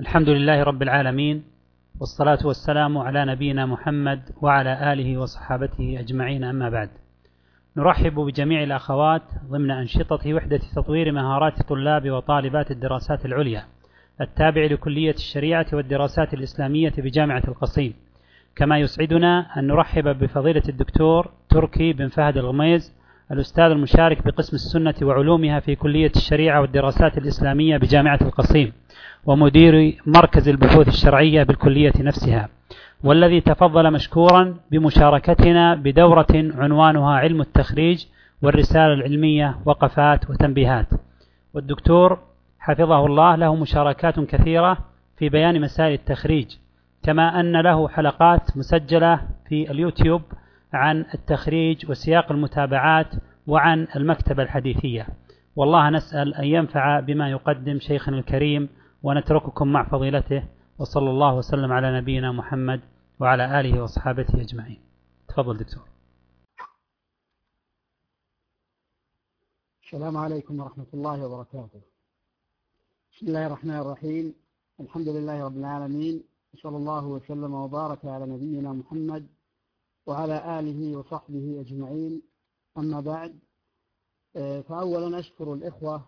الحمد لله رب العالمين والصلاة والسلام على نبينا محمد وعلى آله وصحابته أجمعين أما بعد. نرحب بجميع الأخوات ضمن أنشطة وحدة تطوير مهارات طلاب وطالبات الدراسات العليا التابع لكلية الشريعة والدراسات الإسلامية بجامعة القصيم. كما يسعدنا أن نرحب بفضيلة الدكتور تركي بن فهد الغميز الأستاذ المشارك بقسم السنة وعلومها في كلية الشريعة والدراسات الإسلامية بجامعة القصيم ومدير مركز البحوث الشرعية بالكلية نفسها والذي تفضل مشكورا بمشاركتنا بدورة عنوانها علم التخريج والرسالة العلمية وقفات وتنبيهات. والدكتور حفظه الله له مشاركات كثيرة في بيان مسائل التخريج كما أن له حلقات مسجلة في اليوتيوب عن التخريج وسياق المتابعات وعن المكتبة الحديثية. والله نسأل أن ينفع بما يقدم شيخنا الكريم ونترككم مع فضيلته وصلى الله وسلم على نبينا محمد وعلى آله وصحابته أجمعين. تفضل دكتور. السلام عليكم ورحمة الله وبركاته. بسم الله الرحمن الرحيم. الحمد لله رب العالمين صلى الله وسلم وبارك على نبينا محمد وعلى آله وصحبه أجمعين. أما بعد فأولا أشكر الإخوة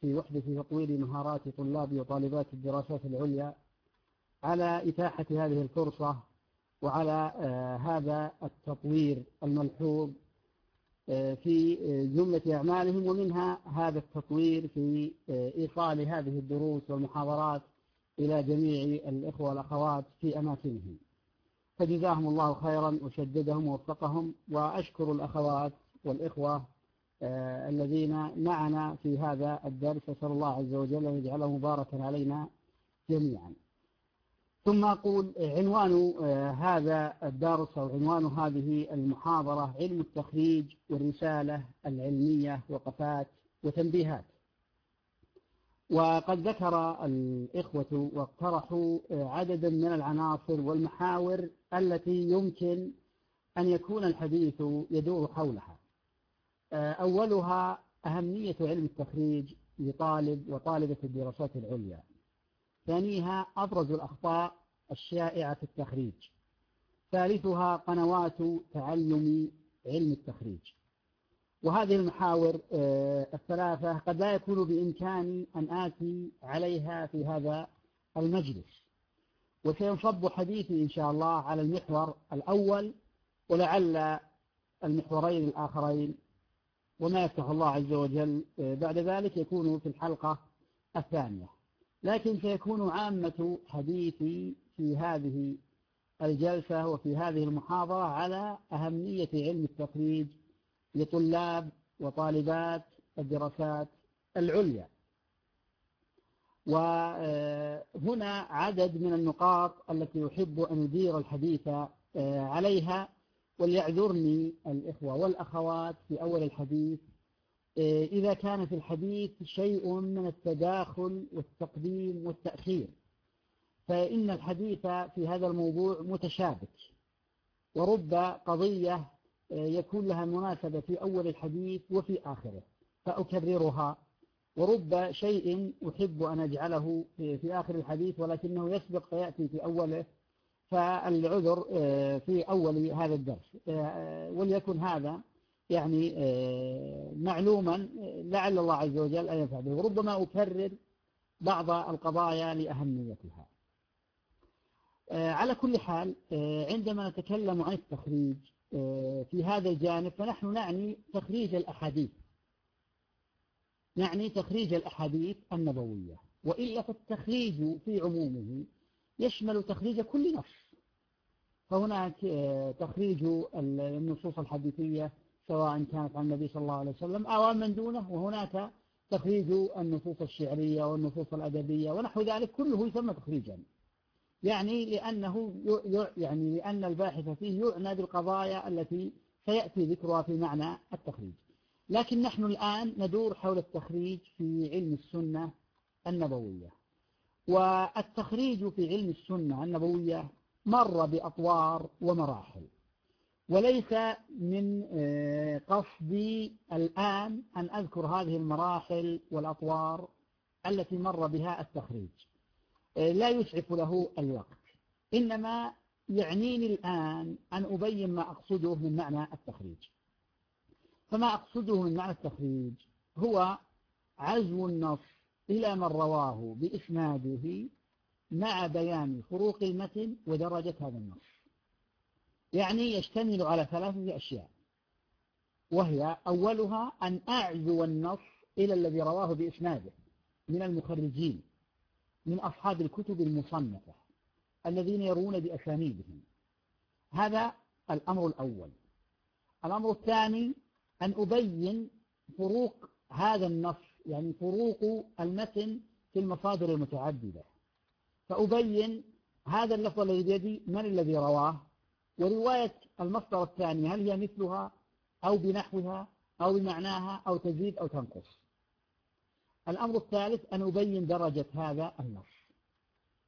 في وحدة تطوير مهارات طلاب وطالبات الدراسات العليا على إتاحة هذه الفرصة وعلى هذا التطوير الملحوظ في جملة أعمالهم ومنها هذا التطوير في إيصال هذه الدروس والمحاضرات إلى جميع الإخوة والأخوات في أماكنهم. فجزاهم الله خيرا وشددهم ووفقهم وأشكر الأخوات والإخوة الذين معنا في هذا الدرس أسأل الله عز وجل أن يجعله مباركا علينا جميعا. ثم أقول عنوان هذا الدرس أو عنوان هذه المحاضرة علم التخريج والرسالة العلمية وقفات وتنبيهات. وقد ذكر الإخوة واقترحوا عددا من العناصر والمحاور التي يمكن أن يكون الحديث يدور حولها. أولها أهمية علم التخريج لطالب وطالبة الدراسات العليا. ثانيها أبرز الأخطاء الشائعة في التخريج. ثالثها قنوات تعلم علم التخريج. وهذه المحاور الثلاثة قد لا يكون بإمكاني أن آتي عليها في هذا المجلس. وسينصب حديثي إن شاء الله على المحور الأول ولعل المحورين الآخرين. وما يفتح الله عز وجل بعد ذلك يكون في الحلقة الثانية. لكن سيكون عامة حديثي في هذه الجلسة وفي هذه المحاضرة على أهمية علم التخريج لطلاب وطالبات الدراسات العليا. وهنا عدد من النقاط التي أحب أن أدير الحديث عليها وليعذرني الإخوة والأخوات في أول الحديث. إذا كان في الحديث شيء من التداخل والتقديم والتأخير فإن الحديث في هذا الموضوع متشابك ورب قضية يكون لها مناسبة في أول الحديث وفي آخره فأكررها. ورب شيء أحب أن أجعله في آخر الحديث ولكنه يسبق فيأتي في أوله فالعذر في أول هذا الدرس. وليكن هذا يعني معلوما لعل الله عز وجل أن ينفع به. وربما أكرر بعض القضايا لأهميتها. على كل حال عندما نتكلم عن التخريج في هذا الجانب فنحن نعني تخريج الأحاديث. نعني تخريج الأحاديث النبوية. وإلا فالتخريج في عمومه يشمل تخريج كل نص. فهناك تخريج النصوص الحديثية سواء كانت عن النبي صلى الله عليه وسلم أو من دونه. وهناك تخريج النصوص الشعرية والنصوص الأدبية ونحو ذلك كله يسمى تخريجا. يعني لأنه يعني لأن الباحث فيه يعنى بالقضايا التي سيأتي ذكرها في معنى التخريج. لكن نحن الآن ندور حول التخريج في علم السنة النبوية. والتخريج في علم السنة النبوية مر بأطوار ومراحل وليس من قصدي الآن أن أذكر هذه المراحل والأطوار التي مر بها التخريج. لا يسعف له الوقت إنما يعنيني الآن أن أبين ما أقصده من معنى التخريج. فما أقصده من معنى التخريج هو عزو النص إلى من رواه بإسناده مع بيان فروق المتن ودرجة هذا النص. يعني يشتمل على ثلاثة أشياء وهي أولها أن أعزو النص إلى الذي رواه بإسناده من المخرجين من أصحاب الكتب المصنفة الذين يرون بأسانيدهم. هذا الأمر الأول. الأمر الثاني أن أبين فروق هذا النص يعني فروق المتن في المصادر المتعددة. فأبين هذا اللفظ الذي بيدي من الذي رواه؟ ورواية المصدر الثاني هل هي مثلها أو بنحوها أو بمعناها أو تزيد أو تنقص؟ الأمر الثالث أن أبين درجة هذا النص.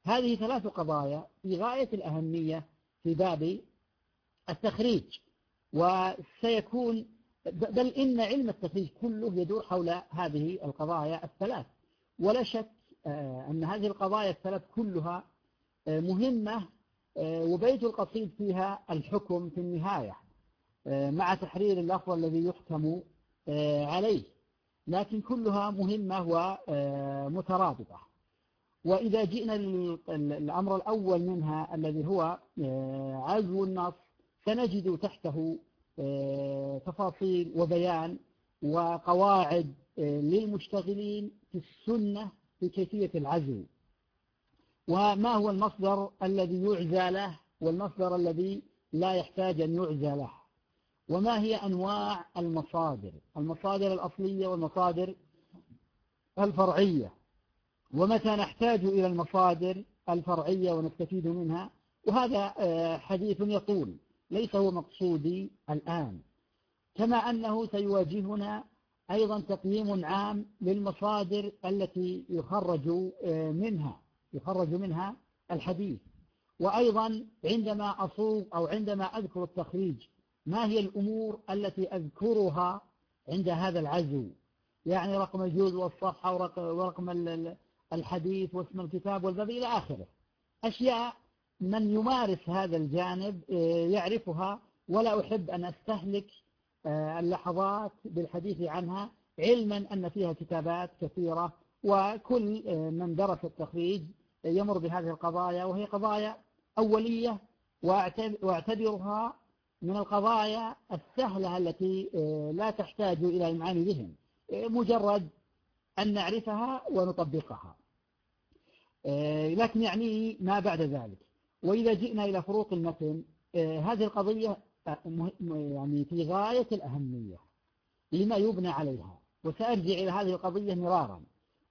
هذه ثلاث قضايا في غاية الأهمية في باب التخريج وسيكون بل إن علم التخريج كله يدور حول هذه القضايا الثلاث. ولا شك آه، أن هذه القضايا الثلاث كلها آه، مهمة آه، وبيت القصيد فيها الحكم في النهاية مع تحرير اللفظ الذي يحكم عليه. لكن كلها مهمة ومترابطة وإذا جئنا الأمر الأول منها الذي هو عزو النص سنجد تحته تفاصيل وبيان وقواعد للمشتغلين في السنة في كيفية العزو. وما هو المصدر الذي يعزى له؟ والمصدر الذي لا يحتاج أن يعزى له. وما هي أنواع المصادر؟ المصادر الأصلية والمصادر الفرعية. ومتى نحتاج إلى المصادر الفرعية ونستفيد منها؟ وهذا آه، حديث يطول. ليس هو مقصودي الآن. كما أنه سيواجهنا أيضا تقييم عام للمصادر التي يخرج آه، منها يخرج منها الحديث. وأيضا عندما أصوغ أو عندما أذكر التخريج ما هي الأمور التي أذكرها عند هذا العزو؟ يعني رقم الجوز والصفحة ورقم الحديث واسم الكتاب والباب إلى آخره. أشياء من يمارس هذا الجانب آه، يعرفها ولا أحب أن أستهلك آه، اللحظات بالحديث عنها علما أن فيها كتابات كثيرة وكل آه، من درس التخريج يمر بهذه القضايا وهي قضايا أولية وأعتبرها من القضايا السهلة التي لا تحتاج إلى المعاني بهم مجرد أن نعرفها ونطبقها. لكن يعني ما بعد ذلك. وإذا جئنا إلى فروق المتن آه، هذه القضية آه، يعني في غاية الأهمية لما يبنى عليها. وسأرجع إلى هذه القضية مرارا.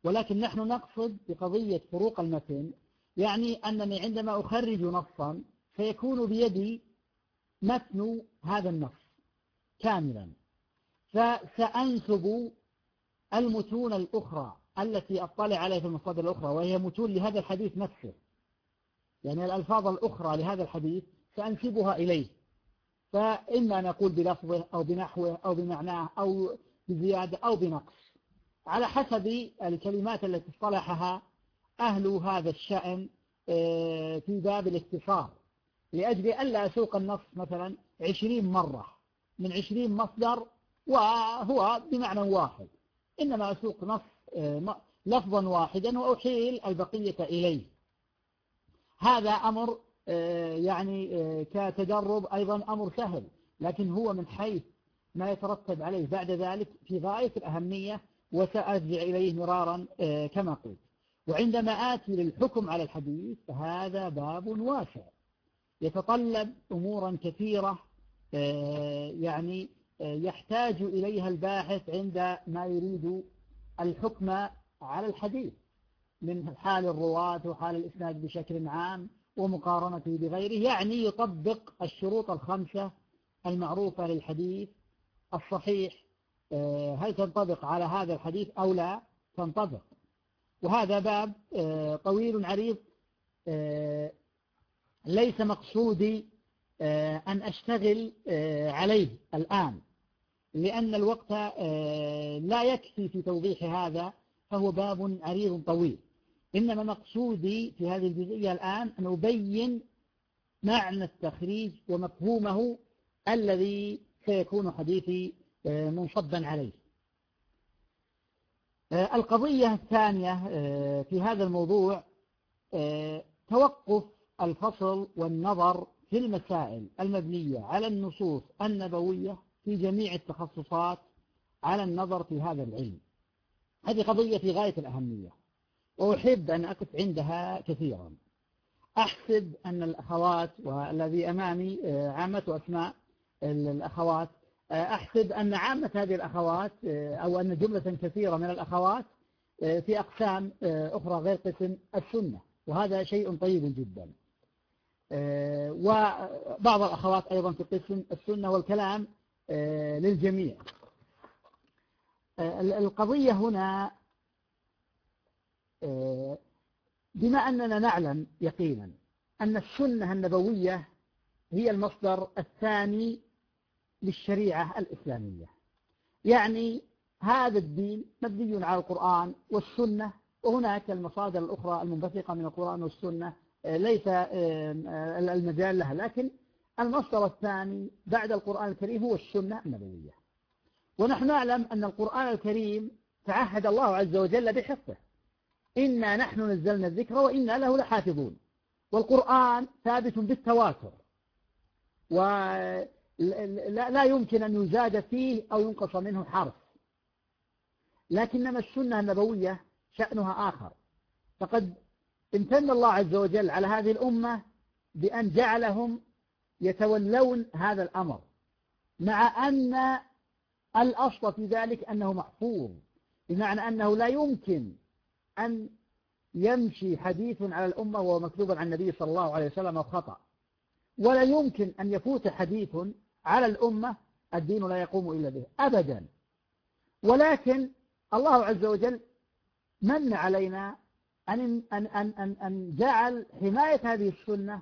ولكن نحن نقصد بقضية فروق المتن يعني أنني عندما أخرج نصا سيكون بيدي متن هذا النص كاملا. فسأنسب المتون الأخرى التي أطلع عليها في المصادر الأخرى وهي متون لهذا الحديث نفسه. يعني الألفاظ الأخرى لهذا الحديث سأنسبها إليه. فإما نقول بلفظه أو بنحوه أو بمعناه أو بزيادة أو بنقص. على حسب الكلمات التي اصطلحها أهل هذا الشأن آه، في باب الاختصار. لأجل ألا أسوق النص مثلا عشرين مرة من عشرين مصدر وهو بمعنى واحد. إنما أسوق نص آه، لفظا واحدا وأحيل البقية إليه. هذا أمر آه، يعني آه، كتدرب أيضا أمر سهل لكن هو من حيث ما يترتب عليه بعد ذلك في غاية الأهمية وسأرجع إليه مرارا آه، كما قلت. وعندما آتي للحكم على الحديث هذا باب واسع. يتطلب أمورا كثيرة يعني يحتاج إليها الباحث عند ما يريد الحكم على الحديث. من حال الرواة وحال الإسناد بشكل عام ومقارنته بغيره يعني يطبق الشروط الخمسة المعروفة للحديث الصحيح. آه، هل تنطبق على هذا الحديث أو لا؟ تنطبق. وهذا باب آه، طويل عريض. آه، ليس مقصودي أن أشتغل عليه الآن لأن الوقت لا يكفي في توضيح هذا فهو باب عريض طويل. إنما مقصودي في هذه الجزئية الآن أن أبين معنى التخريج ومفهومه الذي سيكون حديثي آه، منصبا عليه. آه، القضية الثانية آه، في هذا الموضوع توقف الفصل والنظر في المسائل المبنية على النصوص النبوية في جميع التخصصات على النظر في هذا العلم. هذه قضية في غاية الأهمية. وأحب أن أقف عندها كثيرا. أحسب أن الأخوات والذي أمامي آه، عامة أسماء الأخوات آه، أحسب أن عامة هذه الأخوات آه، أو أن جملة كثيرة من الأخوات في أقسام أخرى غير قسم السنة. وهذا شيء طيب جدا. وبعض الأخوات أيضا في قسم السنة والكلام للجميع. القضية هنا بما أننا نعلم يقينا أن السنة النبوية هي المصدر الثاني للشريعة الإسلامية. يعني هذا الدين مبني على القرآن والسنة وهناك المصادر الأخرى المنبثقة من القرآن والسنة ليس المجال لها. لكن المصدر الثاني بعد القرآن الكريم هو السنة النبوية. ونحن نعلم أن القرآن الكريم تعهد الله عز وجل بحفظه. إنا نحن نزلنا الذكر وإنا له لحافظون. والقرآن ثابت بالتواتر. ولا يمكن أن يزاد فيه أو ينقص منه حرف. لكنما السنة النبوية شأنها آخر. فقد امتن الله عز وجل على هذه الأمة بأن جعلهم يتولون هذا الأمر مع أن الأصل في ذلك أنه محفوظ بمعنى أنه لا يمكن أن يمشي حديث على الأمة وهو مكتوب عن النبي صلى الله عليه وسلم خطأ ولا يمكن أن يفوت حديث على الأمة الدين لا يقوم إلا به أبدا. ولكن الله عز وجل من علينا أن, أن, أن, أن, أن جعل حماية هذه السنة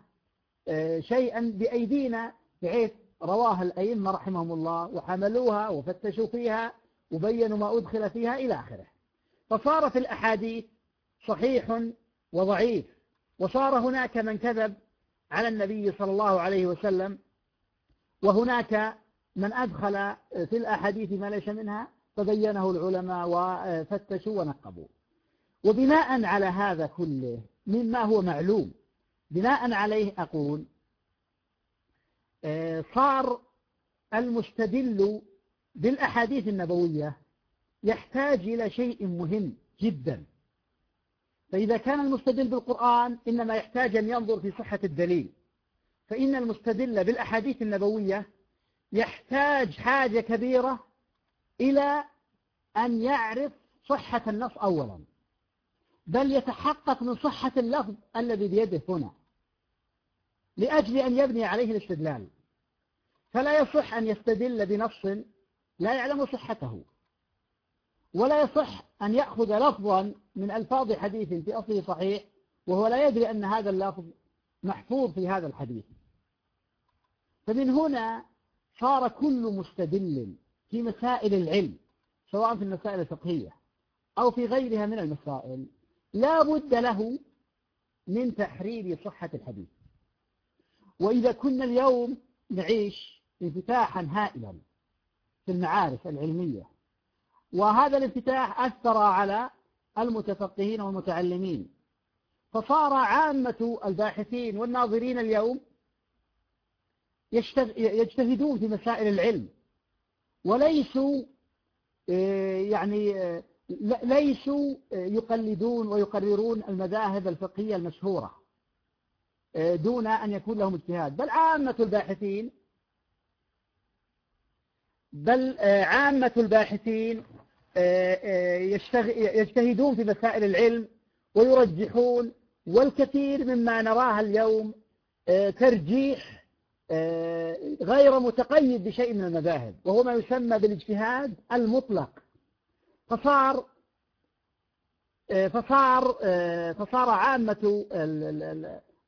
آه، شيئا بأيدينا. بحيث رواها الأئمة رحمهم الله وحملوها وفتشوا فيها وبينوا ما أدخل فيها إلى آخره. فصار في الأحاديث صحيح وضعيف وصار هناك من كذب على النبي صلى الله عليه وسلم وهناك من أدخل في الأحاديث ما ليس منها فبينه العلماء وفتشوا ونقبوا. وبناء على هذا كله مما هو معلوم بناء عليه أقول آه، صار المستدل بالأحاديث النبوية يحتاج إلى شيء مهم جدا. فإذا كان المستدل بالقرآن إنما يحتاج أن ينظر في صحة الدليل. فإن المستدل بالأحاديث النبوية يحتاج حاجة كبيرة إلى أن يعرف صحة النص أولا. بل يتحقق من صحة اللفظ الذي بيده هنا. لأجل أن يبني عليه الاستدلال. فلا يصح أن يستدل بنص لا يعلم صحته. ولا يصح أن يأخذ لفظا من ألفاظ حديث في أصله صحيح وهو لا يدري أن هذا اللفظ محفوظ في هذا الحديث. فمن هنا صار كل مستدل في مسائل العلم سواء في المسائل الفقهية أو في غيرها من المسائل لا بد له من تحرير صحة الحديث. وإذا كنا اليوم نعيش انفتاحا هائلا في المعارف العلمية وهذا الانفتاح أثر على المتفقهين والمتعلمين. فصار عامة الباحثين والناظرين اليوم يجتهدون في مسائل العلم وليسوا آه، يعني آه، ليسوا يقلدون ويقررون المذاهب الفقهية المشهورة آه، دون أن يكون لهم اجتهاد. بل عامة الباحثين بل عامة الباحثين آه، آه، يجتهدون في مسائل العلم ويرجحون والكثير مما نراه اليوم آه، ترجيح غير متقيد بشيء من المذاهب وهو ما يسمى بالاجتهاد المطلق. فصار فصار فصار عامة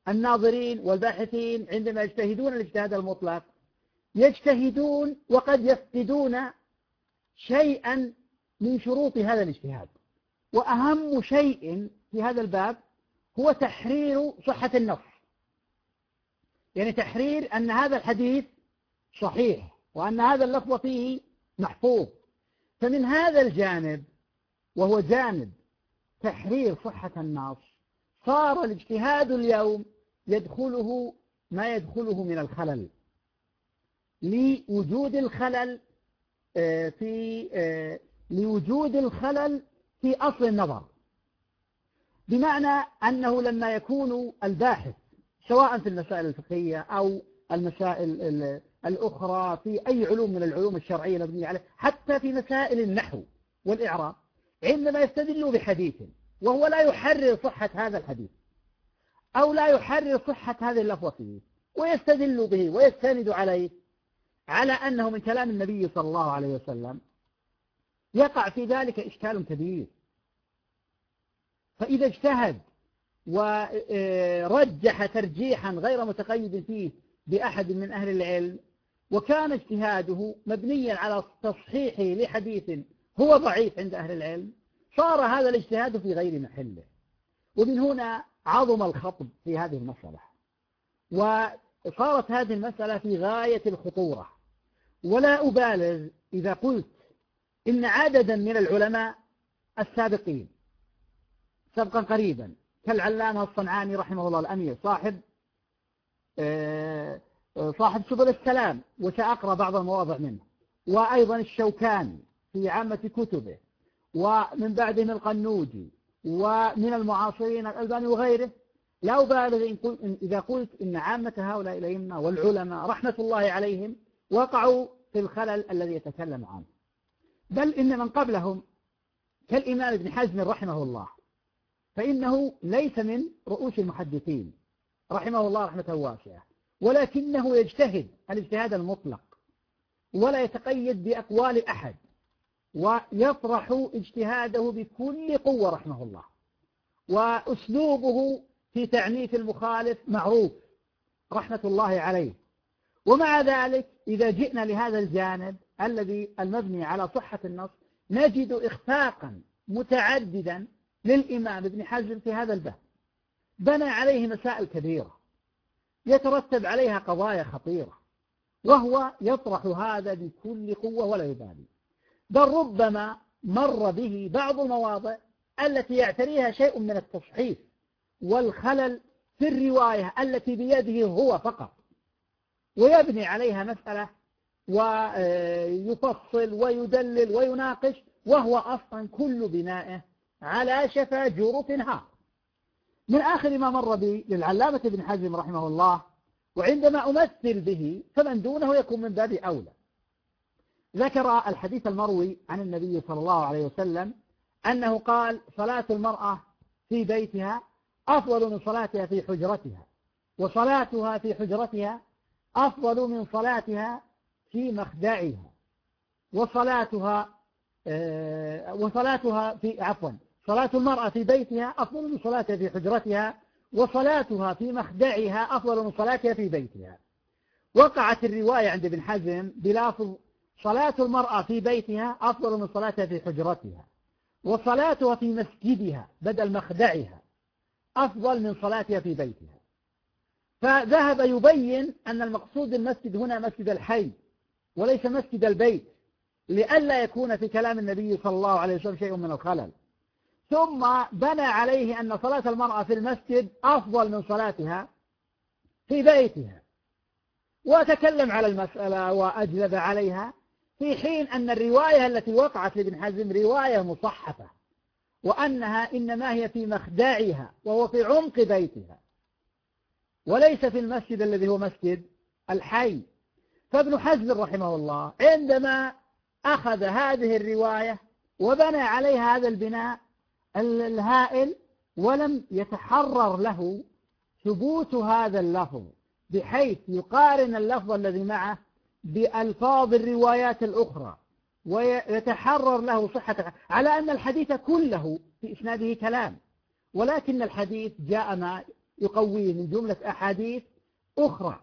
الناظرين والباحثين عندما يجتهدون الاجتهاد المطلق يجتهدون وقد يفقدون شيئا من شروط هذا الاجتهاد. وأهم شيء في هذا الباب هو تحرير صحة النص يعني تحرير أن هذا الحديث صحيح وأن هذا اللفظ فيه محفوظ. فمن هذا الجانب وهو جانب تحرير صحة النص صار الاجتهاد اليوم يدخله ما يدخله من الخلل. لوجود الخلل آه، في آه، لوجود الخلل في أصل النظر. بمعنى أنه لما يكون الباحث سواء في المسائل الفقهية أو المسائل الأخرى في أي علوم من العلوم الشرعية المبنية عليه حتى في مسائل النحو والإعراب عندما يستدل بحديث وهو لا يحرر صحة هذا الحديث أو لا يحرر صحة هذه اللفظة فيه ويستدل به ويستند عليه على أنه من كلام النبي صلى الله عليه وسلم يقع في ذلك إشكال كبير. فإذا اجتهد ورجح ترجيحا غير متقيد فيه بأحد من أهل العلم وكان اجتهاده مبنيا على تصحيحه لحديث هو ضعيف عند أهل العلم صار هذا الاجتهاد في غير محله. ومن هنا عظم الخطب في هذه المسألة. وصارت هذه المسألة في غاية الخطورة. ولا أبالغ إذا قلت إن عددا من العلماء السابقين سبقا قريبا كالعلامة الصنعاني رحمه الله الأمير صاحب آه، صاحب سبل السلام وسأقرأ بعض المواضع منه. وأيضا الشوكاني في عامة كتبه ومن بعدهم القنوجي ومن المعاصرين الألباني وغيره. لا أبالغ إذا قلت إن عامة هؤلاء الأئمة والعلماء رحمة الله عليهم وقعوا في الخلل الذي يتكلم عنه. بل إن من قبلهم كالإمام ابن حزم رحمه الله فإنه ليس من رؤوس المحدثين رحمه الله رحمة واسعة ولكنه يجتهد الاجتهاد المطلق ولا يتقيد بأقوال أحد ويطرح اجتهاده بكل قوة رحمه الله وأسلوبه في تعنيف المخالف معروف رحمة الله عليه. ومع ذلك إذا جئنا لهذا الجانب الذي المبني على صحة النص نجد إخفاقا متعددا للإمام ابن حزم في هذا الباب. بنى عليه مسائل كبيرة. يترتب عليها قضايا خطيرة. وهو يطرح هذا بكل قوة ولا يبالي. بل ربما مر به بعض المواضع التي يعتريها شيء من التصحيف والخلل في الرواية التي بيده هو فقط. ويبني عليها مسألة ويفصل ويدلل ويناقش وهو أصلا كل بنائه على شفا جرف نهار من آخر ما مر بي للعلامة ابن حزم رحمه الله وعندما أمثل به فمن دونه يكون من باب أولى. ذكر الحديث المروي عن النبي صلى الله عليه وسلم أنه قال صلاة المرأة في بيتها أفضل من صلاتها في حجرتها وصلاتها في حجرتها أفضل من صلاتها في مخدعها وصلاتها آه، وصلاتها في عفوا صلاة المرأة في بيتها أفضل من صلاتها في حجرتها وصلاتها في مخدعها أفضل من صلاتها في بيتها. وقعت الرواية عند ابن حزم بلافظ صلاة المرأة في بيتها أفضل من صلاتها في حجرتها وصلاتها في مسجدها بدل مخدعها أفضل من صلاتها في بيتها. فذهب يبين أن المقصود المسجد هنا مسجد الحي وليس مسجد البيت لئلا يكون في كلام النبي صلى الله عليه وسلم شيء من الخلل. ثم بنى عليه أن صلاة المرأة في المسجد أفضل من صلاتها في بيتها. وتكلم على المسألة وأجلب عليها في حين أن الرواية التي وقعت لابن حزم رواية مصحفة وأنها إنما هي في مخدعها وهو في عمق بيتها. وليس في المسجد الذي هو مسجد الحي. فابن حزم رحمه الله عندما أخذ هذه الرواية وبنى عليها هذا البناء الهائل ولم يتحرر له ثبوت هذا اللفظ بحيث يقارن اللفظ الذي معه بألفاظ الروايات الأخرى ويتحرر له صحة على أن الحديث كله في إسناده كلام ولكن الحديث جاء ما يقويه من جملة أحاديث أخرى.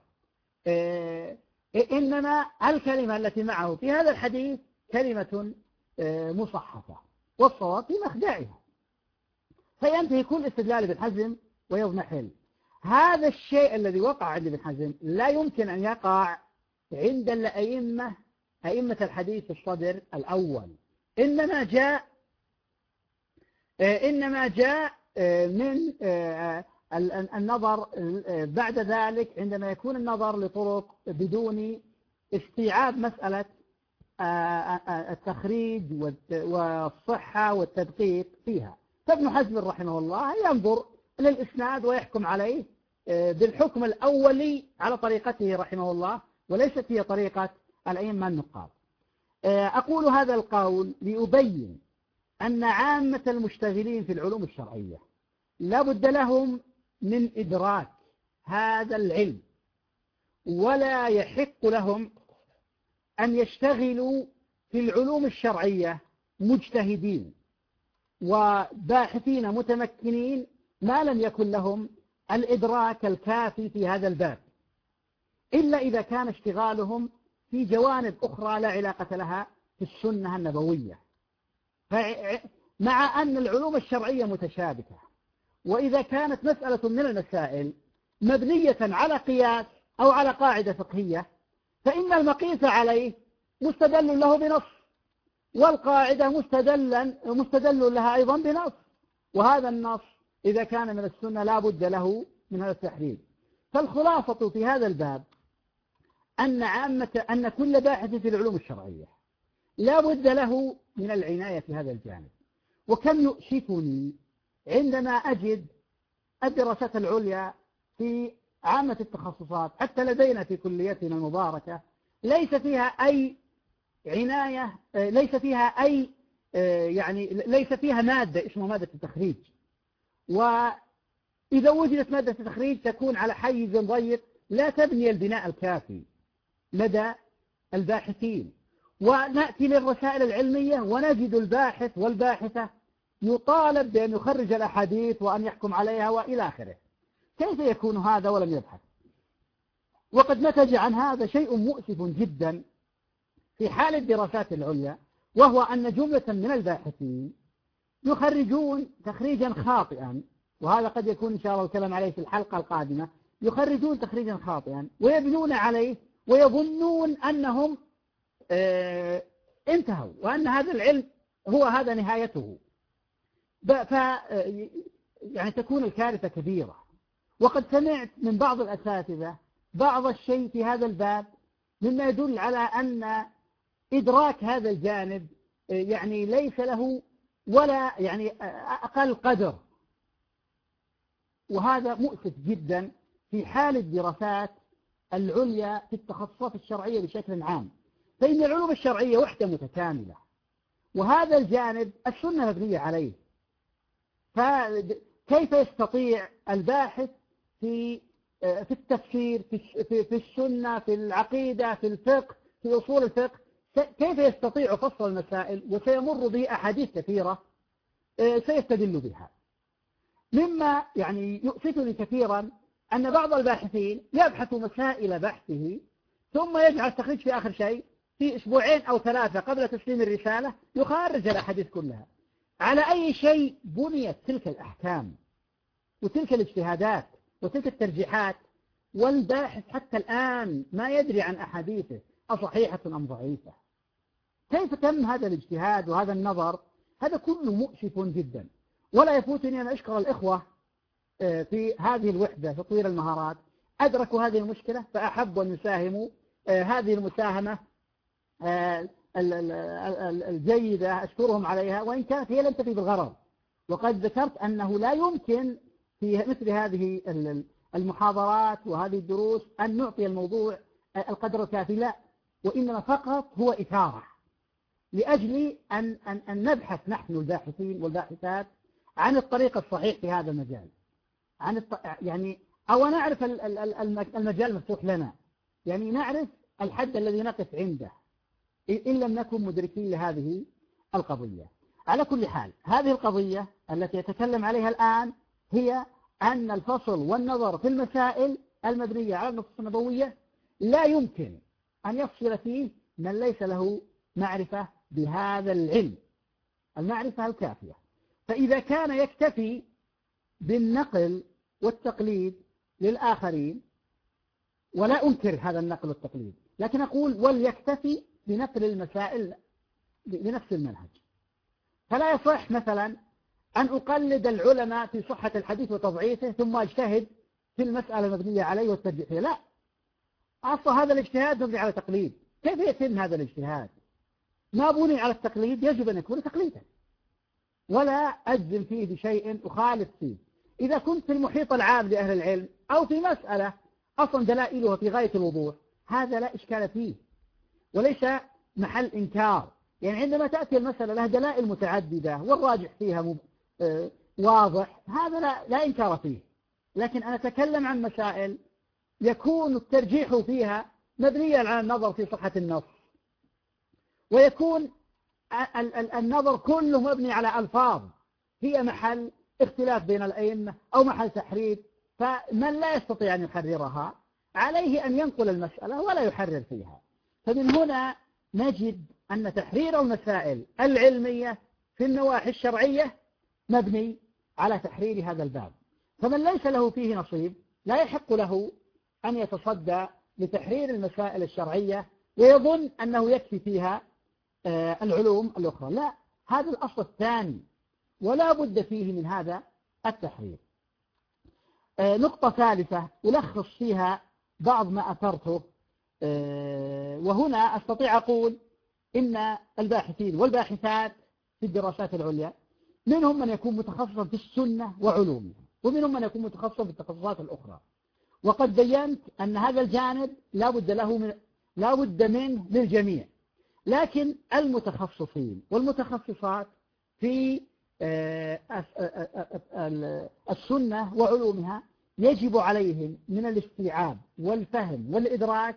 آه، إنما الكلمة التي معه في هذا الحديث كلمة آه، مصحفة والصواب في مخدعها. فينتهي كل استدلال ابن حزم ويضمحل هذا الشيء الذي وقع عند ابن حزم لا يمكن أن يقع عند الأئمة أئمة الحديث في الصدر الأول. إنما جاء آه، إنما جاء آه، من النظر بعد ذلك عندما يكون النظر لطرق بدون استيعاب مسألة التخريج والصحة والتدقيق فيها. فابن حزم رحمه الله ينظر للإسناد ويحكم عليه بالحكم الأولي على طريقته رحمه الله وليست هي طريقة الأئمة النقاط أقول هذا القول لأبين أن عامة المشتغلين في العلوم الشرعية لا بد لهم من إدراك هذا العلم ولا يحق لهم أن يشتغلوا في العلوم الشرعية مجتهدين وباحثين متمكنين ما لم يكن لهم الإدراك الكافي في هذا الباب إلا إذا كان اشتغالهم في جوانب أخرى لا علاقة لها في السنة النبوية. مع أن العلوم الشرعية متشابكة. وإذا كانت مسألة من المسائل مبنية على قياس أو على قاعدة فقهية فإن المقيس عليه مستدل له بنص والقاعدة مستدلا مستدل لها أيضا بنص. وهذا النص إذا كان من السنة لا بد له من هذا التحريم. فالخلاصة في هذا الباب أن عامة أن كل باحث في العلوم الشرعية لا بد له من العناية في هذا الجانب. وكم يؤسفني عندما أجد الدراسات العليا في عامة التخصصات حتى لدينا في كليتنا المباركة ليس فيها أي عناية ليس فيها أي يعني ليس فيها مادة اسمها مادة التخريج. وإذا وجدت مادة التخريج تكون على حيز ضيق لا تبني البناء الكافي لدى الباحثين. ونأتي للرسائل العلمية ونجد الباحث والباحثة يطالب بأن يخرج الأحاديث وأن يحكم عليها وإلى آخره. كيف يكون هذا ولم يبحث؟ وقد نتج عن هذا شيء مؤسف جدا في حال الدراسات العليا وهو أن جملة من الباحثين يخرجون تخريجا خاطئا وهذا قد يكون إن شاء الله الكلام عليه في الحلقة القادمة يخرجون تخريجا خاطئا ويبنون عليه ويظنون أنهم آه انتهوا وأن هذا العلم هو هذا نهايته. ف يعني تكون الكارثة كبيرة. وقد سمعت من بعض الأساتذة بعض الشيء في هذا الباب مما يدل على أن إدراك هذا الجانب يعني ليس له ولا يعني أقل قدر. وهذا مؤسف جدا في حال الدراسات العليا في التخصصات الشرعية بشكل عام. فإن العلوم الشرعية وحدة متكاملة وهذا الجانب السنة مبنية عليه. فكيف يستطيع الباحث في في التفسير في في السنة في العقيدة في الفقه في أصول الفقه؟ كيف يستطيع فصل المسائل؟ وسيمر به أحاديث كثيرة آه، سيستدل بها. مما يعني يؤسفني كثيرا أن بعض الباحثين يبحث مسائل بحثه ثم يجعل التخريج في آخر شيء في أسبوعين أو ثلاثة قبل تسليم الرسالة يخرج الأحاديث كلها. على أي شيء بنيت تلك الأحكام وتلك الاجتهادات وتلك الترجيحات والباحث حتى الآن ما يدري عن أحاديثه أصحيحة أم ضعيفة؟ كيف تم هذا الاجتهاد وهذا النظر؟ هذا كله مؤسف جدا. ولا يفوتني أن أشكر الإخوة آه، في هذه الوحدة تطوير المهارات. أدركوا هذه المشكلة فأحبوا أن يساهموا آه، هذه المساهمة آه، الجيدة أشكرهم عليها وإن كانت هي لم تفي بالغرض. وقد ذكرت أنه لا يمكن في مثل هذه المحاضرات وهذه الدروس أن نعطي الموضوع القدر الكافي لا. وإنما فقط هو إثارة. لأجل أن, أن, أن نبحث نحن الباحثين والباحثات عن الطريق الصحيح في هذا المجال. عن الط... يعني أو نعرف المجال مفتوح لنا. يعني نعرف الحد الذي نقف عنده. إن لم نكن مدركين لهذه القضية. على كل حال هذه القضية التي يتكلم عليها الآن هي أن الفصل والنظر في المسائل المبنية على النصوص النبوية لا يمكن أن يفصل فيه من ليس له معرفة بهذا العلم المعرفة الكافية. فإذا كان يكتفي بالنقل والتقليد للآخرين ولا أنكر هذا النقل والتقليد لكن أقول وليكتفي بنقل المسائل بنفس المنهج. فلا يصح مثلا أن أقلد العلماء في صحة الحديث وتضعيفه ثم أجتهد في المسألة المبنية عليه والترجيح لا. أصلا هذا الاجتهاد مبني على تقليد. كيف يتم هذا الاجتهاد؟ ما بني على التقليد يجب أن يكون تقليدا. ولا أجزم فيه بشيء أخالف فيه. إذا كنت في المحيط العام لأهل العلم أو في مسألة أصلا دلائلها في غاية الوضوح هذا لا إشكال فيه. وليس محل إنكار. يعني عندما تأتي المسألة لها دلائل متعددة والراجح فيها. آه واضح هذا لا, لا إنكار فيه. لكن أنا أتكلم عن مسائل يكون الترجيح فيها مبنيا على النظر في صحة النص. ويكون النظر كله مبني على ألفاظ. هي محل اختلاف بين الأئمة أو محل تحرير فمن لا يستطيع أن يحررها عليه أن ينقل المسألة ولا يحرر فيها. فمن هنا نجد أن تحرير المسائل العلمية في النواحي الشرعية مبني على تحرير هذا الباب. فمن ليس له فيه نصيب لا يحق له أن يتصدى لتحرير المسائل الشرعية ويظن أنه يكفي فيها آه، العلوم الأخرى. لا هذا الأصل الثاني ولا بد فيه من هذا التحرير. آه، نقطة ثالثة ألخص فيها بعض ما أثرته وهنا أستطيع أقول إن الباحثين والباحثات في الدراسات العليا منهم من يكون متخصصا في السنة وعلومها ومنهم من يكون متخصصا في التخصصات الأخرى. وقد بينت أن هذا الجانب لا بد له من لا بد منه للجميع. لكن المتخصصين والمتخصصات في آه، السنة وعلومها يجب عليهم من الاستيعاب والفهم والإدراك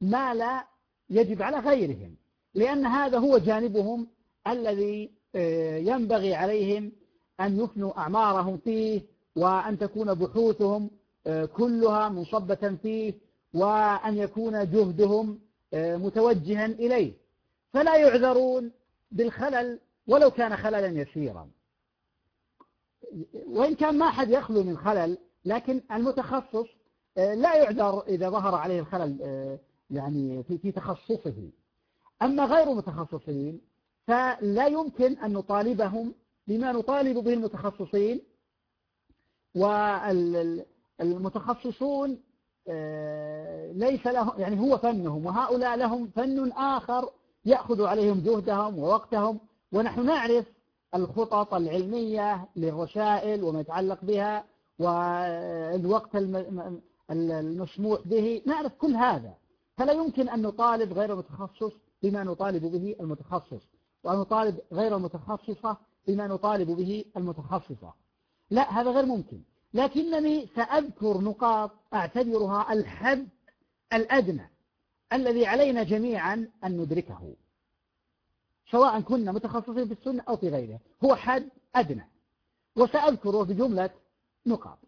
ما لا يجب على غيرهم لأن هذا هو جانبهم الذي آه، ينبغي عليهم أن يفنوا أعمارهم فيه وأن تكون بحوثهم آه، كلها منصبة فيه وأن يكون جهدهم آه، متوجها إليه. فلا يعذرون بالخلل ولو كان خللا يسيرا. وإن كان ما حد يخلو من خلل لكن المتخصص لا يعذر إذا ظهر عليه الخلل يعني في تخصصه. أما غير متخصصين فلا يمكن أن نطالبهم بما نطالب به المتخصصين. والمتخصصون آه، ليس لهم يعني هو فنهم وهؤلاء لهم فن آخر يأخذ عليهم جهدهم ووقتهم. ونحن نعرف الخطط العلمية للرسائل وما يتعلق بها والوقت المسموح به. نعرف كل هذا. فلا يمكن أن نطالب غير متخصص بما نطالب به المتخصص وأن نطالب غير المتخصصة بما نطالب به المتخصصة. لا هذا غير ممكن. لكنني سأذكر نقاط أعتبرها الحد الأدنى الذي علينا جميعا أن ندركه سواء كنا متخصصين في السنة أو في غيرها. هو حد أدنى. وسأذكره بجملة نقاط.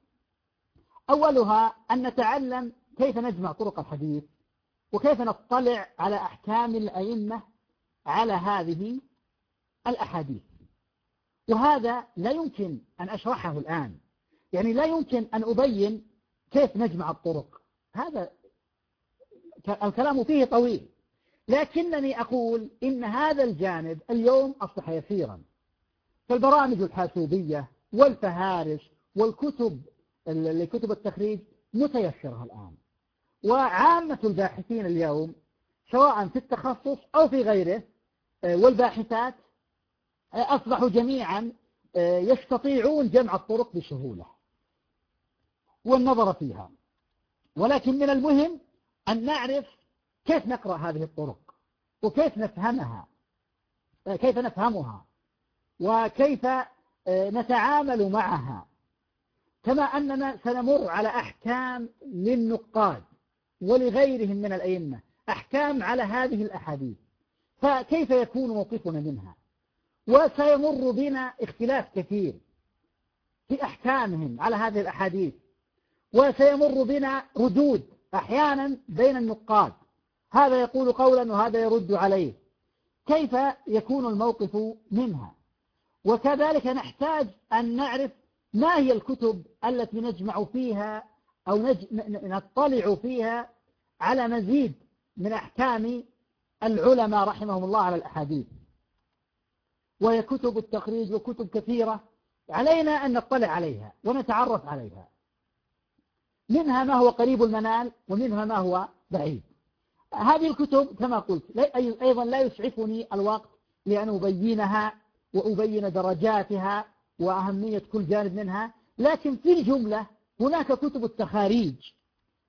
أولها أن نتعلم كيف نجمع طرق الحديث وكيف نطلع على أحكام الأئمة على هذه الأحاديث؟ وهذا لا يمكن أن أشرحه الآن. يعني لا يمكن أن أبين كيف نجمع الطرق. هذا الكلام فيه طويل. لكنني أقول إن هذا الجانب اليوم أصبح يسيرا. فالبرامج الحاسوبية والفهارس والكتب لكتب التخريج متيسرة الآن. وعامة الباحثين اليوم سواء في التخصص أو في غيره آه، والباحثات آه، أصبحوا جميعا آه، يستطيعون جمع الطرق بسهولة والنظر فيها. ولكن من المهم أن نعرف كيف نقرأ هذه الطرق وكيف نفهمها كيف نفهمها وكيف نتعامل معها. كما أننا سنمر على أحكام للنقاد. ولغيرهم من الأئمة. أحكام على هذه الأحاديث. فكيف يكون موقفنا منها؟ وسيمر بنا اختلاف كثير في أحكامهم على هذه الأحاديث. وسيمر بنا ردود أحيانا بين النقاد. هذا يقول قولا وهذا يرد عليه. كيف يكون الموقف منها؟ وكذلك نحتاج أن نعرف ما هي الكتب التي نجمع فيها أو. نطلع فيها على مزيد من أحكام العلماء رحمهم الله على الأحاديث وهي كتب التخريج وكتب كثيرة علينا أن نطلع عليها ونتعرف عليها منها ما هو قريب المنال ومنها ما هو بعيد هذه الكتب كما قلت أيضا لا يسعفني الوقت لأن أبينها وأبين درجاتها وأهمية كل جانب منها لكن في الجملة هناك كتب التخاريج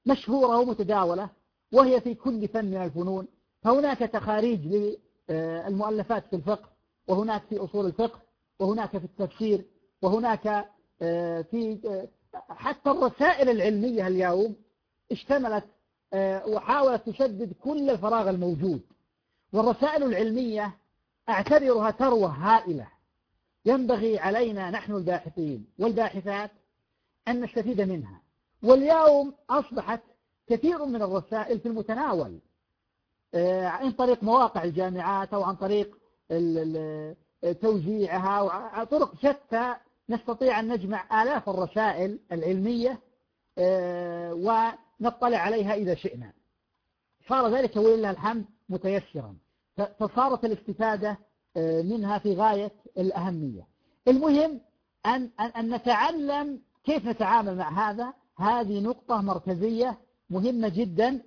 مشهورة ومتداولة وهي في كل فن من الفنون. فهناك تخاريج للمؤلفات في الفقه وهناك في أصول الفقه وهناك في التفسير وهناك في حتى الرسائل العلمية اليوم اشتملت وحاولت تسدد كل الفراغ الموجود. والرسائل العلمية أعتبرها ثروة هائلة. ينبغي علينا نحن الباحثين والباحثات أن نستفيد منها. واليوم أصبحت كثير من الرسائل في المتناول عن طريق مواقع الجامعات أو عن طريق توزيعها وطرق شتى نستطيع أن نجمع آلاف الرسائل العلمية آه، ونطلع عليها إذا شئنا. صار ذلك ولله الحمد متيسرا. فصارت الاستفادة آه، منها في غاية الأهمية. المهم أن, أن نتعلم كيف نتعامل مع هذا؟ هذه نقطة مركزية مهمة جدا.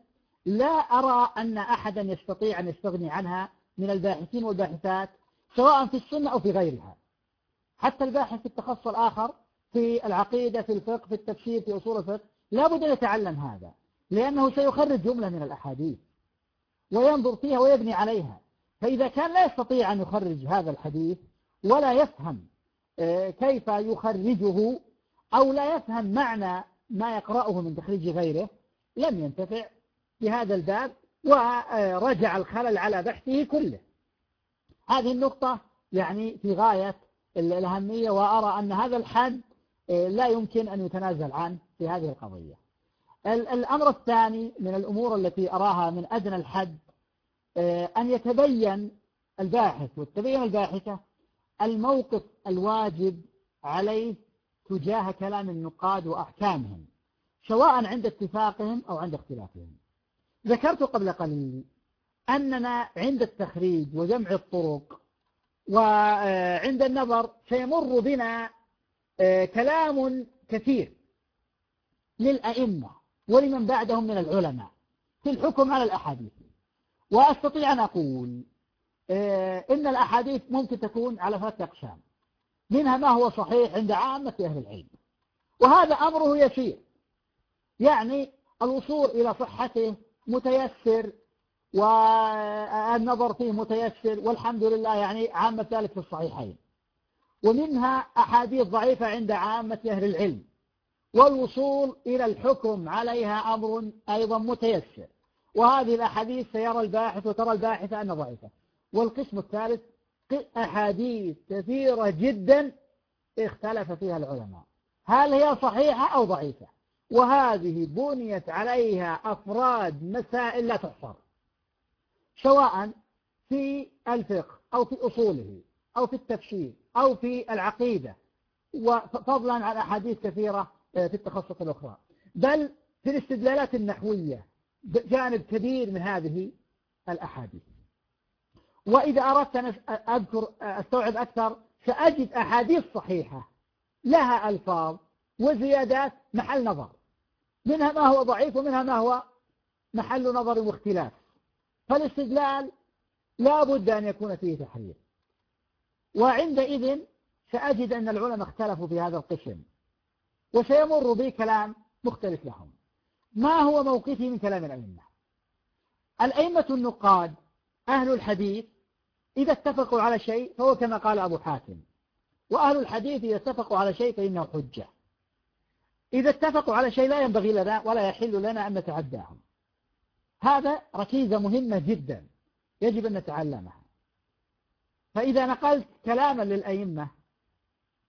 لا أرى أن أحدا يستطيع أن يستغني عنها من الباحثين والباحثات سواء في السنة أو في غيرها. حتى الباحث في التخصص الآخر في العقيدة في الفقه في التفسير في أصول الفقه لا بد أن يتعلم هذا لأنه سيخرج جملة من الأحاديث وينظر فيها ويبني عليها. فإذا كان لا يستطيع أن يخرج هذا الحديث ولا يفهم آه، كيف يخرجه أو لا يفهم معنى ما يقرأه من تخريج غيره لم ينتفع بهذا الباب ورجع الخلل على بحثه كله. هذه النقطة يعني في غاية الأهمية وأرى أن هذا الحد آه، لا يمكن أن يتنازل عنه في هذه القضية. الأمر الثاني من الأمور التي أراها من أدنى الحد آه، أن يتبين الباحث وتبين الباحثة الموقف الواجب عليه تجاه كلام النقاد وأحكامهم سواء عند اتفاقهم أو عند اختلافهم. ذكرت قبل قليل أننا عند التخريج وجمع الطرق وعند النظر سيمر بنا آه، كلام كثير للأئمة ولمن بعدهم من العلماء في الحكم على الأحاديث. وأستطيع أن أقول آه، إن الأحاديث ممكن تكون على ثلاثة أقسام. منها ما هو صحيح عند عامة أهل العلم. وهذا أمره يسير. يعني الوصول إلى صحته متيسر والنظر فيه متيسر والحمد لله يعني عامة ذلك في الصحيحين. ومنها أحاديث ضعيفة عند عامة أهل العلم. والوصول إلى الحكم عليها أمر أيضا متيسر. وهذه الأحاديث سيرى الباحث وترى الباحث أنها ضعيفة. والقسم الثالث أحاديث كثيرة جدا اختلف فيها العلماء. هل هي صحيحة أو ضعيفة؟ وهذه بنيت عليها أفراد مسائل لا تحصر. سواء في الفقه أو في أصوله أو في التفسير أو في العقيدة. وفضلا عن أحاديث كثيرة آه، في التخصص الأخرى. بل في الاستدلالات النحوية جانب كبير من هذه الأحاديث. وإذا أردت أن أذكر أستوعب أكثر سأجد أحاديث صحيحة لها ألفاظ وزيادات محل نظر. منها ما هو ضعيف ومنها ما هو محل نظر واختلاف. فالاستدلال لا بد أن يكون فيه تحرير. وعندئذ سأجد أن العلماء اختلفوا في هذا القسم. وسيمر بي كلام مختلف لهم. ما هو موقفي من كلام الأئمة؟ الأئمة النقاد أهل الحديث إذا اتفقوا على شيء فهو كما قال أبو حاتم. وأهل الحديث إذا اتفقوا على شيء فإنه حجة. إذا اتفقوا على شيء لا ينبغي لنا ولا يحل لنا أن نتعداهم. هذا ركيزة مهمة جدا يجب أن نتعلمها. فإذا نقلت كلاما للأئمة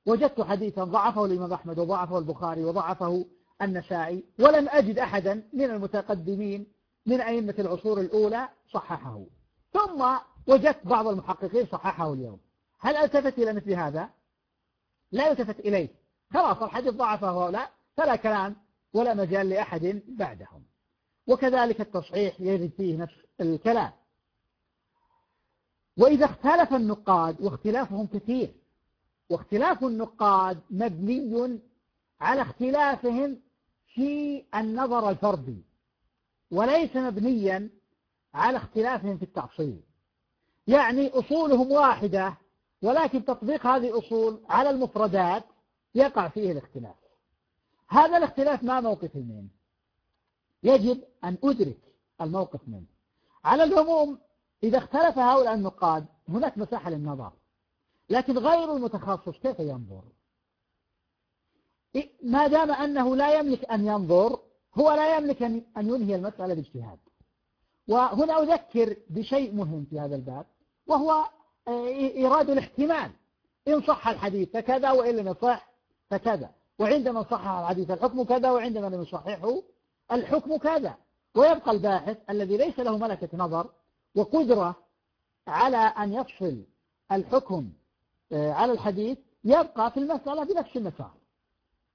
وجدت حديثا ضعفه الإمام أحمد وضعفه البخاري وضعفه النسائي ولم أجد أحدا من المتقدمين من أئمة العصور الأولى صححه. ثم وجدت بعض المحققين صححه اليوم. هل التفت إلى مثل هذا؟ لا يلتفت إليه. خلاص الحديث ضعفه هؤلاء فلا كلام ولا مجال لأحد بعدهم. وكذلك التصحيح يجد فيه نفس الكلام. وإذا اختلف النقاد واختلافهم كثير. واختلاف النقاد مبني على اختلافهم في النظر الفردي وليس مبنيا على اختلافهم في التعصيل يعني أصولهم واحدة ولكن تطبيق هذه الأصول على المفردات يقع فيه الاختلاف. هذا الاختلاف ما موقف منه؟ يجب أن أدرك الموقف منه. على العموم إذا اختلف هؤلاء النقاد هناك مساحة للنظر. لكن غير المتخصص كيف ينظر؟ ما دام أنه لا يملك أن ينظر هو لا يملك أن ينهي المسألة باجتهاد وهنا أذكر بشيء مهم في هذا الباب. وهو آه، إيراد الاحتمال. إن صح الحديث فكذا وإن لم يصح فكذا. وعندما صح الحديث الحكم كذا وعندما لم يصححه الحكم كذا. ويبقى الباحث الذي ليس له ملكة نظر وقدرة على أن يفصل الحكم آه، على الحديث يبقى في المسألة بنفس المسار.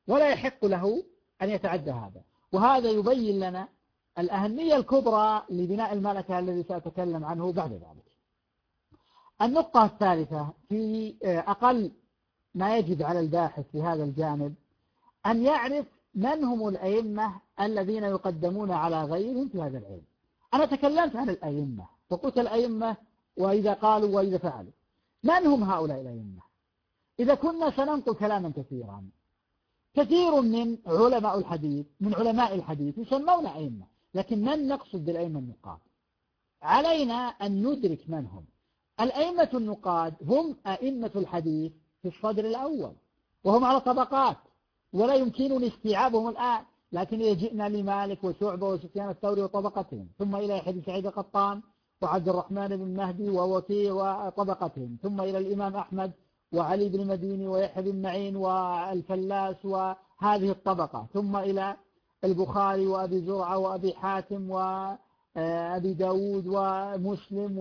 ولا يحق له أن يتعدى هذا. وهذا يبين لنا الأهمية الكبرى لبناء الملكة الذي سأتكلم عنه بعد ذلك. النقطة الثالثة في آه، أقل ما يجب على الباحث في هذا الجانب أن يعرف من هم الأئمة الذين يقدمون على غيرهم في هذا العلم. أنا تكلمت عن الأئمة وقلت الأئمة وإذا قالوا وإذا فعلوا. من هم هؤلاء الأئمة؟ إذا كنا سننقل كلاما كثيرا. كثير من علماء الحديث من علماء الحديث يسمون أئمة لكن من نقصد بالأئمة النقاد؟ علينا أن ندرك من هم. الأئمة النقاد هم أئمة الحديث في الصدر الأول وهم على طبقات ولا يمكنني استيعابهم الآن لكن إذا جئنا لمالك وشعبة وسفيان الثوري وطبقتهم ثم إلى يحيى سعيد قطان وعبد الرحمن بن مهدي ووكيع وطبقتهم ثم إلى الإمام أحمد وعلي بن مديني ويحيى بن معين والفلاس وهذه الطبقة ثم إلى البخاري وأبي زرعة وأبي حاتم وأبي داود ومسلم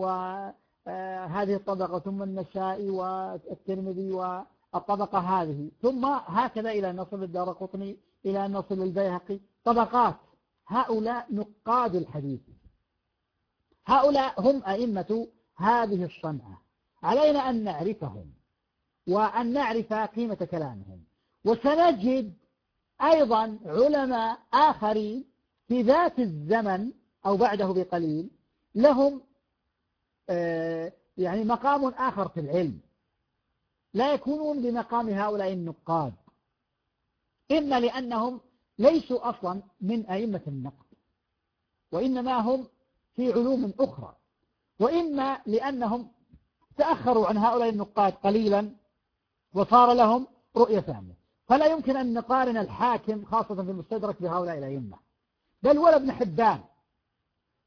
وهذه الطبقة ثم النسائي والترمذي والطبقة هذه. ثم هكذا إلى نصل الدار قطني إلى نصل البيهقي. طبقات هؤلاء نقاد الحديث. هؤلاء هم أئمة هذه الصنعة. علينا أن نعرفهم وأن نعرف قيمة كلامهم. وسنجد أيضا علماء آخرين في ذات الزمن أو بعده بقليل لهم يعني مقام آخر في العلم. لا يكونون بمقام هؤلاء النقاد. إما لأنهم ليسوا أصلا من أئمة النقد وإنما هم في علوم أخرى. وإما لأنهم تأخروا عن هؤلاء النقاد قليلا وصار لهم رؤية ثانية. فلا يمكن أن نقارن الحاكم خاصة في المستدرك بهؤلاء الأئمة. بل ولا ابن حبان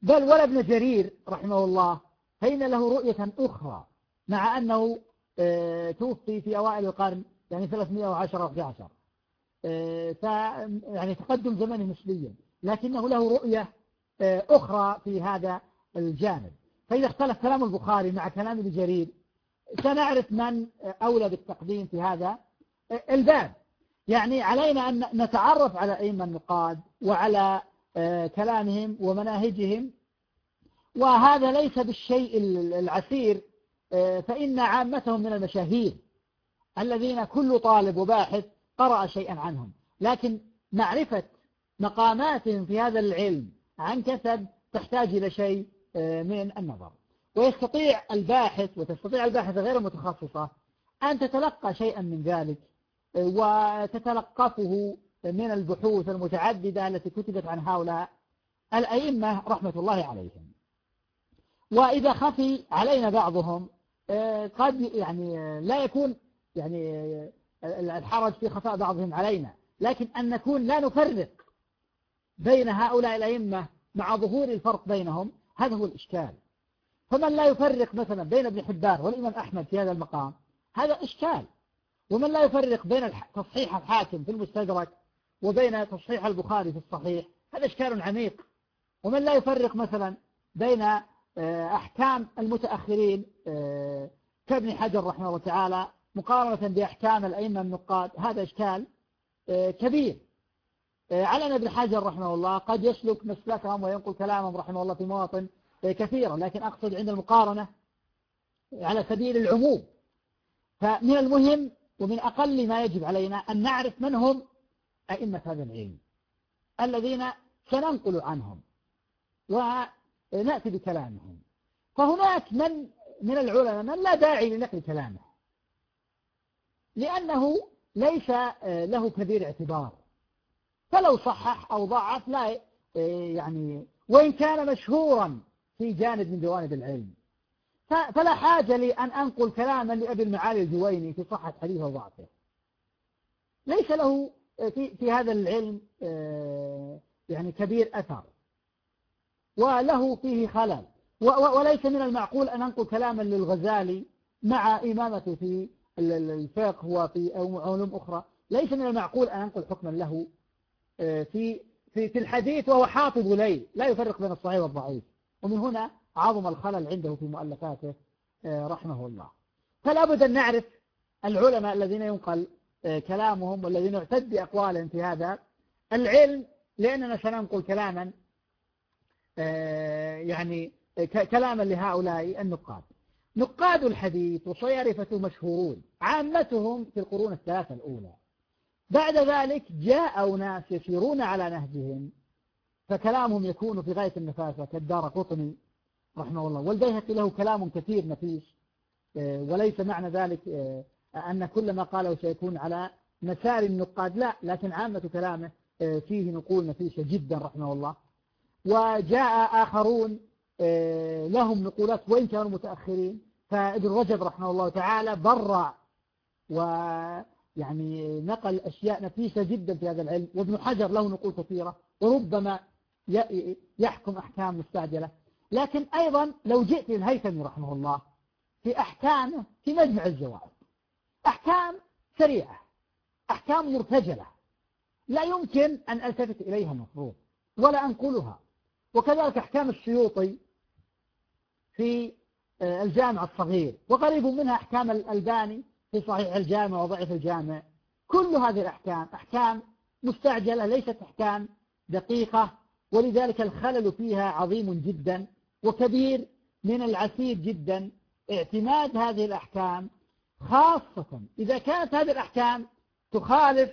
بل ولا ابن جرير رحمه الله فإن له رؤية أخرى مع أنه آه، توفي في أوائل القرن يعني 310 أو 11 ف يعني تقدم زمنه نسبيا لكنه له رؤية آه، أخرى في هذا الجانب. فإذا اختلف كلام البخاري مع كلام ابن جرير سنعرف من أولى بالتقديم في هذا الباب. يعني علينا أن نتعرف على أئمة النقاد وعلى آه، كلامهم ومناهجهم وهذا ليس بالشيء العسير آه، فإن عامتهم من المشاهير الذين كل طالب وباحث قرأ شيئا عنهم. لكن معرفة مقاماتهم في هذا العلم عن كثب تحتاج إلى شيء آه، من النظر. ويستطيع الباحث وتستطيع الباحث غير المتخصصة أن تتلقى شيئا من ذلك وتتلقفه من البحوث المتعددة التي كتبت عن هؤلاء الأئمة رحمة الله عليهم. وإذا خفي علينا بعضهم قد يعني لا يكون يعني الحرج في خفاء بعضهم علينا. لكن أن نكون لا نفرق بين هؤلاء الأئمة مع ظهور الفرق بينهم هذا هو الإشكال. فمن لا يفرق مثلا بين ابن حبان والإمام أحمد في هذا المقام هذا إشكال. ومن لا يفرق بين تصحيح الحاكم في المستدرك وبين تصحيح البخاري في الصحيح هذا إشكال عميق. ومن لا يفرق مثلا بين آه، أحكام المتأخرين آه، كابن حجر رحمه الله تعالى مقارنة بأحكام الأئمة النقاد هذا إشكال كبير. على ابن حجر رحمه الله قد يسلك مسلكهم وينقل كلامهم رحمه الله في مواطن كثيرة لكن أقصد عند المقارنة على سبيل العموم. فمن المهم ومن أقل ما يجب علينا أن نعرف من هم أئمة هذا العلم الذين سننقل عنهم. ونأتي بكلامهم. فهناك من من العلماء من لا داعي لنقل كلامه. لأنه ليس له كبير اعتبار. فلو صحح أو ضعف لا يعني وإن كان مشهورا في جانب من جوانب العلم. فلا حاجة لي أن أنقل كلاما لأبي المعالي الجويني في صحة حديثه وضعفه. ليس له في, في هذا العلم يعني كبير أثر. وله فيه خلل. وليس من المعقول أن أنقل كلاما للغزالي مع إمامته في الفقه وفي علوم أخرى. ليس من المعقول أن أنقل حكما له في في في الحديث وهو حافظ ليل لا يفرق بين الصحيح والضعيف. ومن هنا عظم الخلل عنده في مؤلفاته رحمه الله. فلا بد أن نعرف العلماء الذين ينقل كلامهم والذين يعتد بأقوالهم في هذا. العلم لأننا سننقل كلاما يعني كلاما لهؤلاء النقاد. نقاد الحديث وصيرفة مشهورون عامتهم في القرون الثلاثة الأولى. بعد ذلك جاء ناس يسيرون على نهجهم فكلامهم يكون في غاية النفاسة كالدار قطني رحمه الله. والبيهقي له كلام كثير نفيس وليس معنى ذلك أن كل ما قاله سيكون على مسار النقاد. لا لكن عامة كلامه فيه نقول نفيسة جدا رحمه الله. وجاء آخرون لهم نقولات وإن كانوا متأخرين. فابن رجب رحمه الله تعالى برع ويعني نقل أشياء نفيسة جدا في هذا العلم. وابن حجر له نقول كثيرة وربما يحكم أحكام مستعجلة. لكن أيضا لو جئت للهيثمي رحمه الله في أحكامه في مجمع الزوائد أحكام سريعة أحكام مرتجلة. لا يمكن أن ألتفت إليها المفروض ولا أنقلها. وكذلك أحكام السيوطي في آه، الجامع الصغير وقريب منها أحكام الألباني في صحيح الجامع وضعف الجامع. كل هذه الأحكام أحكام مستعجلة ليست أحكام دقيقة ولذلك الخلل فيها عظيم جدا وكبير من العسير جدا. اعتماد هذه الأحكام خاصة إذا كانت هذه الأحكام تخالف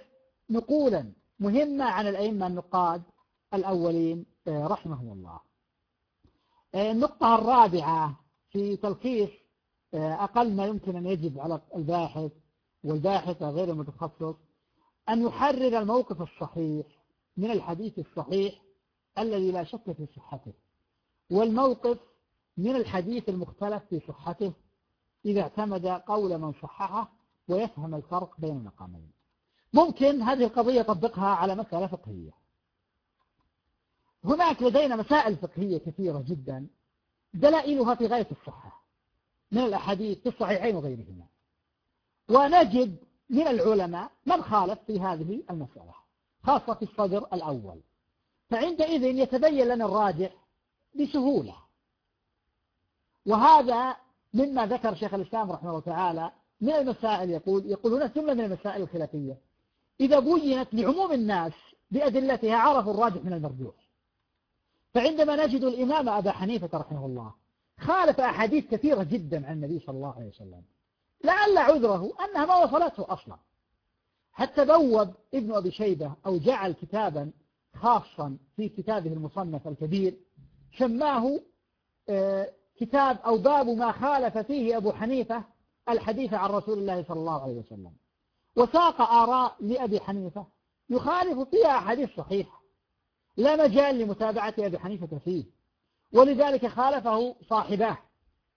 نقولا مهمة عن الأئمة النقاد الأولين. آه، رحمهم الله. آه، النقطة الرابعة في تلخيص آه، أقل ما يمكن أن يجب على الباحث والباحث غير المتخصص أن يحرر الموقف الصحيح من الحديث الصحيح الذي لا شك في صحته والموقف من الحديث المختلف في صحته إذا اعتمد قول من صححه ويفهم الفرق بين المقامين. ممكن هذه القضية طبقها على مسألة فقهية. هناك لدينا مسائل فقهية كثيرة جدا دلائلها في غاية الصحة من الأحاديث في الصحيحين وغيرهما. ونجد من العلماء من خالف في هذه المسألة خاصة في الصدر الأول. فعندئذ يتبين لنا الراجح بسهولة. وهذا مما ذكر شيخ الإسلام رحمه الله تعالى من المسائل يقول يقول هنا ثم من المسائل الخلافية. إذا بينت لعموم الناس بأدلتها عرفوا الراجح من المرجوح. فعندما نجد الإمام أبا حنيفة رحمه الله خالف أحاديث كثيرة جدا عن النبي صلى الله عليه وسلم لعل عذره أنها ما وصلته أصلا. حتى بوب ابن أبي شيبة أو جعل كتابا خاصا في كتابه المصنف الكبير سماه آه، كتاب أو باب ما خالف فيه أبو حنيفة الحديث عن رسول الله صلى الله عليه وسلم. وساق آراء لأبي حنيفة يخالف فيها حديث صحيح لا مجال لمتابعة أبي حنيفة فيه ولذلك خالفه صاحباه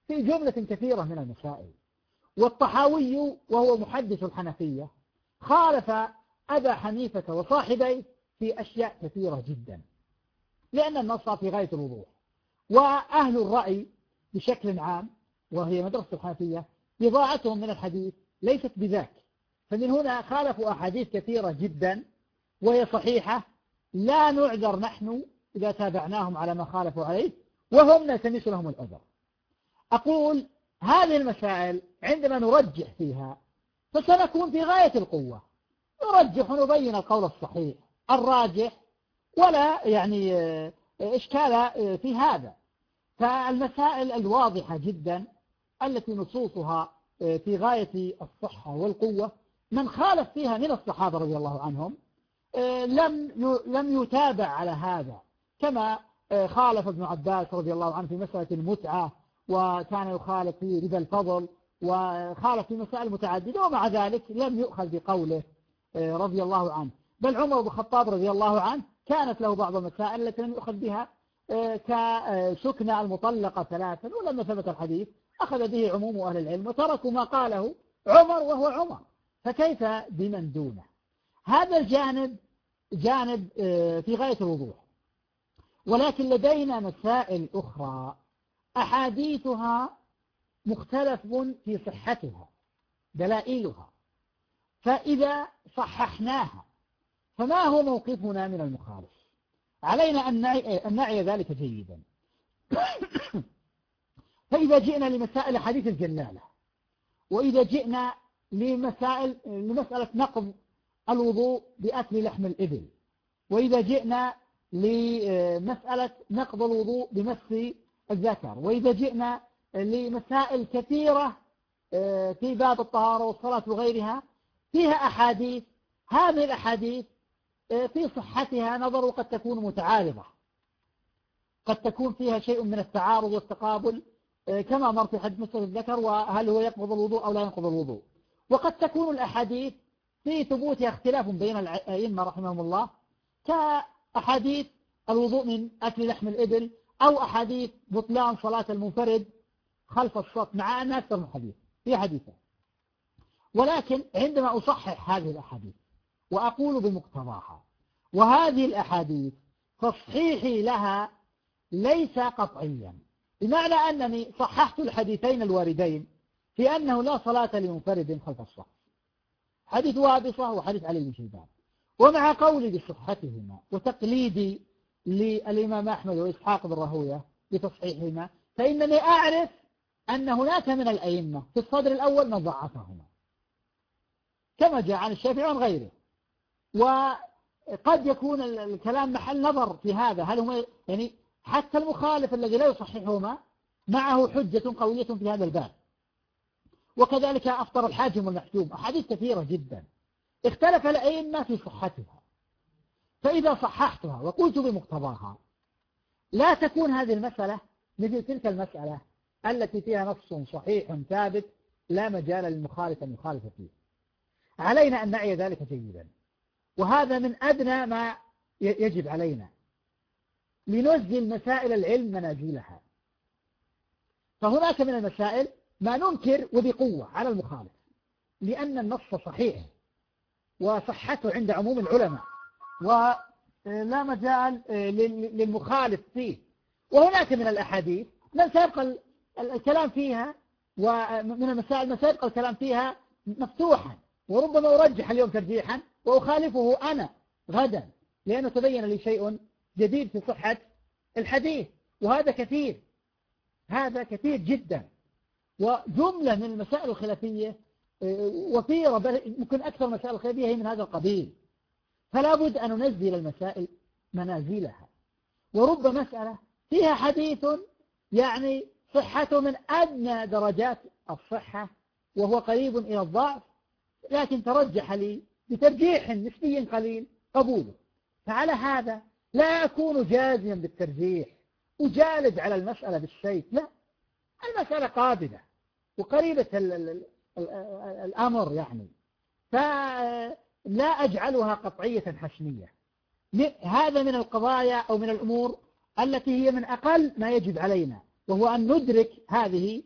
في جملة كثيرة من المسائل. والطحاوي وهو محدث الحنفية خالف أبا حنيفة وصاحبيه في أشياء كثيرة جدا. لأن النص في غاية الوضوح. وأهل الرأي بشكل عام وهي مدرسة الحنفية بضاعتهم من الحديث ليست بذاك. فمن هنا خالفوا أحاديث كثيرة جدا وهي صحيحة لا نعذر نحن إذا تابعناهم على ما خالفوا عليه وهم نلتمس لهم العذر أقول هذه المسائل عندما نرجح فيها فسنكون في غاية القوة. نرجح ونبين القول الصحيح الراجح ولا يعني إشكال في هذا. فالمسائل الواضحة جدا التي نصوصها في غاية الصحة والقوة من خالف فيها من الصحابة رضي الله عنهم لم لم يتابع على هذا. كما خالف ابن عباس رضي الله عنه في مسألة المتعة وكان يخالف في ربا الفضل وخالف في مسائل متعددة ومع ذلك لم يؤخذ بقوله رضي الله عنه. بل عمر بن الخطاب رضي الله عنه كانت له بعض المسائل التي لم يؤخذ بها كسكنى المطلقة ثلاثا ولما ثبت الحديث أخذ به عموم أهل العلم وتركوا ما قاله عمر وهو عمر. فكيف بمن دونه؟ هذا الجانب جانب آه، في غاية الوضوح. ولكن لدينا مسائل أخرى أحاديثها مختلف في صحتها دلائلها. فإذا صححناها فما هو موقفنا من المخالف؟ علينا أن نعي ذلك جيدا. فإذا جئنا لمسائل حديث الجلالة وإذا جئنا لمسائل لمسألة نقض الوضوء بأكل لحم الإبل. وإذا جئنا لمسألة نقض الوضوء بمس الذكر. وإذا جئنا لمسائل كثيرة آه، في باب الطهارة والصلاة وغيرها فيها أحاديث. هذه الأحاديث آه، في صحتها نظر وقد تكون متعارضة. قد تكون فيها شيء من التعارض والتقابل آه، كما مر في حديث مسألة الذكر وهل هو يقبض الوضوء أو لا ينقض الوضوء. وقد تكون الأحاديث في ثبوتها اختلاف بين الأئمة رحمهم الله كأحاديث الوضوء من أكل لحم الإبل أو أحاديث بطلان صلاة المنفرد خلف الصف مع أن أكثر من حديث في حديثة ولكن عندما أصحح هذه الأحاديث وأقول بمقتضاها وهذه الأحاديث تصحيحي لها ليس قطعيا بمعنى أنني صححت الحديثين الواردين في أنه لا صلاة لمنفرد خلف الصف. حديث وابصة وحديث علي بن شيبان. ومع قولي بصحتهما وتقليدي للإمام أحمد وإسحاق بن راهوية بتصحيحهما فإنني أعرف أن هناك من الأئمة في الصدر الأول من ضعفهما. كما جاء عن الشافعي وعن غيره. وقد يكون الكلام محل نظر في هذا. هل هم يعني حتى المخالف الذي لا يصححهما معه حجة قوية في هذا الباب. وكذلك أفطر الحاجم والمحجوم أحاديث كثيرة جدا. اختلف الأئمة في صحتها. فإذا صححتها وقلت بمقتضاها لا تكون هذه المسألة مثل تلك المسألة التي فيها نص صحيح ثابت لا مجال للمخالف أن يخالف فيه. علينا أن نعي ذلك جيدا. وهذا من أدنى ما يجب علينا. لنزل مسائل العلم منازلها. فهناك من المسائل ما ننكر وبقوة على المخالف لأن النص صحيح وصحته عند عموم العلماء ولا مجال للمخالف فيه. وهناك من الأحاديث من سيبقى الكلام فيها ومن المسائل من سيبقى الكلام فيها مفتوحا وربما أرجح اليوم ترجيحا وأخالفه أنا غدا لأنه تبين لي شيء جديد في صحة الحديث. وهذا كثير هذا كثير جدا. وجملة من المسائل الخلافية آه، وفيرة بل ممكن أكثر مسائل الخلافية هي من هذا القبيل. فلا بد أن ننزل المسائل منازلها. ورب مسألة فيها حديث يعني صحته من أدنى درجات الصحة وهو قريب إلى الضعف لكن ترجح لي بترجيح نسبي قليل قبوله. فعلى هذا لا أكون جازيا بالترجيح. أجالد على المسألة بالسيف. لا. المسألة قابلة وقريبة الأمر يعني. فلا أجعلها قطعية حشمية. هذا من القضايا أو من الأمور التي هي من أقل ما يجب علينا وهو أن ندرك هذه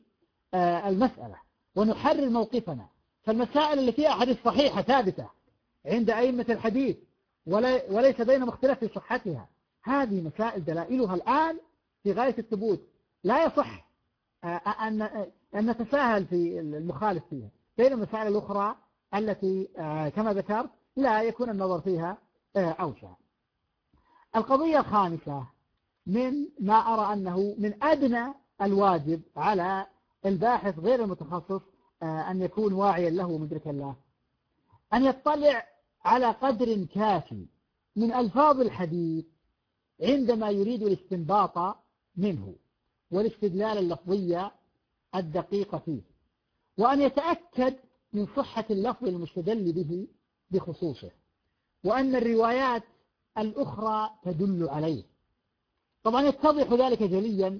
آه، المسألة ونحرر موقفنا. فالمسائل اللي فيها حديث صحيحة ثابتة عند أئمة الحديث وليس بينهم اختلاف في صحتها هذه مسائل دلائلها الآن في غاية الثبوت. لا يصح أن أن نتساهل في المخالف فيها. بين المسائل الأخرى التي آه، كما ذكرت لا يكون النظر فيها آه، أوسع. القضية الخامسة من ما أرى أنه من أدنى الواجب على الباحث غير المتخصص أن يكون واعيا له ومدركا له أن يطلع على قدر كافي من ألفاظ الحديث عندما يريد الاستنباط منه. والاستدلال اللفظية الدقيق فيه وأن يتأكد من صحة اللفظ المستدل به بخصوصه وأن الروايات الأخرى تدل عليه. طبعا يتضح ذلك جليا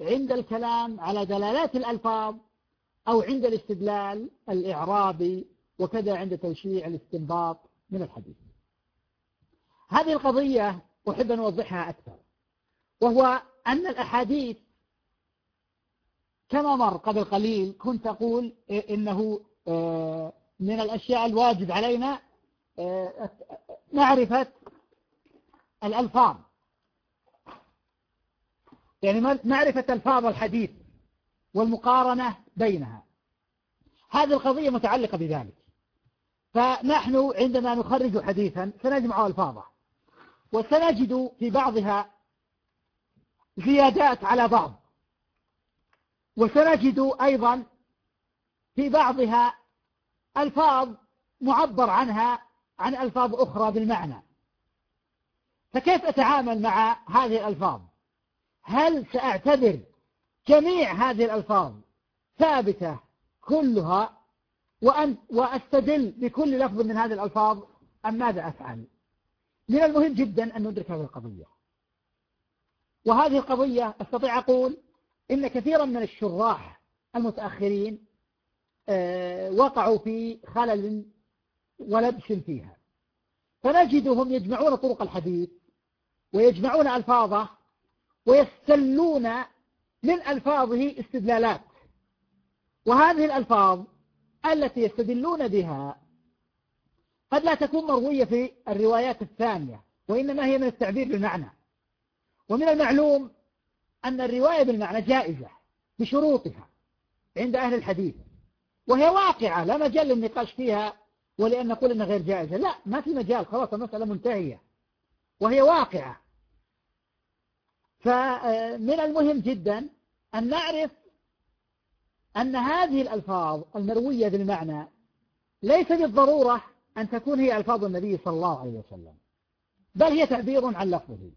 عند الكلام على دلالات الألفاظ أو عند الاستدلال الإعرابي وكذا عند توشيع الاستنباط من الحديث. هذه القضية أحب أن أوضحها أكثر وهو أن الأحاديث كما مر قبل قليل كنت أقول إنه آه، من الأشياء الواجب علينا آه، معرفة الألفاظ. يعني معرفة ألفاظ الحديث والمقارنة بينها. هذه القضية متعلقة بذلك. فنحن عندما نخرج حديثا سنجمع ألفاظه وسنجد في بعضها زيادات على بعض. وسنجد أيضا في بعضها ألفاظ معبر عنها عن ألفاظ أخرى بالمعنى. فكيف أتعامل مع هذه الألفاظ؟ هل سأعتبر جميع هذه الألفاظ ثابتة كلها وأن وأستدل بكل لفظ من هذه الألفاظ أم ماذا أفعل؟ من المهم جدا أن ندرك هذه القضية. وهذه القضية أستطيع أقول إن كثيرا من الشراح المتأخرين آه، وقعوا في خلل ولبس فيها. فنجدهم يجمعون طرق الحديث ويجمعون ألفاظه ويستلون من ألفاظه استدلالات. وهذه الألفاظ التي يستدلون بها قد لا تكون مروية في الروايات الثانية وإنما هي من التعبير بالمعنى. ومن المعلوم أن الرواية بالمعنى جائزة بشروطها عند أهل الحديث. وهي واقعة لا مجال للنقاش فيها ولأن نقول أنها غير جائزة. لا ما في مجال خلاص المسألة منتهية. وهي واقعة. فمن المهم جدا أن نعرف أن هذه الألفاظ المروية بالمعنى ليس بالضرورة أن تكون هي ألفاظ النبي صلى الله عليه وسلم بل هي تعبير عن لفظه.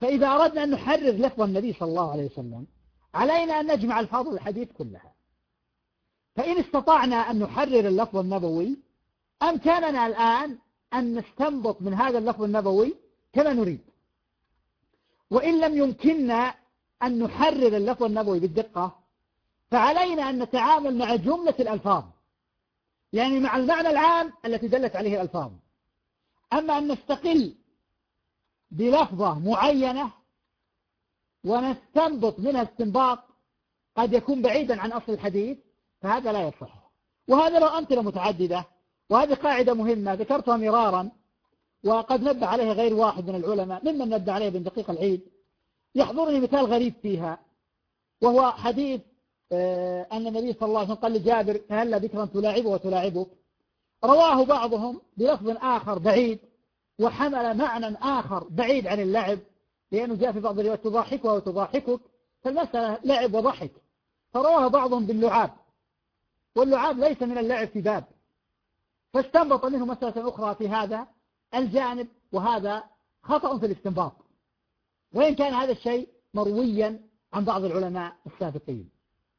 فإذا أردنا أن نحرر لفظ النبي صلى الله عليه وسلم علينا أن نجمع ألفاظ الحديث كلها. فإن استطعنا أن نحرر اللفظ النبوي أمكننا الآن أن نستنبط من هذا اللفظ النبوي كما نريد؟ وإن لم يمكننا أن نحرر اللفظ النبوي بالدقة فعلينا أن نتعامل مع جملة الألفاظ. يعني مع المعنى العام التي دلت عليه الألفاظ. أما أن نستقل بلفظة معينة ونستنبط منها استنباط قد يكون بعيدا عن أصل الحديث فهذا لا يصح. وهذا له أمثلة متعددة وهذه قاعدة مهمة ذكرتها مرارا وقد نبه عليها غير واحد من العلماء ممن نبه عليه بن دقيق العيد. يحضرني مثال غريب فيها وهو حديث آه، أن النبي صلى الله عليه وسلم قال لجابر هلا ذكرا تلاعبه وتلاعبه رواه بعضهم بلفظ آخر بعيد. وحمل معنى آخر بعيد عن اللعب لأنه جاء في بعض الروايات تضاحكها وتضاحكك فالمسألة لعب وضحك. فرواه بعضهم باللعاب واللعاب ليس من اللعب في باب. فاستنبط منه مسألة أخرى في هذا الجانب وهذا خطأ في الاستنباط. وإن كان هذا الشيء مرويا عن بعض العلماء السابقين.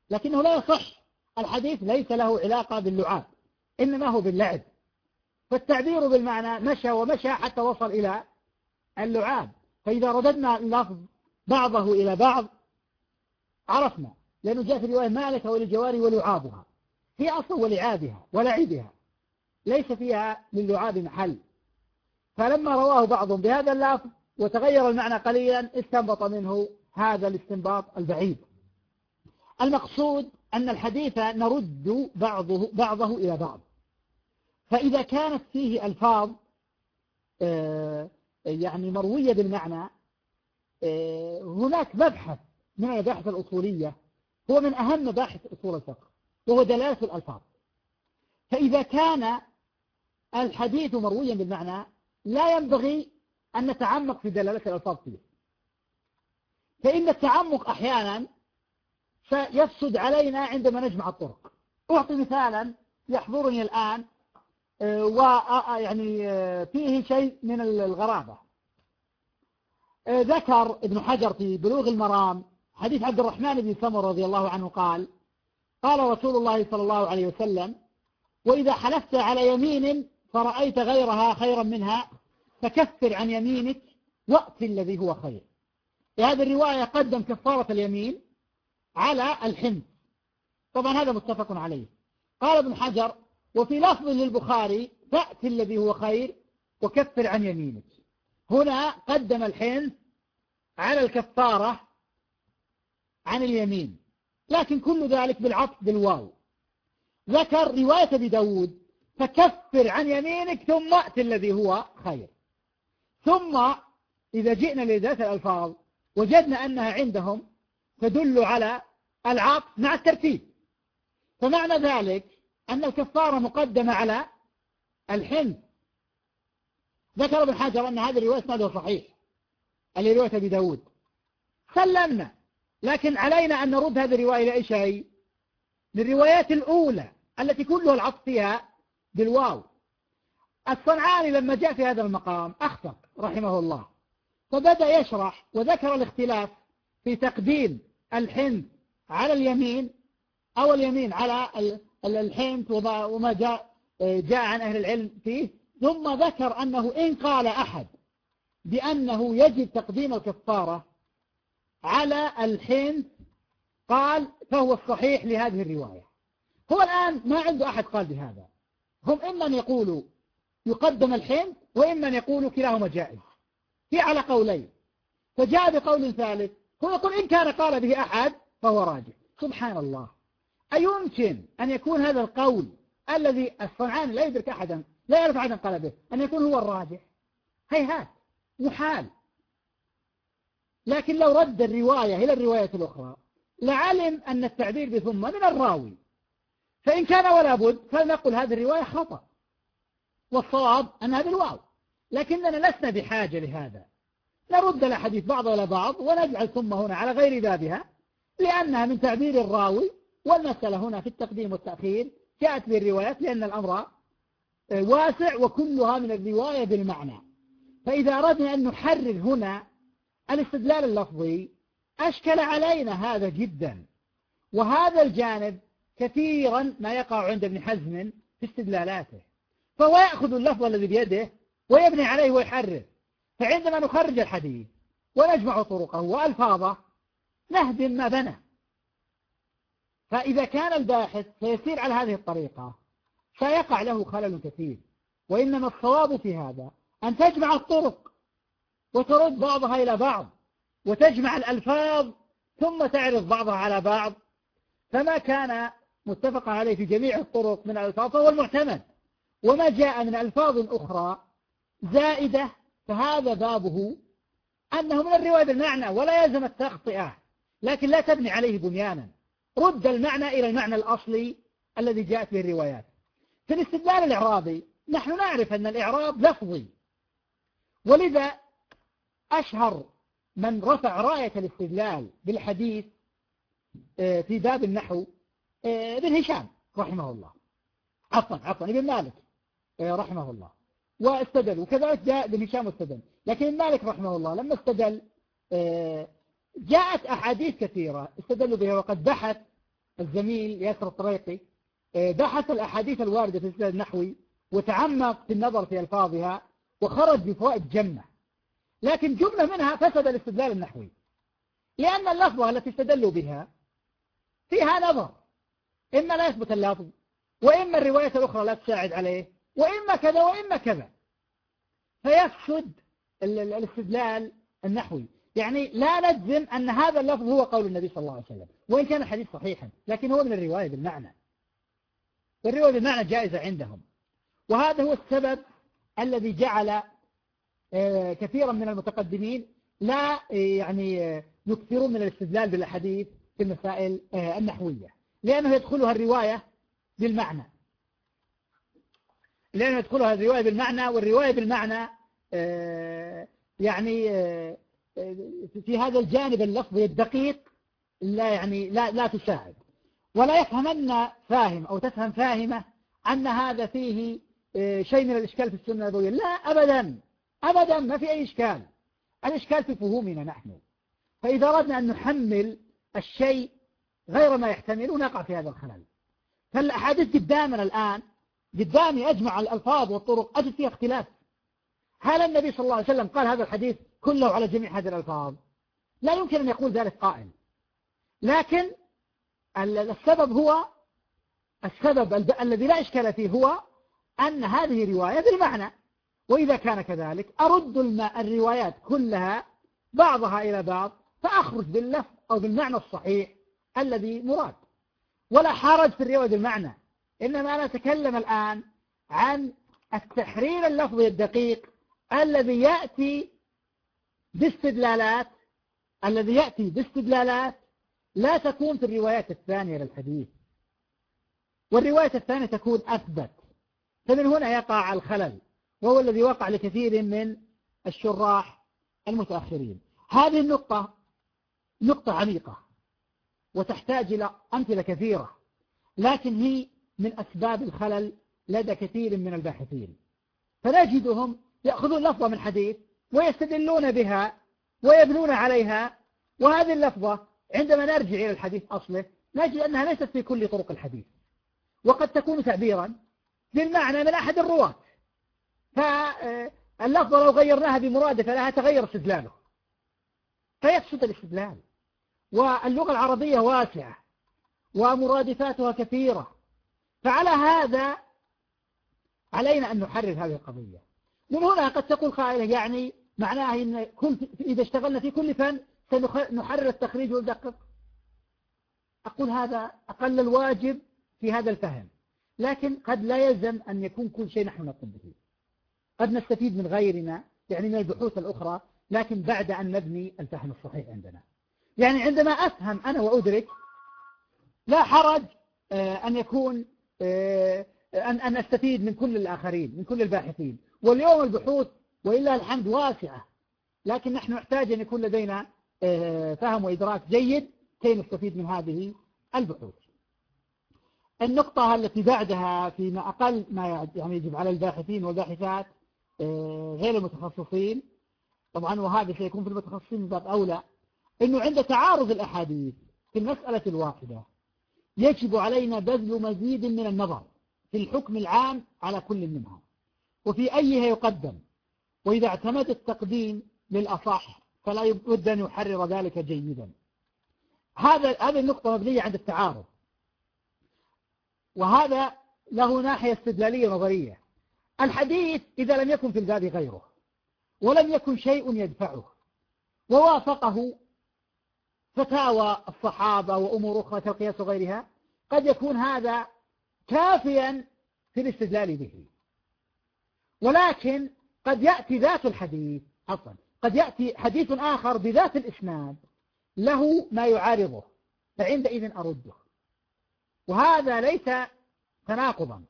لكنه لا يصح. الحديث ليس له علاقة باللعاب إنما هو باللعب. فالتعبير بالمعنى مشى ومشى حتى وصل إلى اللعاب. فإذا رددنا اللفظ بعضه إلى بعض عرفنا لأنه جاء في رواية مالك وللجواري ولعابها. هي أصل ولعابها ولعبها ليس فيها للعاب محل. فلما رواه بعضهم بهذا اللفظ وتغير المعنى قليلا استنبط منه هذا الاستنباط البعيد. المقصود أن الحديث نرد بعضه, بعضه إلى بعض. فإذا كانت فيه ألفاظ آه، يعني مروية بالمعنى آه، هناك مبحث من المباحث الأصولية هو من أهم مباحث أصول الفقه وهو دلالة الألفاظ. فإذا كان الحديث مرويا بالمعنى لا ينبغي أن نتعمق في دلالة الألفاظ فيه. فإن التعمق أحيانا سيفسد علينا عندما نجمع الطرق. أعطي مثالا يحضرني الآن ويعني فيه شيء من الغرابة. ذكر ابن حجر في بلوغ المرام حديث عبد الرحمن بن سمر رضي الله عنه قال قال رسول الله صلى الله عليه وسلم وإذا حلفت على يمين فرأيت غيرها خيرا منها فكفر عن يمينك وقت الذي هو خير. في هذه الرواية قدم كفارة اليمين على الحنث. طبعا هذا متفق عليه. قال ابن حجر وفي لفظ للبخاري فأتي الذي هو خير وكفر عن يمينك. هنا قدم الحنث على الكفارة عن اليمين لكن كل ذلك بالعطف بالواو. ذكر رواية أبي فكفر عن يمينك ثم أتي الذي هو خير. ثم إذا جئنا لذات الألفاظ وجدنا أنها عندهم تدل على العطف مع الترتيب. فمعنى ذلك أن الكفارة مقدمة على الحنث ذكر ابن حجر أن هذه الرواية اسنادها صحيح اللي رواية أبي داود. سلمنا لكن علينا أن نرد هذه الرواية إلى أي شيء؟ للروايات الأولى التي كلها العطف فيها بالواو. الصنعاني لما جاء في هذا المقام أخطأ رحمه الله فبدأ يشرح وذكر الاختلاف في تقديم الحنث على اليمين أو اليمين على الحنث وما جاء جاء عن أهل العلم فيه ثم ذكر أنه إن قال أحد بأنه يجب تقديم الكفارة على الحنث قال فهو الصحيح لهذه الرواية. هو الآن ما عنده أحد قال بهذا. هم إما يقولوا يقدم الحنث وإما يقولوا كلاهما جائز. في على قولين. فجاء بقول ثالث هو يقول إن كان قال به أحد فهو راجح. سبحان الله. أيمكن أن يكون هذا القول الذي الصنعاني لا يدرك أحدا لا يعرف أحدا قال به أن يكون هو الراجح؟ هيهات محال لكن لو رد الرواية إلى الرواية الأخرى لعلم أن التعبير بثم من الراوي. فإن كان ولا بد فلنقل هذه الرواية خطأ. والصواب أن هذا الواو. لكننا لسنا بحاجة لهذا. نرد الحديث بعض إلى بعض ونجعل ثم هنا على غير بابها لأنها من تعبير الراوي والمسألة هنا في التقديم والتأخير جاءت بالروايات لأن الأمر واسع وكلها من الرواية بالمعنى. فإذا أردنا أن نحرر هنا الاستدلال اللفظي أشكل علينا هذا جدا. وهذا الجانب كثيرا ما يقع عند ابن حزم في استدلالاته. فهو يأخذ اللفظ الذي بيده ويبني عليه ويحرر. فعندما نخرج الحديث ونجمع طرقه وألفاظه نهدم ما بنى. فإذا كان الباحث سيسير على هذه الطريقة سيقع له خلل كثير. وإنما الصواب في هذا أن تجمع الطرق وترد بعضها إلى بعض وتجمع الألفاظ ثم تعرض بعضها على بعض. فما كان متفق عليه في جميع الطرق من الألفاظ فهو المعتمد. وما جاء من ألفاظ أخرى زائدة فهذا بابه أنه من الرواية بالمعنى ولا يلزم التخطئة لكن لا تبني عليه بنيانا. رد المعنى إلى المعنى الأصلي الذي جاءت به الروايات. في الاستدلال الإعرابي نحن نعرف أن الإعراب لفظي. ولذا أشهر من رفع راية الاستدلال بالحديث آه، في باب النحو آه، ابن هشام رحمه الله. عفوا عفوا ابن مالك آه، رحمه الله. واستدل وكذلك جاء ابن هشام واستدل. لكن مالك رحمه الله لما استدل جاءت أحاديث كثيرة استدلوا بها وقد بحث الزميل ياسر الطريقي بحث الأحاديث الواردة في الاستدلال النحوي وتعمق في النظر في ألفاظها وخرج بفوائد جمة. لكن جملة منها فسد الاستدلال النحوي لأن اللفظة التي استدلوا بها فيها نظر إما لا يثبت اللفظ وإما الرواية الأخرى لا تساعد عليه وإما كذا وإما كذا. فيفسد الاستدلال النحوي. يعني لا نجزم أن هذا اللفظ هو قول النبي صلى الله عليه وسلم. وإن كان الحديث صحيحا لكن هو من الرواية بالمعنى. الرواية بالمعنى جائزة عندهم. وهذا هو السبب الذي جعل آه، كثيرا من المتقدمين لا آه، يعني آه، يكثرون من الاستدلال بالحديث في المسائل النحوية. لأنه يدخلها الرواية بالمعنى. لأنه يدخلها الرواية بالمعنى والرواية بالمعنى يعني في هذا الجانب اللفظي الدقيق لا يعني لا لا تساعد. ولا يفهمن فاهم أو تفهم فاهمة أن هذا فيه آه، شيء من الإشكال في السنة النبوية. لا أبدا. أبدا ما في أي إشكال. الإشكال في فهومنا نحن. فإذا أردنا أن نحمل الشيء غير ما يحتمل نقع في هذا الخلل. فالأحاديث قدامنا الآن قدامي أجمع الألفاظ والطرق أجد فيها اختلاف. هل النبي صلى الله عليه وسلم قال هذا الحديث كله على جميع هذه الألفاظ. لا يمكن أن يقول ذلك قائل. لكن السبب هو السبب الذي لا إشكال فيه هو أن هذه رواية بالمعنى. وإذا كان كذلك أرد الروايات كلها بعضها إلى بعض فأخرج باللفظ أو بالمعنى الصحيح الذي مراد. ولا حرج في الرواية بالمعنى. إنما أنا أتكلم الآن عن التحرير اللفظي الدقيق الذي يأتي باستدلالات الذي يأتي باستدلالات لا تكون في الروايات الثانية للحديث. والرواية الثانية تكون أثبت. فمن هنا يقع الخلل وهو الذي وقع لكثير من الشراح المتأخرين. هذه النقطة نقطة عميقة وتحتاج إلى أمثلة كثيرة لكن هي من أسباب الخلل لدى كثير من الباحثين. فنجدهم يأخذون لفظة من حديث ويستدلون بها ويبنون عليها وهذه اللفظة عندما نرجع إلى الحديث أصله نجد أنها ليست في كل طرق الحديث وقد تكون تعبيرا بالمعنى من أحد الرواة. فاللفظة لو غيرناها بمرادفة لها تغير استدلاله. فيفسد الاستدلال. واللغة العربية واسعة ومرادفاتها كثيرة. فعلى هذا علينا أن نحرر هذه القضية. من هنا قد تقول قائلة يعني معناها إن كل إذا اشتغلنا في كل فن سنحرر التخريج والدقق. أقول هذا أقل الواجب في هذا الفهم. لكن قد لا يلزم أن يكون كل شيء نحن نقوم به. قد نستفيد من غيرنا يعني من البحوث الأخرى لكن بعد أن نبني الفهم الصحيح عندنا. يعني عندما أفهم أنا وأدرك لا حرج آه، أن يكون آه، أن أن أستفيد من كل الآخرين من كل الباحثين. واليوم البحوث وإلا الحمد واسعة. لكن نحن نحتاج أن يكون لدينا آه، فهم وإدراك جيد كي نستفيد من هذه البحوث. النقطة التي بعدها فيما أقل ما يعني يجب على الباحثين والباحثات غير المتخصصين. طبعا وهذا سيكون في المتخصصين باب أولى. أنه عند تعارض الأحاديث في المسألة الواحدة يجب علينا بذل مزيد من النظر في الحكم العام على كل منها. وفي أيها يقدم وإذا اعتمد التقديم للأصح فلا بد أن يحرر ذلك جيدا. هذا هذه النقطة مبنية عند التعارض. وهذا له ناحية استدلالية نظرية. الحديث إذا لم يكن في الباب غيره ولم يكن شيء يدفعه ووافقه فتاوى الصحابة وأمور أخرى كالقياس وغيرها قد يكون هذا كافيا في الاستدلال به. ولكن قد يأتي ذات الحديث عفوا قد يأتي حديث آخر بذات الإسناد له ما يعارضه فعندئذ أرده. وهذا ليس تناقضا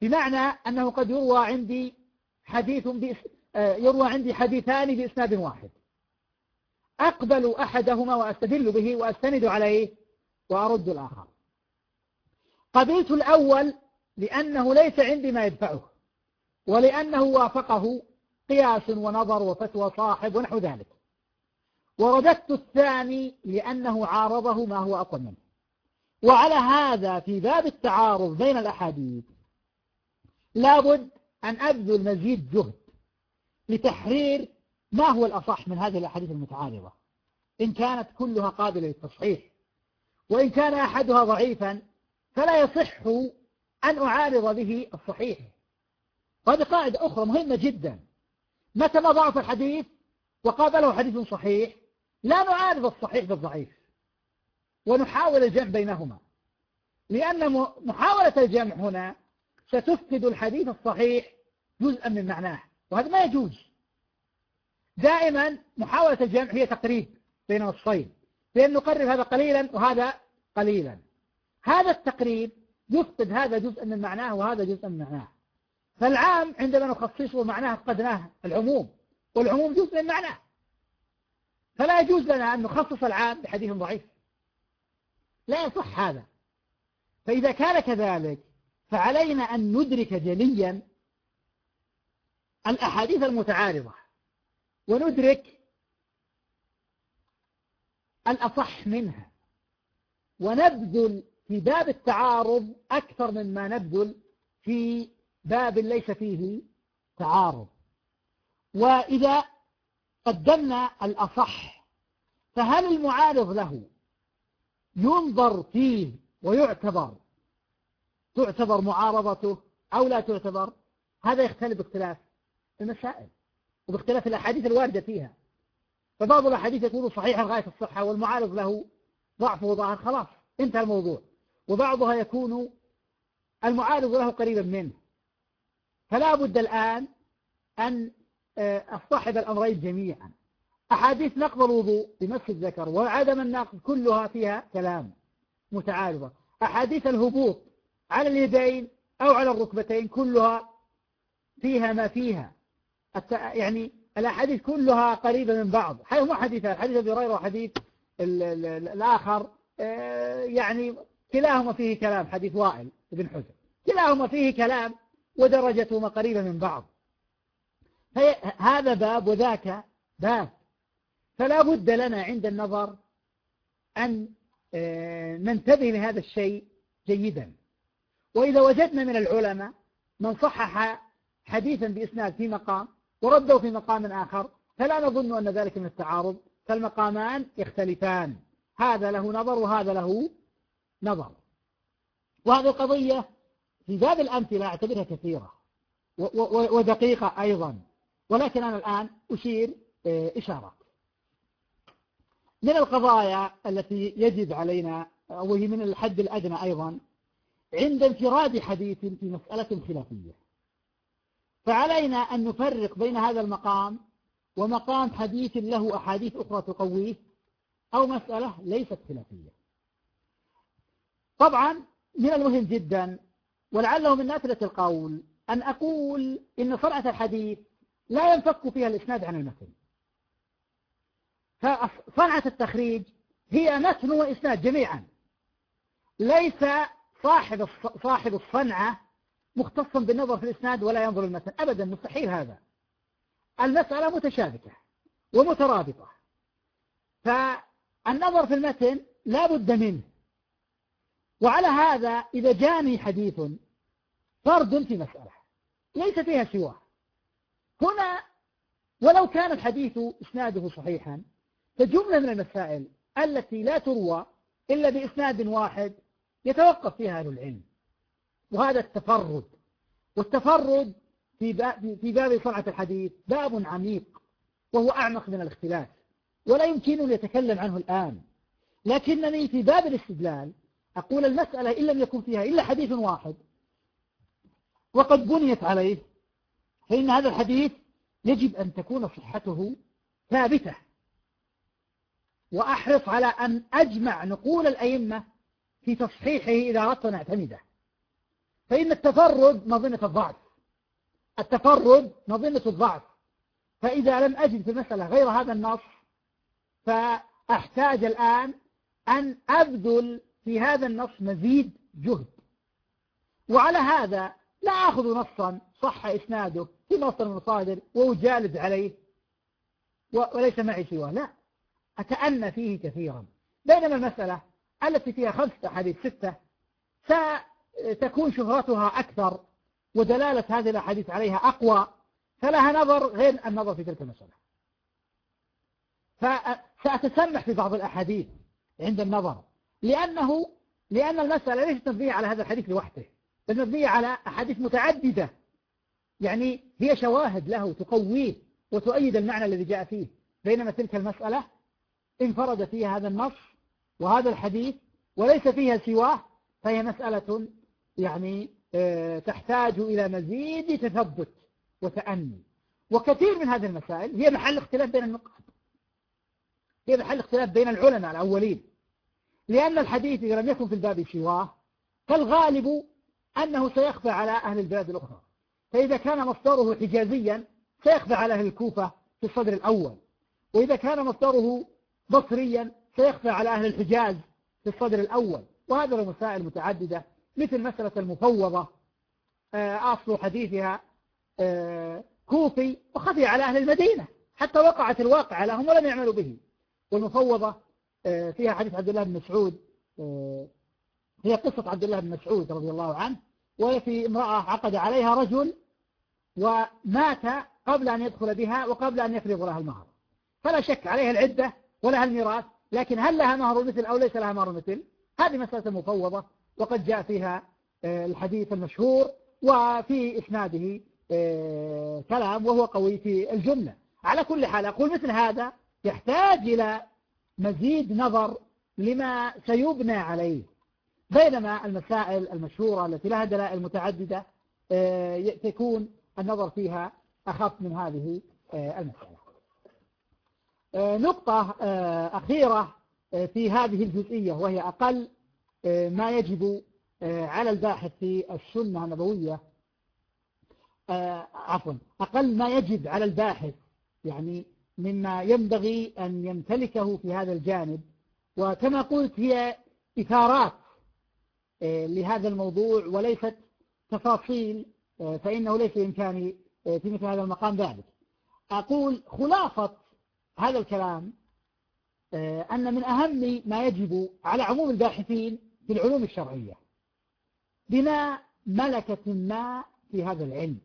بمعنى أنه قد يروى عندي حديث آه، يروى عندي حديثان بإسناد واحد. أقبل أحدهما وأستدل به وأستند عليه وأرد الآخر. قبلت الأول لأنه ليس عندي ما يدفعه. ولأنه وافقه قياس ونظر وفتوى صاحب ونحو ذلك. ورددت الثاني لأنه عارضه ما هو أقوى منه. وعلى هذا في باب التعارض بين الأحاديث لابد أن أبذل مزيد جهد لتحرير ما هو الأصح من هذه الأحاديث المتعارضة. إن كانت كلها قابلة للتصحيح وإن كان أحدها ضعيفا فلا يصح أن أعارض به الصحيح. وهذه قاعدة أخرى مهمة جدا. متى ما ضعف الحديث وقابله حديث صحيح لا نعارض الصحيح بالضعيف. ونحاول الجمع بينهما. لأن محاولة الجمع هنا ستفقد الحديث الصحيح جزءا من معناه. وهذا ما يجوز. دائما محاولة الجمع هي تقريب بين نصين بأن نقرب هذا قليلا وهذا قليلا. هذا التقريب يفقد هذا جزء من معناه وهذا جزء من معناه. فالعام عندما نخصصه معناه فقدناه العموم والعموم جزء من معناه. فلا يجوز لنا أن نخصص العام بحديث ضعيف. لا يصح هذا. فإذا كان كذلك فعلينا أن ندرك جليا الأحاديث المتعارضة وندرك الأصح منها ونبذل في باب التعارض أكثر مما نبذل في باب ليس فيه تعارض. وإذا قدمنا الأصح فهل المعارض له ينظر فيه ويعتبر تعتبر معارضته أو لا تعتبر؟ هذا يختلف باختلاف المسائل وباختلاف الأحاديث الواردة فيها. فبعض الأحاديث يكون صحيحا غاية الصحة والمعارض له ضعف وظاهر. خلاص انتهى الموضوع. وبعضها يكون المعارض له قريبا منه. فلا بد الآن أن آه، أصطحب الأمرين جميعا. أحاديث نقض الوضوء بمس الذكر وعدم النقض كلها فيها كلام متعارضة أحاديث الهبوط على اليدين أو على الركبتين كلها فيها ما فيها. يعني الأحاديث كلها قريبة من بعض. مو حديثان حديث أبي هريرة وحديث الآخر. آه، يعني كلاهما فيه كلام حديث وائل بن حجر. كلاهما فيه كلام ودرجتهما قريبة من بعض. هذا باب وذاك باب. فلا بد لنا عند النظر أن آه، ننتبه لهذا الشيء جيدا. وإذا وجدنا من العلماء من صحح حديثا بإسناد في مقام ورده في مقام آخر فلا نظن أن ذلك من التعارض فالمقامان يختلفان. هذا له نظر وهذا له نظر. وهذه القضية في باب الأمثلة أعتبرها كثيرة. ودقيقة أيضا. ولكن أنا الآن أشير آه، إشارات. من القضايا التي يجب علينا وهي من الحد الأدنى أيضا عند انفراد حديث في مسألة خلافية. فعلينا أن نفرق بين هذا المقام ومقام حديث له أحاديث أخرى تقويه أو مسألة ليست خلافية. طبعا من المهم جدا ولعله من نافلة القول أن أقول إن صنعة الحديث لا ينفك فيها الإسناد عن المتن. فصنعة التخريج هي متن وإسناد جميعا. ليس صاحب صاحب الصنعة مختصا بالنظر في الإسناد ولا ينظر المتن. أبدا مستحيل هذا. المسألة متشابكة ومترابطة. فالنظر في المتن لا بد منه. وعلى هذا إذا جاني حديث فرد في مسألة ليس فيها سواه هنا ولو كان الحديث إسناده صحيحا فجملة من المسائل التي لا تروى إلا بإسناد واحد يتوقف فيها أهل العلم وهذا التفرد. والتفرد في في باب صنعة الحديث باب عميق وهو أعمق من الاختلاف ولا يمكن أن يتكلم عنه الآن. لكنني في باب الاستدلال أقول المسألة إن لم يكن فيها إلا حديث واحد. وقد بنيت عليه فإن هذا الحديث يجب أن تكون صحته ثابتة. وأحرص على أن أجمع نقول الأئمة في تصحيحه إذا أردت أن أعتمده. فإن التفرد مظنة الضعف. التفرد مظنة الضعف. فإذا لم أجد في المسألة غير هذا النص فأحتاج الآن أن أبذل في هذا النص مزيد جهد. وعلى هذا لا أخذ نصا صح إسناده في مصدر المصادر وأجالد عليه وليس معي سواه. لا أتأنى فيه كثيرا. بينما المسألة التي فيها خمسة أحاديث ستة ستكون شهرتها أكثر ودلالة هذه الأحاديث عليها أقوى فلها نظر غير النظر في تلك المسألة. فسأتسمح في بعض الأحاديث عند النظر. لأنه لأن المسألة ليست مبنية على هذا الحديث لوحده بل مبنية على أحاديث متعددة. يعني هي شواهد له تقويه وتؤيد المعنى الذي جاء فيه. بينما تلك المسألة انفرد فيها هذا النص وهذا الحديث وليس فيها سواه فهي مسألة يعني آه، تحتاج إلى مزيد تثبت وتأني. وكثير من هذه المسائل هي محل اختلاف بين النقاد. هي محل اختلاف بين العلماء الأولين. لأن الحديث إذا لم يكن في الباب سواه فالغالب أنه سيخفى على أهل البلاد الأخرى. فإذا كان مصدره حجازيا سيخفى على أهل الكوفة في الصدر الأول. وإذا كان مصدره بصريا سيخفى على أهل الحجاز في الصدر الأول. وهذا المسائل متعددة مثل مسألة المفوضة أصل حديثها كوفي وخفي على أهل المدينة حتى وقعت الواقع لهم ولم يعملوا به. والمفوضة فيها حديث عبد الله بن مسعود هي قصة عبد الله بن مسعود رضي الله عنه وهي في امرأة عقد عليها رجل ومات قبل أن يدخل بها وقبل أن يفرض لها المهر. فلا شك عليها العدة ولها الميراث لكن هل لها مهر مثل أو ليس لها مهر مثل؟ هذه مسألة مفوضة وقد جاء فيها آه، الحديث المشهور وفي إسناده آه، كلام وهو قوي في الجملة. على كل حال أقول مثل هذا يحتاج إلى مزيد نظر لما سيبنى عليه. بينما المسائل المشهورة التي لها دلائل متعددة آه، تكون النظر فيها أخف من هذه المسألة. نقطة أخيرة في هذه الجزئية وهي أقل ما يجب على الباحث في السنة النبوية عفوا أقل ما يجب على الباحث يعني مما ينبغي أن يمتلكه في هذا الجانب. وكما قلت هي إثارات لهذا الموضوع وليست تفاصيل فإنه ليس بإمكاني في مثل هذا المقام ذلك. أقول خلاصة هذا الكلام آه، أن من أهم ما يجب على عموم الباحثين في العلوم الشرعية بناء ملكة ما في هذا العلم.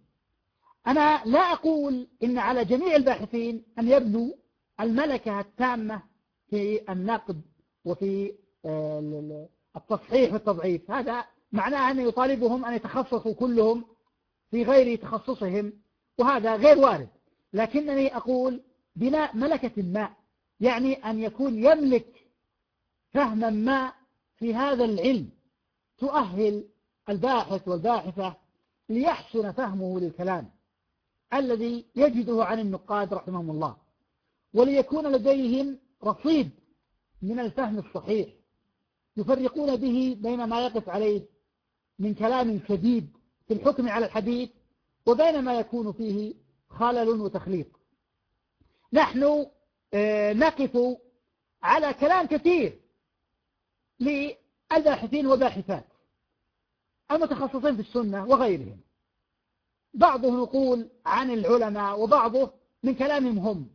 أنا لا أقول إن على جميع الباحثين أن يبنوا الملكة التامة في النقد وفي آه، التصحيح والتضعيف. هذا معناه أن يطالبهم أن يتخصصوا كلهم في غير تخصصهم وهذا غير وارد. لكنني أقول بناء ملكة ما يعني أن يكون يملك فهما ما في هذا العلم تؤهل الباحث والباحثة ليحسن فهمه للكلام. الذي يجده عن النقاد رحمهم الله وليكون لديهم رصيد من الفهم الصحيح يفرقون به بين ما يقف عليه من كلام شديد في الحكم على الحديث وبين ما يكون فيه خلل وتخليق. نحن آه، نقف على كلام كثير للباحثين والباحثات المتخصصين في السنة وغيرهم. بعضه نقول عن العلماء وبعضه من كلامهم هم.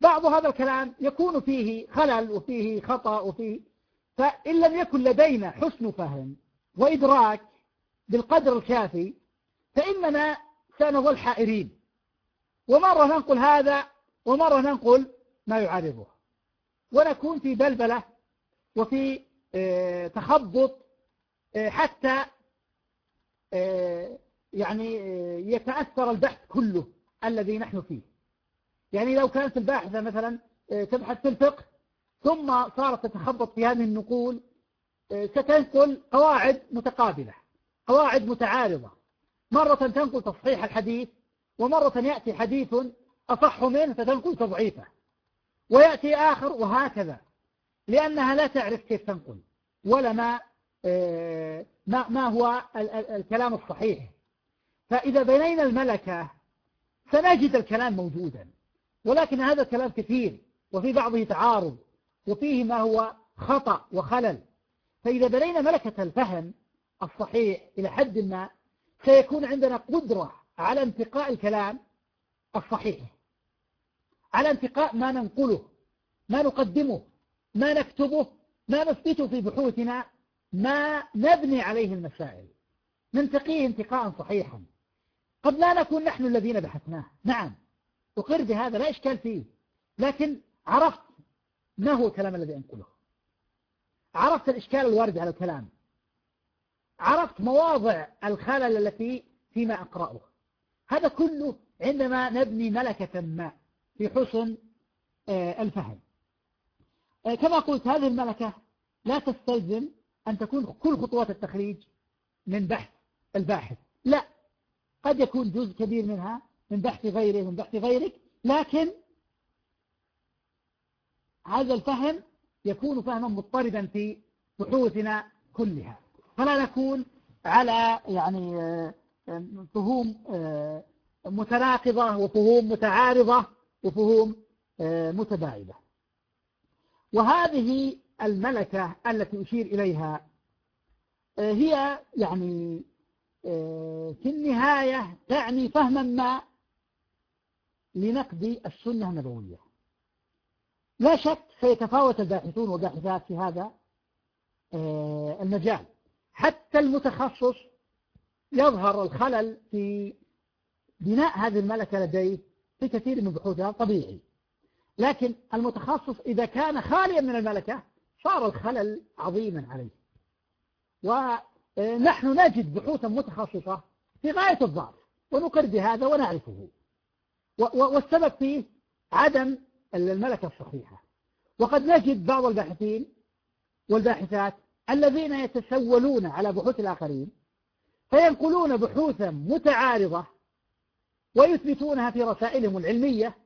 بعض هذا الكلام يكون فيه خلل وفيه خطأ وفيه فإن لم يكن لدينا حسن فهم وإدراك بالقدر الكافي فإننا سنظل حائرين. ومرة ننقل هذا ومرة ننقل ما يعارضه. ونكون في بلبلة وفي آه، تخبط آه، حتى آه، يعني يتأثر البحث كله الذي نحن فيه. يعني لو كانت الباحثة مثلا تبحث في الفقه ثم صارت تتخبط في هذه النقول ستنقل قواعد متقابلة قواعد متعارضة. مرة تنقل تصحيح الحديث ومرة يأتي حديث أصح منه فتنقل تضعيفه. ويأتي آخر وهكذا. لأنها لا تعرف كيف تنقل ولا ما آه، ما هو الكلام الصحيح. فإذا بنينا الملكة سنجد الكلام موجودا ولكن هذا الكلام كثير وفي بعضه تعارض وفيه ما هو خطأ وخلل. فإذا بنينا ملكة الفهم الصحيح إلى حد ما سيكون عندنا قدرة على انتقاء الكلام الصحيح على انتقاء ما ننقله ما نقدمه ما نكتبه ما نثبته في بحوثنا ما نبني عليه المسائل. ننتقيه انتقاء صحيحا. قد لا نكون نحن الذين بحثناه نعم. أقر بهذا لا إشكال فيه. لكن عرفت ما هو الكلام الذي أنقله. عرفت الإشكال الوارد على الكلام. عرفت مواضع الخلل التي فيما أقرأه. هذا كله عندما نبني ملكة ما في حسن آه، الفهم. آه، كما قلت هذه الملكة لا تستلزم أن تكون كل خطوات التخريج من بحث الباحث. لا. قد يكون جزء كبير منها من بحث غيره من بحث غيرك لكن هذا الفهم يكون فهما مضطردا في بحوثنا كلها. فلا نكون على يعني آه، فهوم متناقضة وفهوم متعارضة وفهوم آه، متباعدة. وهذه الملكة التي أشير إليها آه، هي يعني آه، في النهاية تعني فهما ما لنقد السنة النبوية. لا شك سيتفاوت الباحثون والباحثات في هذا آه، المجال. حتى المتخصص يظهر الخلل في بناء هذه الملكة لديه في كثير من بحوثها طبيعي لكن المتخصص إذا كان خاليا من الملكة صار الخلل عظيما عليه. ونحن نجد بحوثا متخصصة في غاية الضعف ونقر بهذا ونعرفه. والسبب فيه عدم الملكة الصحيحة. وقد نجد بعض الباحثين والباحثات الذين يتسولون على بحوث الآخرين فينقلون بحوثا متعارضة ويثبتونها في رسائلهم العلمية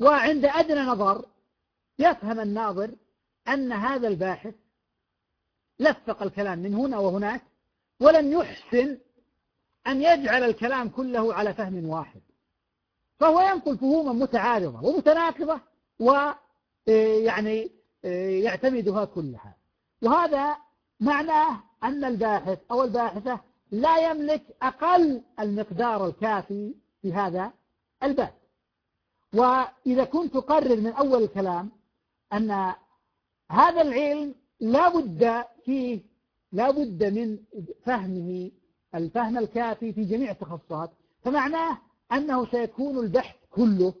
وعند أدنى نظر يفهم الناظر أن هذا الباحث لفق الكلام من هنا وهناك ولم يحسن أن يجعل الكلام كله على فهم واحد. فهو ينقل فهوما متعارضة ومتناقضة ويعني يعتمدها كلها. وهذا معناه أن الباحث أو الباحثة لا يملك أقل المقدار الكافي في هذا الباب. وإذا كنت أقرر من أول الكلام أن هذا العلم لا بد فيه لا بد من فهمه الفهم الكافي في جميع التخصصات. فمعناه أنه سيكون البحث كله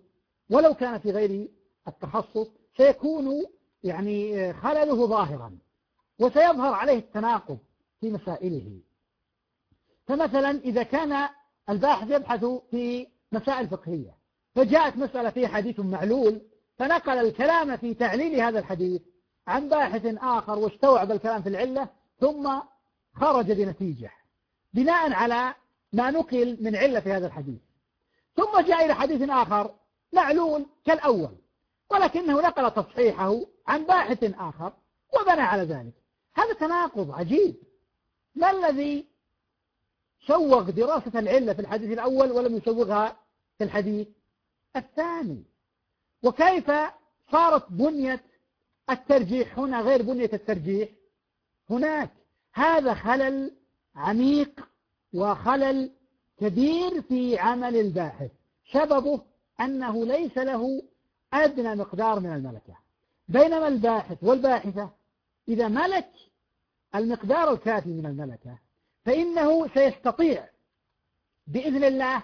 ولو كان في غير التخصص سيكون يعني خلله ظاهرا وسيظهر عليه التناقض في مسائله. فمثلا إذا كان الباحث يبحث في مسائل فقهية فجاءت مسألة فيها حديث معلول فنقل الكلام في تعليل هذا الحديث عن باحث آخر واستوعب الكلام في العلة ثم خرج بنتيجة بناء على ما نقل من علة في هذا الحديث. ثم جاء إلى حديث آخر معلول كالأول ولكنه نقل تصحيحه عن باحث آخر وبنى على ذلك. هذا تناقض عجيب. ما الذي سوغ دراسة العلة في الحديث الأول ولم يسوغها في الحديث الثاني؟ وكيف صارت بنية الترجيح هنا غير بنية الترجيح. هناك هذا خلل عميق وخلل كبير في عمل الباحث. سببه أنه ليس له أدنى مقدار من الملكة. بينما الباحث والباحثة إذا ملك المقدار الكافي من الملكة فإنه سيستطيع بإذن الله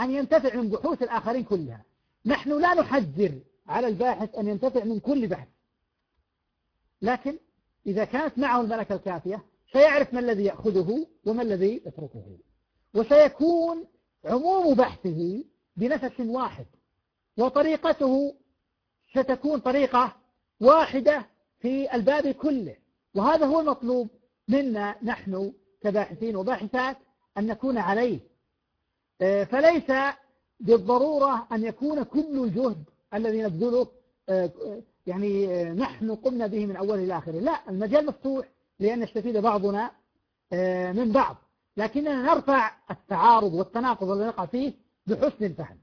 أن ينتفع من بحوث الآخرين كلها. نحن لا نحذر على الباحث أن ينتفع من كل بحث. لكن إذا كانت معه الملكة الكافية سيعرف ما الذي يأخذه وما الذي يتركه. وسيكون عموم بحثه بنفس واحد وطريقته ستكون طريقة واحدة في الباب كله. وهذا هو المطلوب منا نحن كباحثين وباحثات أن نكون عليه. آه، فليس بالضرورة أن يكون كل الجهد الذي نبذله آه، يعني آه، نحن قمنا به من أوله إلى آخره. لا المجال مفتوح لأن يستفيد بعضنا من بعض. لكننا نرفع التعارض والتناقض الذي نقع فيه بحسن الفهم.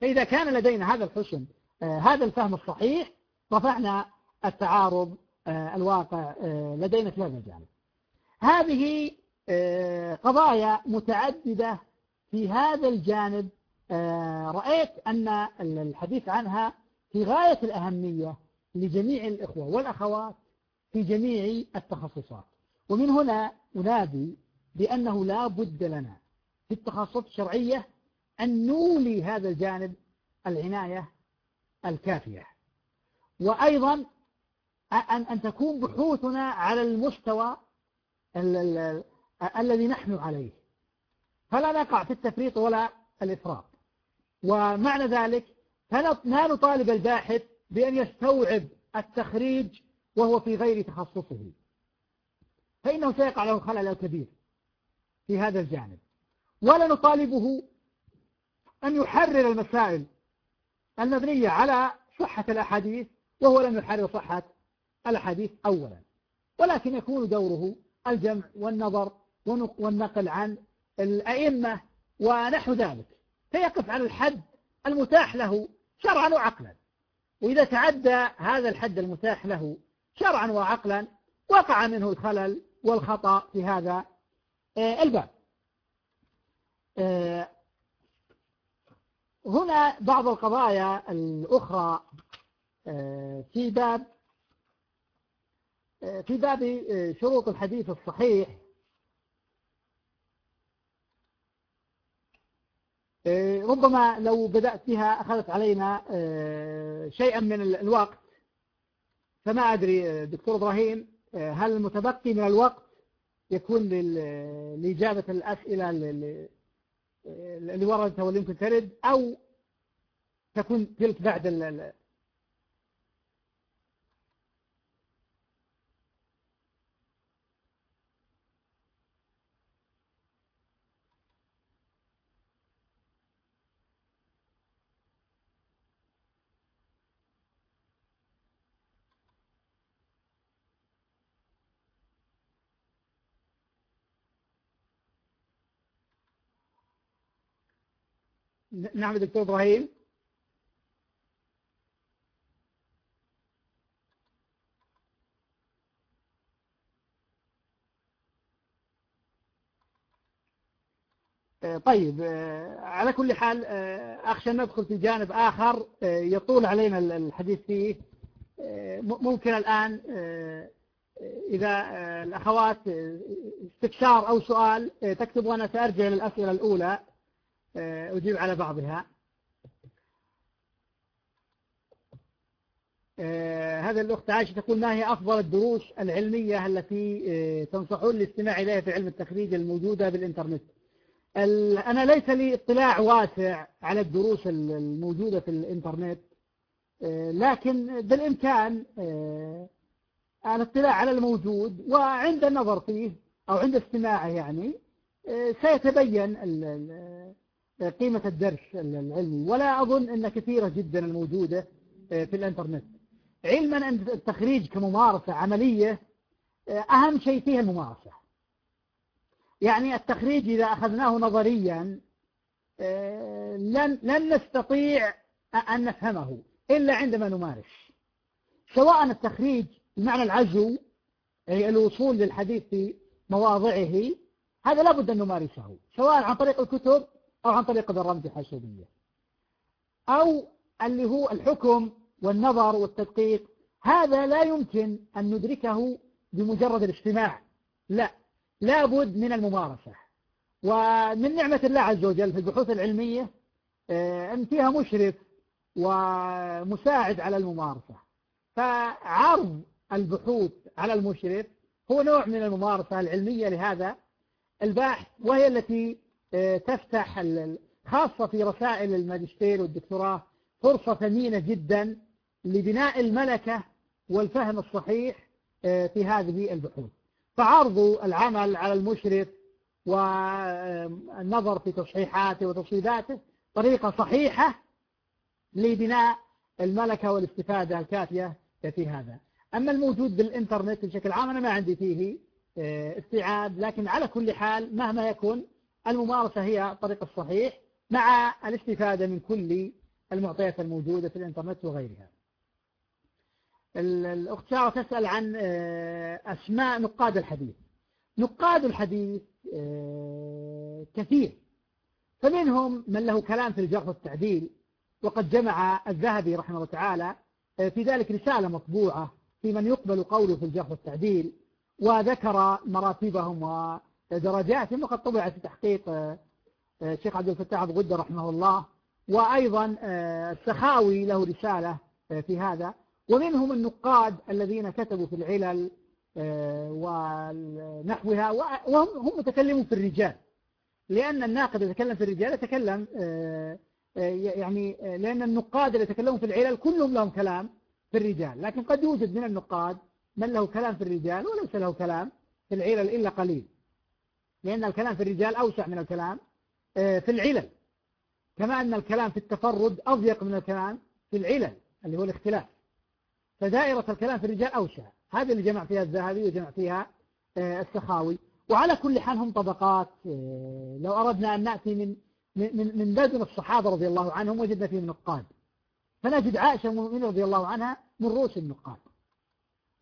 فإذا كان لدينا هذا الحسن هذا الفهم الصحيح رفعنا التعارض الواقع لدينا في هذا الجانب. هذه آه، قضايا متعددة في هذا الجانب. آه، رأيت أن الحديث عنها في غاية الأهمية لجميع الإخوة والأخوات في جميع التخصصات. ومن هنا أنادي بأنه لا بد لنا في التخصصات الشرعية أن نولي هذا الجانب العناية الكافية. وأيضا أن أن تكون بحوثنا على المستوى الذي نحن عليه. فلا نقع في التفريط ولا الإفراط. ومعنى ذلك لا نطالب الباحث بأن يستوعب التخريج وهو في غير تخصصه؟ فإنه سيقع له خلل كبير في هذا الجانب. ولا نطالبه أن يحرر المسائل المبنية على صحة الأحاديث وهو لم يحرر صحة الأحاديث أولا. ولكن يكون دوره الجمع والنظر والنقل عن الأئمة ونحو ذلك. فيقف على الحد المتاح له شرعا وعقلا. وإذا تعدى هذا الحد المتاح له شرعا وعقلا وقع منه الخلل والخطأ في هذا الباب. هنا بعض القضايا الأخرى في باب في باب شروط الحديث الصحيح. ربما لو بدأت بها أخذت علينا شيئا من الوقت. فما أدري دكتور إبراهيم هل المتبقي من الوقت يكون لإجابة الأسئلة اللي وردت واللي يمكن ترد أو تكون تلك بعد نعم دكتور إبراهيم. آه، طيب آه، على كل حال آه، أخشى أن ندخل في جانب آخر. يطول علينا الحديث فيه. ممكن الآن إذا الأخوات استفسار أو سؤال تكتب وأنا سأرجع للأسئلة الأولى. آه، أجيب على بعضها. آه، هذا الأخت عائشة تقول ما هي أفضل الدروس العلمية التي آه، تنصحون الاستماع إليها في علم التخريج الموجودة بالإنترنت؟ أنا ليس لي اطلاع واسع على الدروس الموجودة في الإنترنت لكن بالإمكان الاطلاع على الموجود وعند النظر فيه أو عند استماعه يعني سيتبين قيمة الدرس العلمي. ولا أظن أن كثيرة جدا الموجودة آه، في الإنترنت. علما أن التخريج كممارسة عملية آه، أهم شيء فيها الممارسة. يعني التخريج إذا أخذناه نظريا آه، لن, لن نستطيع أن نفهمه إلا عندما نمارس. سواء التخريج بمعنى العزو أي الوصول للحديث في مواضعه هذا لابد أن نمارسه سواء عن طريق الكتب أو عن طريق الرمز الحاشدية أو اللي هو الحكم والنظر والتدقيق. هذا لا يمكن أن ندركه بمجرد الاجتماع. لا لابد من الممارسة. ومن نعمة الله عز وجل في البحوث العلمية آه، أن فيها مشرف ومساعد على الممارسة. فعرض البحوث على المشرف هو نوع من الممارسة العلمية لهذا الباحث وهي التي تفتح خاصة في رسائل الماجستير والدكتوراه فرصة ثمينة جدا لبناء الملكة والفهم الصحيح آه، في هذه البحوث. فعرض العمل على المشرف والنظر في تصحيحاته وتصويباته طريقة صحيحة لبناء الملكة والاستفادة الكافية في هذا. أما الموجود بالإنترنت بشكل عام أنا ما عندي فيه آه، استيعاب لكن على كل حال مهما يكون الممارسة هي الطريق الصحيح مع الاستفادة من كل المعطيات الموجودة في الإنترنت وغيرها. الأخت شارة تسأل عن آه، أسماء نقاد الحديث. نقاد الحديث آه، كثير. فمنهم من له كلام في الجرح والتعديل وقد جمع الذهبي رحمه الله تعالى آه، في ذلك رسالة مطبوعة في من يقبل قوله في الجرح والتعديل وذكر مراتبهم درجات وقد طبعت في تحقيق آه، آه، الشيخ عبد الفتاح أبو غدة رحمه الله وأيضا آه، السخاوي له رسالة في هذا ومنهم النقاد الذين كتبوا في العلل ونحوها وهم هم متكلمون في الرجال. لأن الناقد يتكلم في الرجال يتكلم يعني لأن النقاد اللي يتكلمون في العلل كلهم لهم كلام في الرجال. لكن قد يوجد من النقاد من له كلام في الرجال وليس له كلام في العلل إلا قليل. لأن الكلام في الرجال أوسع من الكلام آه، في العلل. كما أن الكلام في التفرد أضيق من الكلام في العلل اللي هو الاختلاف. فدائرة الكلام في الرجال أوسع. هذا اللي جمع فيها الذهبي وجمع فيها آه، السخاوي. وعلى كل حال هم طبقات آه، لو أردنا أن نأتي من من من بدن الصحابة رضي الله عنهم وجدنا فيهم نقاد فنجد عائشة من رضي الله عنها من رؤوس النقاد.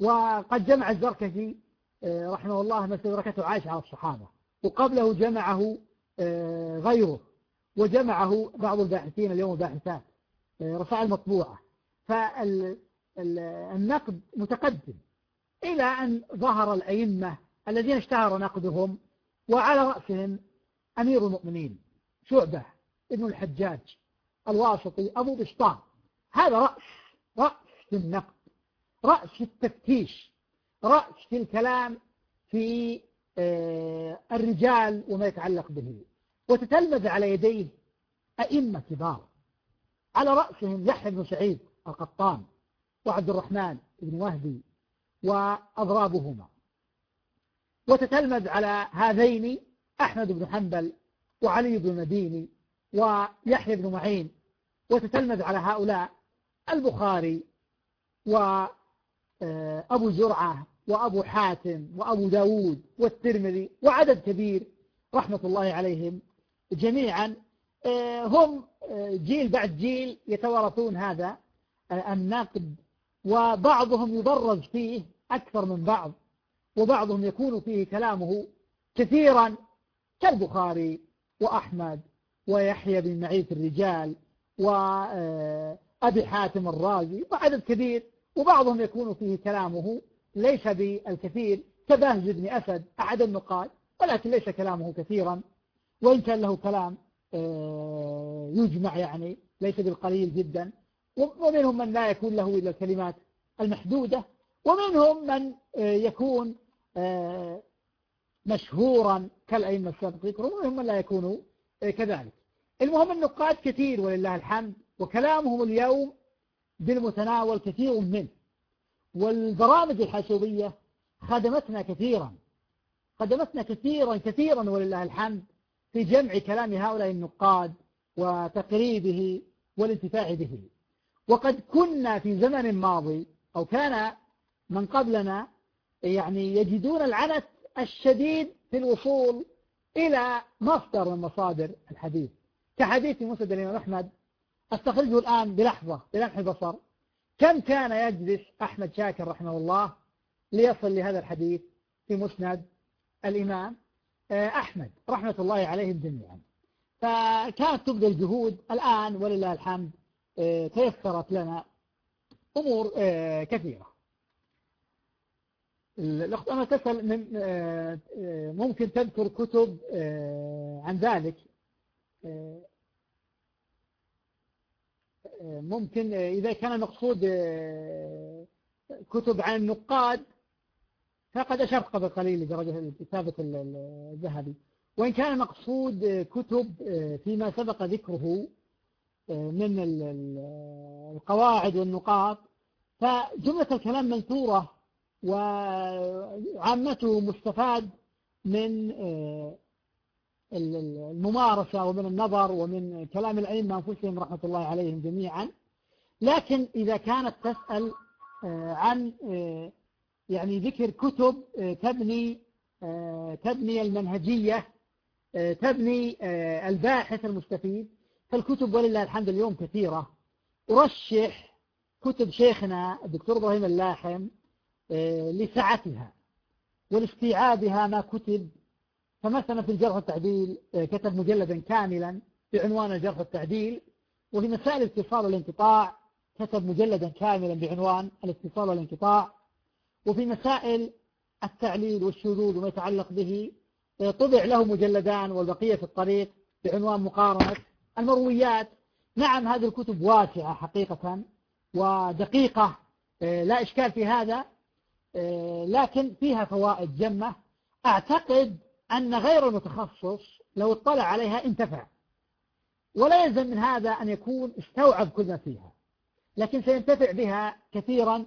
وقد جمع الزركشي رحمه الله ما استدركته عائشة على الصحابة. وقبله جمعه آه، غيره. وجمعه بعض الباحثين اليوم الباحثات آه، رسائل مطبوعة فالنقد متقدم إلى أن ظهر الأئمة الذين اشتهر نقدهم وعلى رأسهم أمير المؤمنين شعبة ابن الحجاج الواسطي أبو بسطام هذا رأس رأس في النقد رأس في التفتيش رأس في الكلام في الرجال وما يتعلق به. وتتلمذ على يديه أئمة كبار. على رأسهم يحيى بن سعيد القطان وعبد الرحمن بن وهبي وأضرابهما. وتتلمذ على هذين أحمد بن حنبل وعلي بن مديني ويحيى بن معين. وتتلمذ على هؤلاء البخاري وأبو زرعة وأبو حاتم وأبو داود والترمذي وعدد كبير رحمة الله عليهم جميعا آه، هم آه، جيل بعد جيل يتوارثون هذا آه، النقد وبعضهم يبرز فيه أكثر من بعض وبعضهم يكون فيه كلامه كثيرا كالبخاري وأحمد ويحيى بن معين الرجال وأبي حاتم الرازي وعدد كبير وبعضهم يكون فيه كلامه ليس بالكثير. كباهز بن أسد أحد النقاد ولكن ليس كلامه كثيرا. وإن كان له كلام آه، يجمع يعني ليس بالقليل جدا. ومنهم من لا يكون له إلا الكلمات المحدودة. ومنهم من آه، يكون آه، مشهورا كالأئمة السابقين. ومنهم من لا يكونوا كذلك. المهم النقاد كثير ولله الحمد. وكلامهم اليوم بالمتناول كثير منه. والبرامج الحاسوبية خدمتنا كثيرا. خدمتنا كثيرا كثيرا ولله الحمد في جمع كلام هؤلاء النقاد وتقريبه والانتفاع به. وقد كنا في زمن ماضي أو كان من قبلنا يعني يجدون العنت الشديد في الوصول إلى مصدر من مصادر الحديث. كحديث مسند الإمام أحمد أستخرجه الآن بلحظة بلمح البصر. كم كان يجلس أحمد شاكر رحمه الله ليصل لهذا الحديث في مسند الإمام آه، أحمد رحمة الله عليهم جميعا. فكانت تبذل جهود الآن ولله الحمد آه، تيسرت لنا أمور آه، كثيرة. الأخت أنا تسأل من ممكن تذكر كتب عن ذلك ممكن إذا كان المقصود كتب عن النقاد فقد أشرت قبل قليل لدرجة كتابة الذهبي. وإن كان المقصود كتب فيما سبق ذكره من القواعد والنقاط فجملة الكلام منثورة وعامته مستفاد من الممارسة ومن النظر ومن كلام الأئمة أنفسهم رحمة الله عليهم جميعا. لكن إذا كانت تسأل عن يعني ذكر كتب آه، تبني آه، تبني المنهجية آه، تبني الباحث المستفيد. فالكتب ولله الحمد اليوم كثيرة. أرشح كتب شيخنا الدكتور إبراهيم اللاحم لسعتها ولإستيعابها ما كتب فمثلا في الجرح والتعديل كتب مجلدا كاملا بعنوان الجرح والتعديل وفي مسائل الاتصال والانقطاع كتب مجلدا كاملا بعنوان الاتصال والانقطاع. وفي مسائل التعليل والشذوذ وما يتعلق به طبع له مجلدان والبقية في الطريق بعنوان مقارنة. المرويات نعم هذه الكتب واسعة حقيقة ودقيقة لا إشكال في هذا لكن فيها فوائد جمة. أعتقد أن غير المتخصص لو اطلع عليها انتفع. ولا يلزم من هذا أن يكون استوعب كل ما فيها لكن سينتفع بها كثيرا.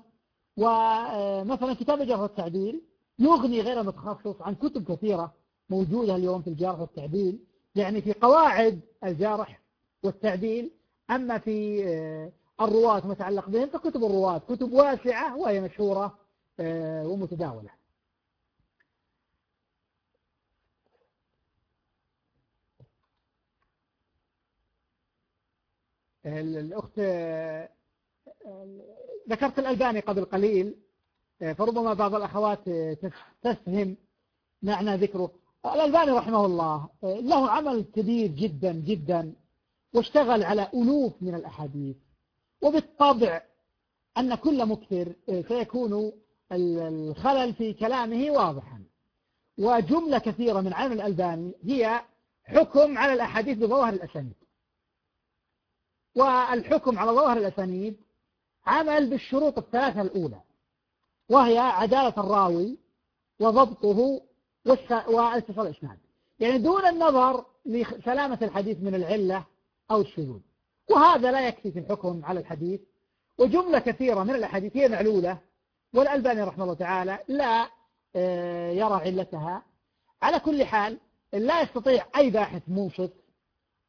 ومثلا كتاب الجرح والتعديل يغني غير المتخصص عن كتب كثيرة موجودة اليوم في الجرح والتعديل يعني في قواعد الجرح والتعديل أما في آه، الرواة متعلق بهم فكتب الرواة كتب واسعة وهي مشهورة آه، ومتداولة. الأخت آه، ذكرت الألباني قبل قليل فربما بعض الأخوات تفهم معنى ذكره. الألباني رحمه الله له عمل كبير جدا جدا واشتغل على ألوف من الأحاديث. وبالطبع أن كل مكثر سيكون الخلل في كلامه واضحا. وجملة كثيرة من عمل الألباني هي حكم على الأحاديث بظواهر الأسانيد. والحكم على ظواهر الأسانيد عمل بالشروط الثلاثة الأولى وهي عدالة الراوي وضبطه واتصال الإسناد. يعني دون النظر لسلامة الحديث من العلة أو الشذوذ وهذا لا يكفي في الحكم على الحديث. وجملة كثيرة من الأحاديث هي معلولة والألباني رحمه الله تعالى لا آه، يرى علتها. على كل حال لا يستطيع أي باحث منصف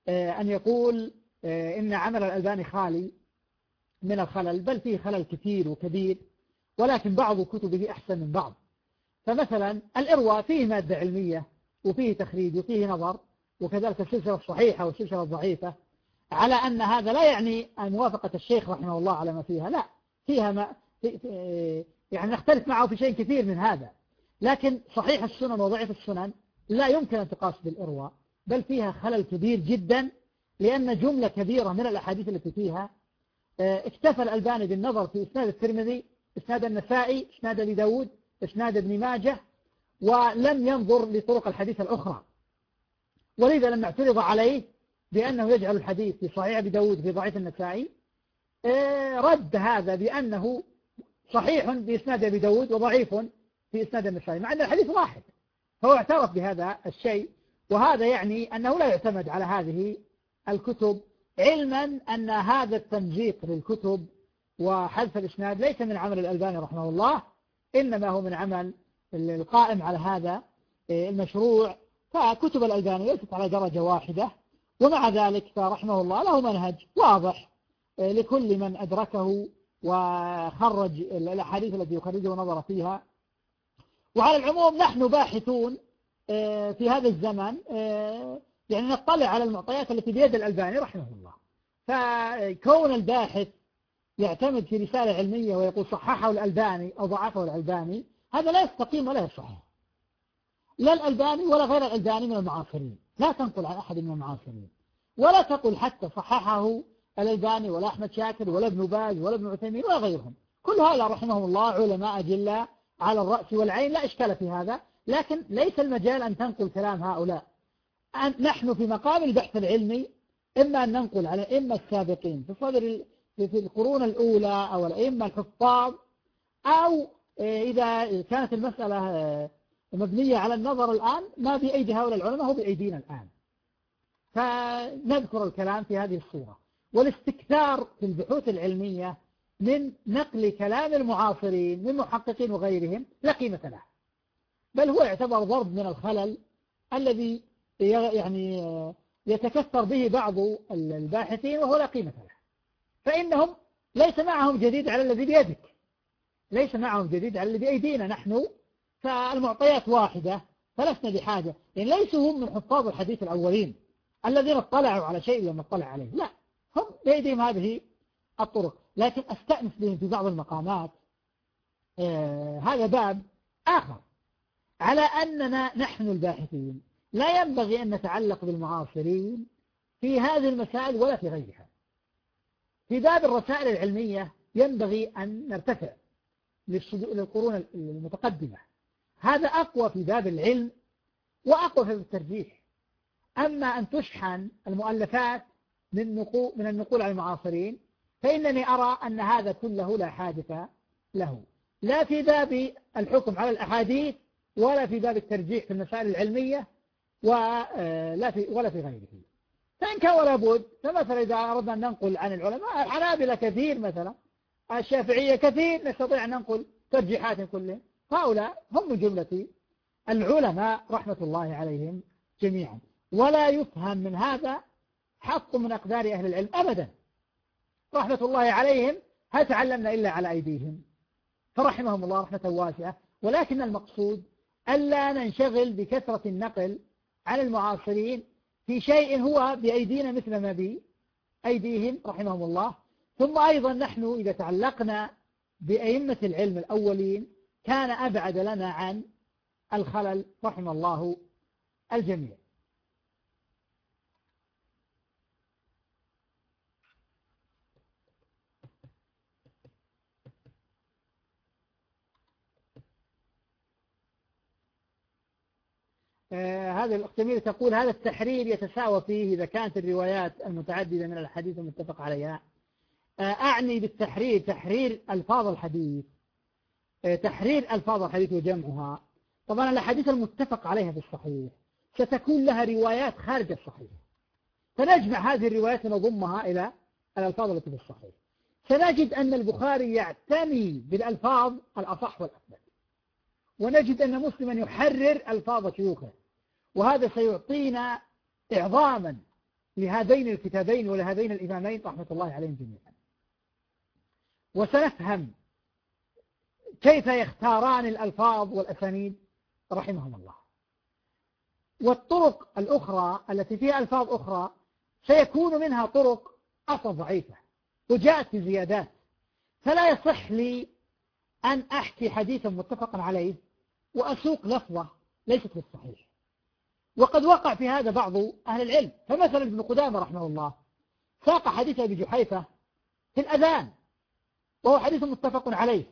آه، أن يقول إن عمل الألباني خالي من الخلل بل فيه خلل كثير وكبير ولكن بعض كتبه أحسن من بعض. فمثلا الإرواء فيه مادة علمية وفيه تخريج وفيه نظر وكذلك السلسلة الصحيحة والسلسلة الضعيفة على أن هذا لا يعني موافقة الشيخ رحمه الله على ما فيها لا. فيها ما في يعني نختلف معه في شيء كثير من هذا. لكن صحيح السنن وضعيف السنن لا يمكن أن تقاس بالإرواء بل فيها خلل كبير جدا لأن جملة كبيرة من الأحاديث التي فيها آه، اكتفى الألباني بالنظر في إسناد الترمذي إسناد النسائي إسناد أبي داود إسناد ابن ماجه ولم ينظر لطرق الحديث الأخرى. ولذا لما اعترض عليه بأنه يجعل الحديث في صحيح أبي داود في ضعيف النسائي آه، رد هذا بأنه صحيح بإسناد أبي داود وضعيف في إسناد النسائي مع أن الحديث واحد فهو اعترف بهذا الشيء وهذا يعني أنه لا يعتمد على هذه الكتب علما أن هذا التمزيق للكتب وحذف الإسناد ليس من عمل الألباني رحمه الله إنما هو من عمل القائم على هذا آه، المشروع. فكتب الألباني ليست على درجة واحدة ومع ذلك فرحمه الله له منهج واضح آه، لكل من أدركه وخرج الأحاديث التي يخرجه ونظر فيها. وعلى العموم نحن باحثون آه، في هذا الزمن يعني نطلع على المعطيات التي بيد الألباني رحمه الله. فكون الباحث يعتمد في رسالة علمية ويقول صححه الألباني أو ضعفه الألباني هذا لا يستقيم ولا يصح. لا الألباني ولا غير الألباني من المعاصرين. لا تنقل عن أحد من المعاصرين. ولا تقل حتى صححه الألباني ولا أحمد شاكر ولا ابن باز ولا ابن عثيمين ولا غيرهم. كل هؤلاء رحمهم الله علماء أجلاء على الرأس والعين لا إشكال في هذا. لكن ليس المجال أن تنقل كلام هؤلاء. نحن في مقام البحث العلمي إما أن ننقل على إما السابقين في صدر في القرون الأولى أو الأئمة الحفاظ أو آه، إذا كانت المسألة آه، مبنية على النظر الآن ما بأيدي هؤلاء العلماء هو بأيدينا الآن. فنذكر الكلام في هذه الصورة. والاستكثار في البحوث العلمية من نقل كلام المعاصرين من محققين وغيرهم لا قيمة له. بل هو يعتبر ضرب من الخلل الذي يعني آه، يتكثر به بعض الباحثين وهو لا قيمة له. فإنهم ليس معهم جديد على الذي بيدك. ليس معهم جديد على الذي بأيدينا نحن. فالمعطيات واحدة فلسنا بحاجة. يعني ليسوا هم من حفاظ الحديث الأولين. الذين اطلعوا على شيء لم اطلع عليه. لا هم بأيديهم هذه الطرق. لكن أستأنس بهم في بعض المقامات. آه هذا باب آخر. على أننا نحن الباحثين. لا ينبغي أن نتعلق بالمعاصرين في هذه المسائل ولا في غيرها. في باب الرسائل العلمية ينبغي أن نرتفع للقرون المتقدمة. هذا أقوى في باب العلم وأقوى في الترجيح. أما أن تشحن المؤلفات من نقول من النقول على المعاصرين فإنني أرى أن هذا كله لا حاجة له. لا في باب الحكم على الأحاديث ولا في باب الترجيح في المسائل العلمية ولا في ولا في غيره. فإن كان ولا بد فمثلا إذا أردنا أن ننقل عن العلماء الحنابلة كثير مثلا الشافعية كثير نستطيع أن ننقل ترجيحات كلهم. هؤلاء هم من جملة العلماء رحمة الله عليهم جميعا. ولا يفهم من هذا حق من أقدار أهل العلم أبدا. رحمة الله عليهم هل تعلمنا إلا على أيديهم؟ فرحمهم الله رحمة واسعة. ولكن المقصود ألا ننشغل بكثرة النقل عن المعاصرين في شيء هو بأيدينا مثل ما بأيديهم رحمهم الله. ثم أيضا نحن إذا تعلقنا بأئمة العلم الأولين كان أبعد لنا عن الخلل رحم الله الجميع. هذا الأختمير تقول هذا التحرير يتساوى فيه إذا كانت الروايات المتعددة من الحديث المتفق عليها. آه أعني بالتحرير تحرير ألفاظ الحديث. آه تحرير ألفاظ الحديث وجمعها. طبعا الأحاديث المتفق عليها في الصحيح. ستكون لها روايات خارج الصحيح. فنجمع هذه الروايات ونضمها إلى الألفاظ التي في الصحيح. سنجد أن البخاري يعتني بالألفاظ الأصح والأكمل ونجد أن مسلما يحرر ألفاظ شيوخه. وهذا سيعطينا إعظاما لهذين الكتابين ولهذين الإمامين رحمة الله عليهم جميعا. وسنفهم كيف يختاران الألفاظ والأسانيد رحمهم الله. والطرق الأخرى التي فيها ألفاظ أخرى سيكون منها طرق أصلا ضعيفة وجاءت بزيادات. فلا يصح لي أن أحكي حديثا متفقا عليه وأسوق لفظة ليست بالصحيح وقد وقع في هذا بعض أهل العلم. فمثلا ابن قدامة رحمه الله ساق حديث أبي جحيفة في الأذان وهو حديث متفق عليه.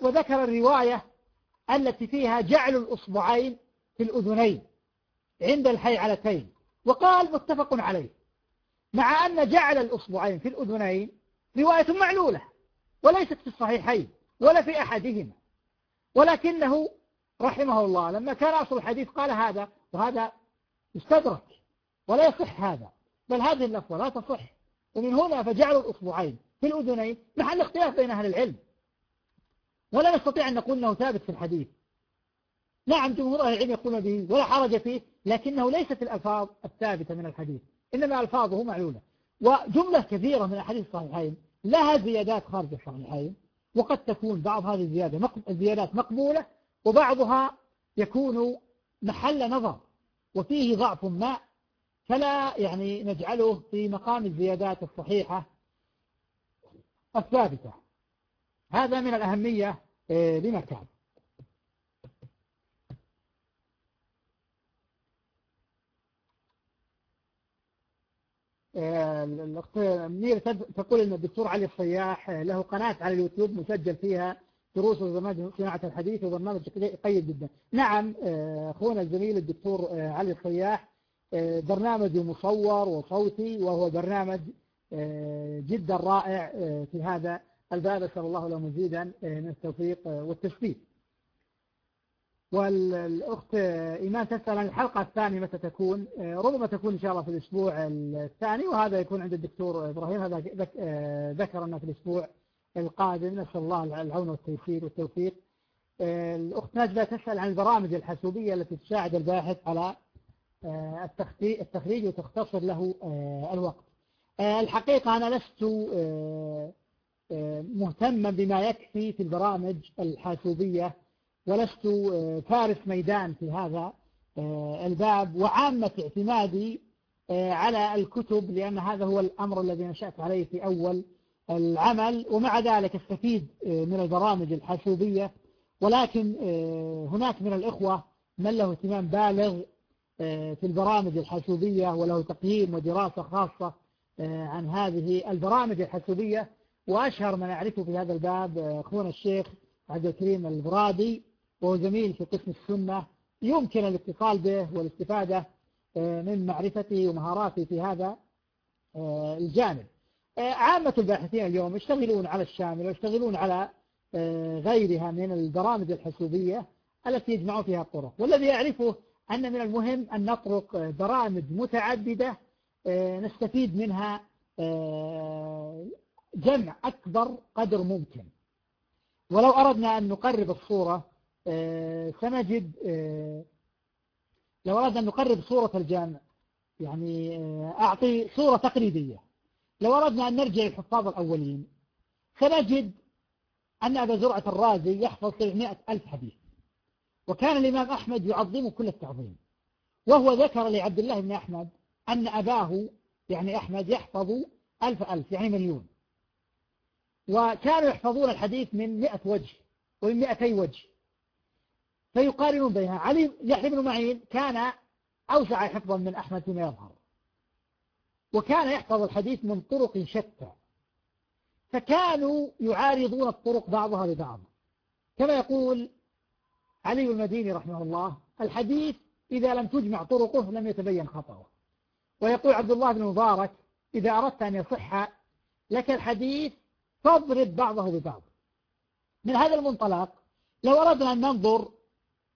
وذكر الرواية التي فيها جعل الأصبعين في الأذنين عند الحيعلتين. وقال متفق عليه مع أن جعل الأصبعين في الأذنين رواية معلولة وليست في الصحيحين ولا في أحدهما ولكنه رحمه الله. لما كان أصل الحديث قال هذا وهذا استدرك ولا يصح هذا. بل هذه اللفظة لا تصح. ومن هنا فجعلوا الأصبعين في الأذنين محل اختلاف بين أهل العلم. ولا نستطيع أن نقول أنه ثابت في الحديث. نعم جمهور أهل العلم يقولون به ولا حرج فيه لكنه ليست الألفاظ الثابتة من الحديث. إنما ألفاظه معلولة. وجملة كثيرة من الحديث الصحيحين لها زيادات خارج الصحيحين وقد تكون بعض هذه الزيادة الزيادات مقبولة وبعضها يكون محل نظر وفيه ضعف ما فلا يعني نجعله في مقام الزيادات الصحيحة الثابتة. هذا من الأهمية آه، الأخت منير تقول أن الدكتور علي الصياح له قناة على اليوتيوب مسجل فيها دروس وبرنامج صناعة الحديث وبرنامج قيد جدا. نعم آه، أخونا الزميل الدكتور آه، علي الصياح برنامج مصور وصوتي وهو برنامج جدا رائع في هذا الباب. أسأل الله له مزيدا من التوفيق والتشفيق والأخت إيمان تسأل عن الحلقة الثانية متى تكون؟ ربما تكون إن شاء الله في الأسبوع الثاني وهذا يكون عند الدكتور إبراهيم. هذا ذكر أنه في الأسبوع القادم نسأل الله العون والتيسير والتوفيق. الأخت نجدة تسأل عن البرامج الحاسوبية التي تساعد الباحث على التخريج وتختصر له الوقت. الحقيقة أنا لست مهتما بما يكفي في البرامج الحاسوبية ولست آه، فارس ميدان في هذا آه، الباب وعامة اعتمادي آه، على الكتب لأن هذا هو الأمر الذي نشأت عليه في أول العمل ومع ذلك استفيد من البرامج الحاسوبية. ولكن هناك من الإخوة من له اهتمام بالغ في البرامج الحاسوبية وله تقييم ودراسة خاصة عن هذه البرامج الحاسوبية. وأشهر من أعرفه في هذا الباب أخونا الشيخ عبد الكريم البرادي وهو زميل في قسم السنة. يمكن الاتصال به والاستفادة آه، من معرفته ومهاراته في هذا آه، الجانب. آه، عامة الباحثين اليوم يشتغلون على الشامل ويشتغلون على غيرها من البرامج الحسوبية التي يجمعون فيها الطرق. والذي يعرفه أن من المهم أن نطرق برامج متعددة نستفيد منها جمع أكبر قدر ممكن. ولو أردنا أن نقرب الصورة آه، سنجد آه، لو أردنا أن نقرب صورة الجامع يعني آه، أعطي صورة تقريبية لو أردنا أن نرجع للحفاظ الأولين سنجد أن أبا زرعة الرازي يحفظ 700 ألف حديث وكان الإمام أحمد يعظمه كل التعظيم وهو ذكر لعبد الله بن أحمد أن أباه يعني أحمد يحفظ ألف ألف يعني مليون. وكانوا يحفظون الحديث من مئة وجه ومن مئتي وجه. فيقارنون بينها. علي يحيى بن معين كان أوسع حفظا من أحمد فيما يظهر. وكان يحفظ الحديث من طرق شتى. فكانوا يعارضون الطرق بعضها ببعض كما يقول علي المديني رحمه الله الحديث إذا لم تجمع طرقه لم يتبين خطأه. ويقول عبد الله بن مبارك إذا أردت أن يصح لك الحديث فاضرب بعضه ببعض. من هذا المنطلق لو أردنا أن ننظر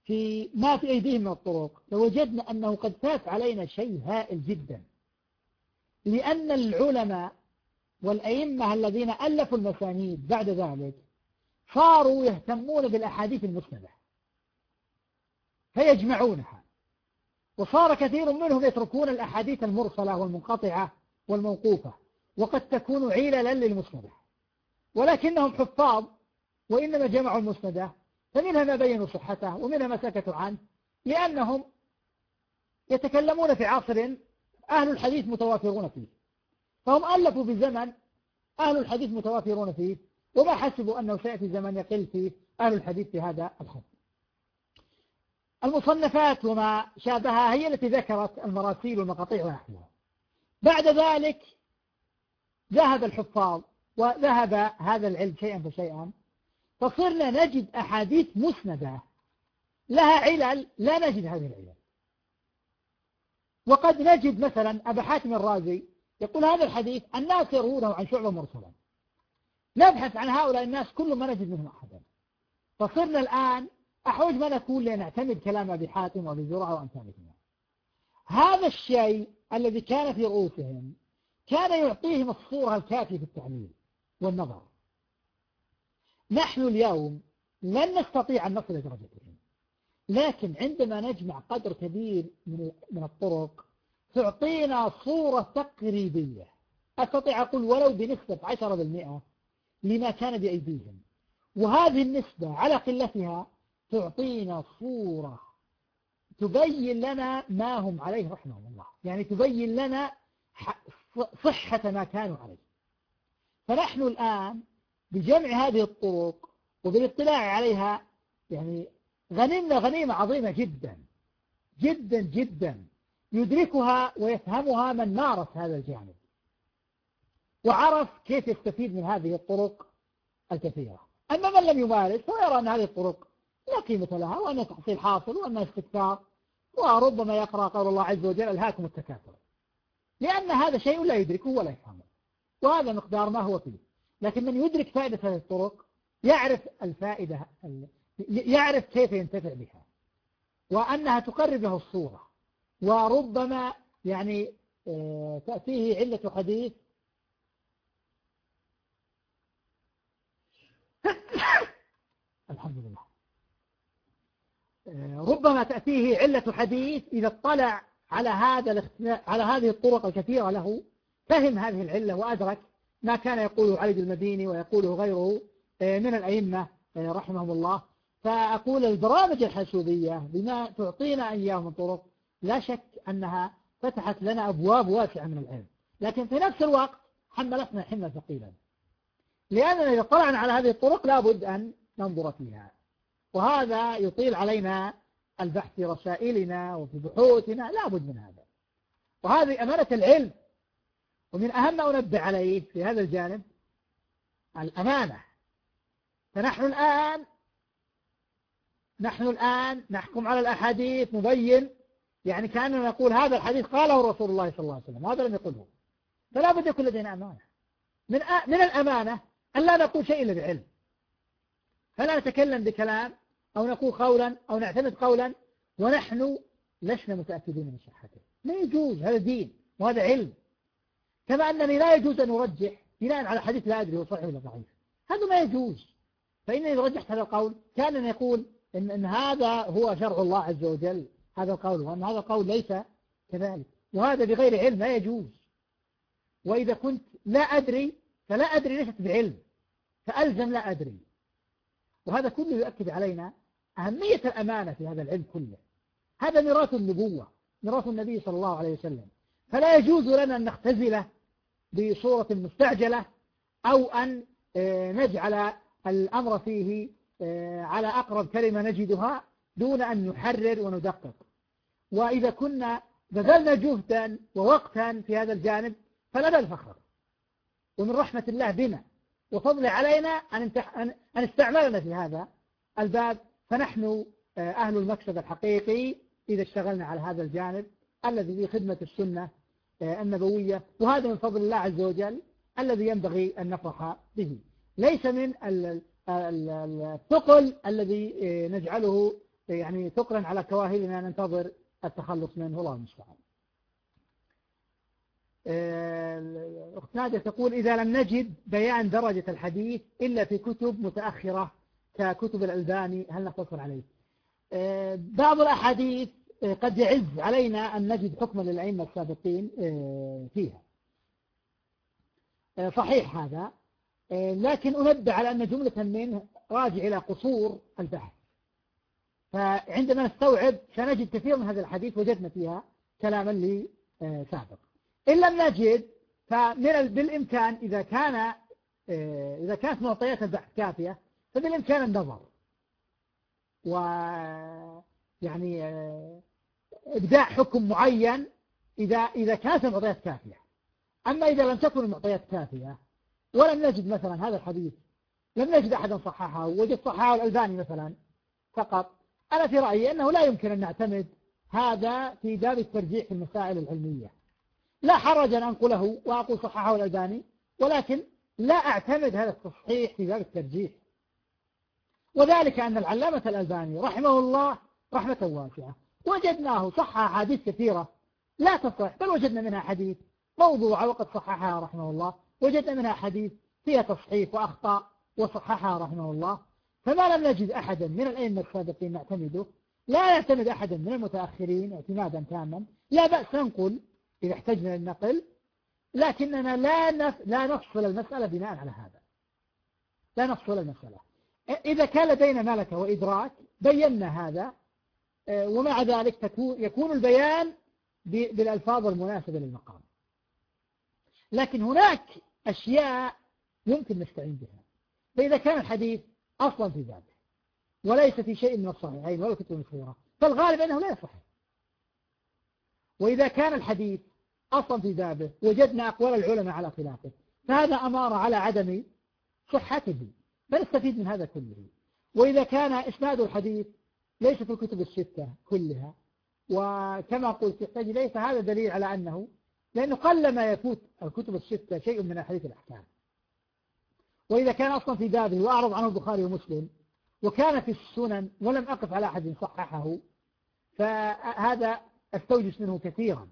في ما في أيديهم من الطرق لوجدنا أنه قد فات علينا شيء هائل جدا. لأن العلماء والأئمة الذين ألفوا المسانيد بعد ذلك صاروا يهتمون بالأحاديث المسندة فيجمعونها. وصار كثير منهم يتركون الأحاديث المرسلة والمنقطعة والموقوفة وقد تكون عيللا للمسندة ولكنهم حفاظ وإنما جمعوا المسندة فمنها ما بينوا صحته ومنها ما سكتوا عنه لأنهم يتكلمون في عصر أهل الحديث متوافرون فيه. فهم ألفوا في زمن أهل الحديث متوافرون فيه وما حسبوا أنه سيأتي زمن يقل فيه أهل الحديث في هذا الحد المصنفات وما شابهها هي التي ذكرت المراسيل والمقاطيع ونحوها. بعد ذلك ذهب الحفاظ وذهب هذا العلم شيئا فشيئا فصرنا نجد أحاديث مسندة. لها علل لا نجد هذه العلل. وقد نجد مثلا أبا حاتم الرازي يقول هذا الحديث الناس يروونه عن شعبة مرسلا نبحث عن هؤلاء الناس كل ما نجد منهم أحدا. فصرنا الآن أحوج ما نكون لنعتمد كلام أبي حاتم وأبي زرعة وأمثالهم هذا الشيء الذي كان في رؤوسهم كان يعطيهم الصورة الكافية في التعليل والنظر. نحن اليوم لن نستطيع أن نصل درجتهم لكن عندما نجمع قدر كبير من الطرق تعطينا صورة تقريبية. أستطيع أقول ولو بنسبة 10% لما كان بأيديهم. وهذه النسبة على قلتها تعطينا صورة تبين لنا ما هم عليه رحمه الله. يعني تبين لنا صحة ما كانوا عليه. فنحن الآن بجمع هذه الطرق وبالاطلاع عليها يعني غنمنا غنيمة عظيمة جدا جدا جدا. يدركها ويفهمها من مارس هذا الجانب وعرف كيف يستفيد من هذه الطرق الكثيرة. أما من لم يمارس فيرى أن هذه الطرق لا قيمة لها وأنها تحصيل حاصل وأنها استكثار وربما يقرأ قول الله عز وجل ألهاكم التكاثر. لأن هذا شيء لا يدركه ولا يفهمه وهذا مقدار ما هو فيه. لكن من يدرك فائدة هذه الطرق يعرف الفائدة يعرف كيف ينتفع بها. وأنها تقرب له الصورة. وربما يعني آه، تأتيه علة حديث. الحمد لله. آه، ربما تأتيه علة حديث إذا اطلع على هذا على هذه الطرق الكثيرة له. فهم هذه العلة وأدرك ما كان يقوله علي المديني ويقوله غيره آه، من الأئمة رحمهم الله. فأقول البرامج الحاسوبية بما تعطينا إياه من طرق لا شك أنها فتحت لنا أبواب واسعة من العلم. لكن في نفس الوقت حملتنا حملا ثقيلا لأننا إذا طلعنا على هذه الطرق لابد أن ننظر فيها. وهذا يطيل علينا البحث في رسائلنا وفي بحوثنا لابد من هذا. وهذه أمانة العلم. ومن أهم ما أنبه عليه في هذا الجانب الأمانة. فنحن الآن نحن الآن نحكم على الأحاديث نبين يعني كأننا نقول هذا الحديث قاله رسول الله صلى الله عليه وسلم هذا لم يقله. فلا بد يكون لدينا أمانة. من من الأمانة أن لا نقول شيء إلا بعلم. فلا نتكلم بكلام أو نقول قولا أو نعتمد قولا ونحن لسنا متأكدين من صحته. لا يجوز هذا دين وهذا علم. كما أنني لا يجوز أن أرجح بناء على حديث لا أدري هو صحيح ولا ضعيف. هذا ما يجوز. فإنني رجحت هذا القول كان يقول إن, إن هذا هو شرع الله عز وجل. هذا القول. وأن هذا القول ليس كذلك. وهذا بغير علم لا يجوز. وإذا كنت لا أدري فلا أدري ليست بعلم. فألزم لا أدري. وهذا كله يؤكد علينا أهمية الأمانة في هذا العلم كله. هذا ميراث النبوة ميراث النبي صلى الله عليه وسلم. فلا يجوز لنا أن نختزله بصورة مستعجلة أو أن آه، نجعل الأمر فيه على أقرب كلمة نجدها دون أن نحرر وندقق. وإذا كنا بذلنا جهدا ووقتا في هذا الجانب فلا الفخر ومن رحمة الله بنا وفضل علينا أن أن استعملنا في هذا الباب. فنحن آه، أهل المكسب الحقيقي إذا اشتغلنا على هذا الجانب الذي في خدمة السنة آه، النبوية. وهذا من فضل الله عز وجل الذي ينبغي أن نفرح به. ليس من الثقل الذي آه، نجعله يعني ثقلا على كواهلنا ننتظر التخلص منه. الله المستعان. الأخت نادية تقول إذا لم نجد بيان درجة الحديث إلا في كتب متأخرة ككتب الألباني هل نقتصر عليه؟ آه، بعض الأحاديث آه، قد يعز علينا أن نجد حكما للأئمة السابقين آه، فيها. صحيح هذا. لكن أنبه على أن جملة منه راجع إلى قصور البحث فعندما نستوعب سنجد كثير من هذا الحديث وجدنا فيها كلاما لي سابق إن لم نجد فمن بالإمكان إذا كان إذا كانت معطيات البحث كافية فبالإمكان النظر. و يعني إبداع حكم معين إذا إذا كانت المعطيات كافية. أما إذا لم تكن المعطيات كافية ولم نجد مثلا هذا الحديث. لم نجد أحدا صححه. وجد صححه الألباني مثلا فقط. أنا في رأيي أنه لا يمكن أن نعتمد هذا في باب الترجيح في المسائل العلمية. لا حرج أن أنقله وأقول صححه الألباني ولكن لا أعتمد هذا التصحيح في باب الترجيح. وذلك أن العلامة الألباني رحمه الله رحمة واسعة. وجدناه صح حديث كثيرة لا تصح بل وجدنا منها حديث موضوع وقد صححها رحمه الله. وجدنا منها حديث فيها تصحيح وأخطاء وصححها رحمه الله فما لم نجد أحدا من الأئمة السابقين نعتمده لا نعتمد أحدا من المتأخرين اعتمادا تاما لا بأس ننقل إذا احتجنا للنقل لكننا لا نف... لا نفصل المسألة بناء على هذا. لا نفصل المسألة. إذا كان لدينا ملكة وإدراك بينا هذا آه، ومع ذلك تكون يكون البيان بالألفاظ المناسبة للمقام. لكن هناك أشياء يمكن نستعين بها. فإذا كان الحديث أصلا في ذاته وليس في شيء من الصحيحين ولا كتب المشهورة فالغالب أنه لا يصح. وإذا كان الحديث أصلا في ذاته وجدنا أقوال العلماء على خلافه فهذا أمار على عدم صحته. فنستفيد من هذا كله. وإذا كان إسناد الحديث ليس في الكتب الستة كلها وكما قلت يحتاج ليس هذا دليل على أنه لأنه قل ما يفوت الكتب الستة شيء من حديث الأحكام. وإذا كان أصلا في بابه وأعرض عنه البخاري ومسلم وكان في السنن ولم أقف على أحد صححه فهذا أستوجس منه كثيرا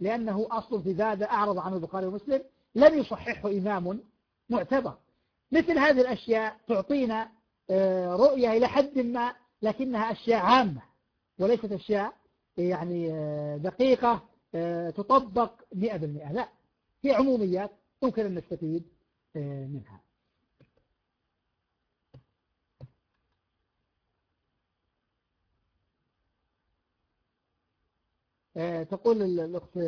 لأنه أصل في ذا أعرض عنه البخاري ومسلم لم يصححه إمام معتبر. مثل هذه الأشياء تعطينا آه، رؤية إلى حد ما لكنها أشياء عامة وليست أشياء يعني آه، دقيقة تطبق مئة بالمئة. لا في عموميات يمكن أن نستفيد منها. تقول الأخت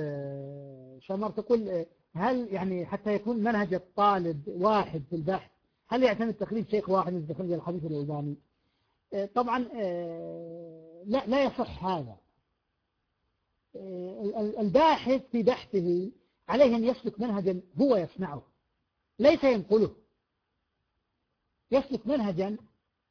شمر تقول هل يعني حتى يكون منهج الطالب واحد في البحث هل يعتمد تقليد شيخ واحد مثل تقليد الحديث الألباني؟ آه، طبعا آه، لا لا يصح هذا. آه، الباحث في بحثه عليه أن يسلك منهجا هو يصنعه ليس ينقله. يسلك منهجا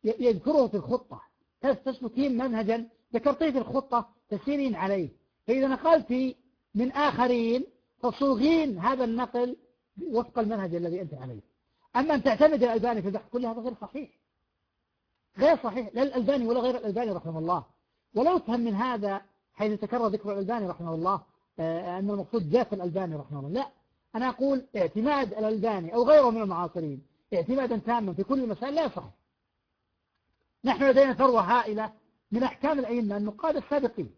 يذكره في الخطة. تسلكين منهجا؟ ذكرتيه في الخطة تسيرين عليه. فإذا نقلت من آخرين تصوغين هذا النقل وفق المنهج الذي أنت عليه. أما أن تعتمد الألباني في البحث كله هذا غير صحيح. غير صحيح. لا الألباني ولا غير الألباني رحمه الله. ولو تهم من هذا حيث تكرر ذكر الألباني رحمه الله آه، أن المقصود ذات الألباني رحمه الله. لا أنا أقول اعتماد الألباني أو غيره من المعاصرين اعتمادا تاما في كل المسائل لا يصح. نحن لدينا ثروة هائلة من أحكام الأئمة النقاد السابقين.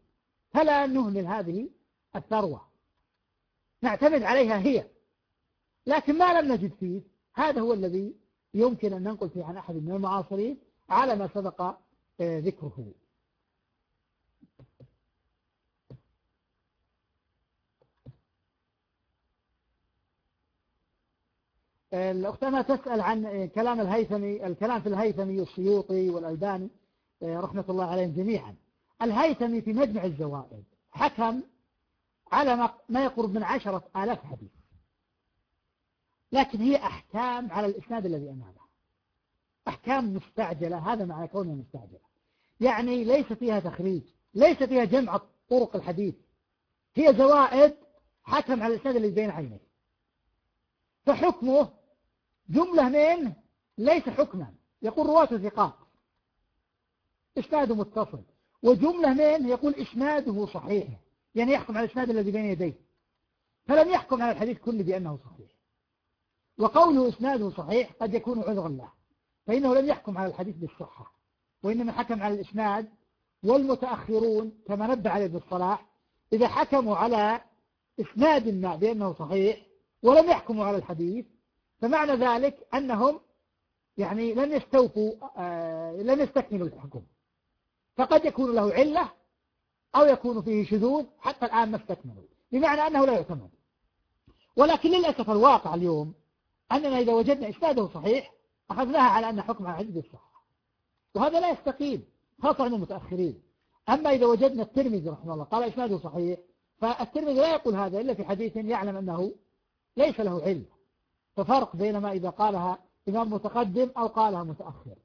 فلا نهمل هذه الثروة؟ نعتمد عليها هي. لكن ما لم نجد فيه هذا هو الذي يمكن أن ننقل فيه عن أحد من المعاصرين على ما سبق آه، ذكره. الأخت أنا تسأل عن كلام الهيثمي الكلام في الهيثمي والسيوطي والألباني آه، رحمة الله عليهم جميعا. الهيثمي في مجمع الزوائد حكم على ما يقرب من عشرة آلاف حديث. لكن هي أحكام على الإسناد الذي أمامه. أحكام مستعجلة. هذا معنى كونها مستعجلة. يعني ليس فيها تخريج ليس فيها جمع طرق الحديث. هي زوائد حكم على الإسناد اللي بين عينيه. فحكمه جملة منه ليس حكما. يقول رواة ثقات. إسناده متصل. وجملة منه يقول إسناده صحيح. يعني يحكم على الإسناد الذي بين يديه. فلم يحكم على الحديث كله بأنه صحيح. وقوله إسناده صحيح قد يكون عذرا له. فإنه لم يحكم على الحديث بالصحة. وإنما حكم على الإسناد والمتأخرون كما نبه عليه ابن الصلاح إذا حكموا على إسناد ما بأنه صحيح ولم يحكموا على الحديث فمعنى ذلك أنهم يعني لم يستوفوا آه لم يستكملوا الحكم فقد يكون له علة أو يكون فيه شذوذ حتى الآن ما استكملوا. بمعنى أنه لا يعتمد ولكن للأسف الواقع اليوم أننا إذا وجدنا إسناده صحيح أخذناها على أن حكم على الحديث الصحة. وهذا لا يستقيم خاصة عند المتأخرين. أما إذا وجدنا الترمذي رحمه الله قال إسناده صحيح فالترمذي لا يقول هذا إلا في حديث يعلم أنه ليس له علم ففرق بينما إذا قالها إمام متقدم أو قالها متأخر.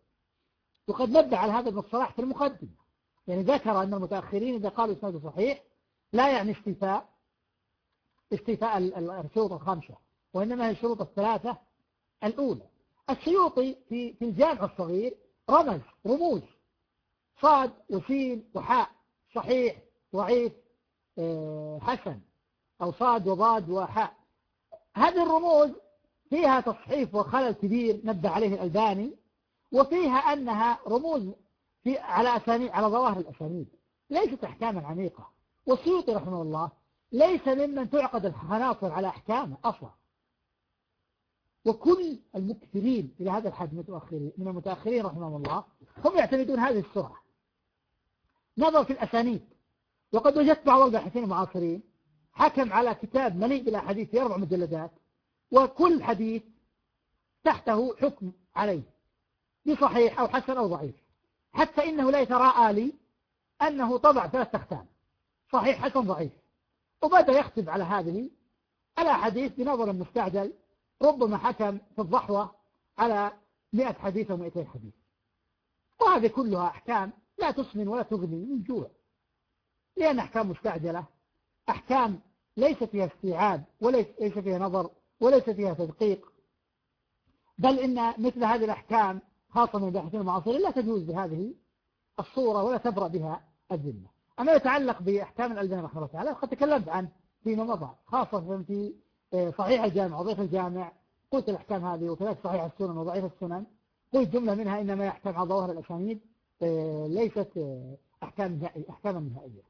وقد نبه على هذا الصلاح في المقدمة. يعني ذكر أن المتأخرين إذا قالوا إسناده صحيح لا يعني استيفاء استيفاء الشروط الخمسة وإنما هي الشروط الثلاثة الأولى. السيوطي في في الجامع الصغير رمز رموز. صاد وسين وحاء. صحيح ضعيف آه، حسن. أو صاد وضاد وحاء. هذه الرموز فيها تصحيف وخلل كبير نبه عليه الألباني وفيها أنها رموز في على أسانيد على ظواهر الأسانيد ليست أحكاما عميقة. والسيوطي رحمه الله ليس ممن تعقد الخناصر على أحكامه أصلا. وكل المكثرين إلى هذا الحد متأخرين من المتأخرين رحمه الله هم يعتمدون هذه السرعة. نظر في الأسانيد. وقد وجدت بعض الباحثين المعاصرين حكم على كتاب مليء بالأحاديث في أربع مجلدات وكل حديث تحته حكم عليه بصحيح أو حسن أو ضعيف حتى إنه لا يتراءى لي أنه طبع ثلاث أختام صحيح حسن ضعيف. وبدأ يختم على هذه الأحاديث بنظر مستعجل ربما حكم في الضحوة على 100 حديث أو 200 حديث. وهذه كلها أحكام لا تسمن ولا تغني من جوع لأن أحكام مستعجلة أحكام ليس فيها استيعاب وليس فيها نظر وليس فيها تدقيق. بل إن مثل هذه الأحكام خاصة من الباحثين المعاصرين لا تجوز بهذه الصورة ولا تبرأ بها الذمة. أما يتعلق بأحكام الألباني رحمه الله تعالى قد تكلمت عنه فيما مضى خاصة في آه، صحيح الجامع وضعيف الجامع. قلت الأحكام هذه وكذلك صحيح السنن وضعيف السنن. قلت جملة منها إنما يحكم على ظواهر الأسانيد آه، ليست آه، أحكام أحكاما نهائية.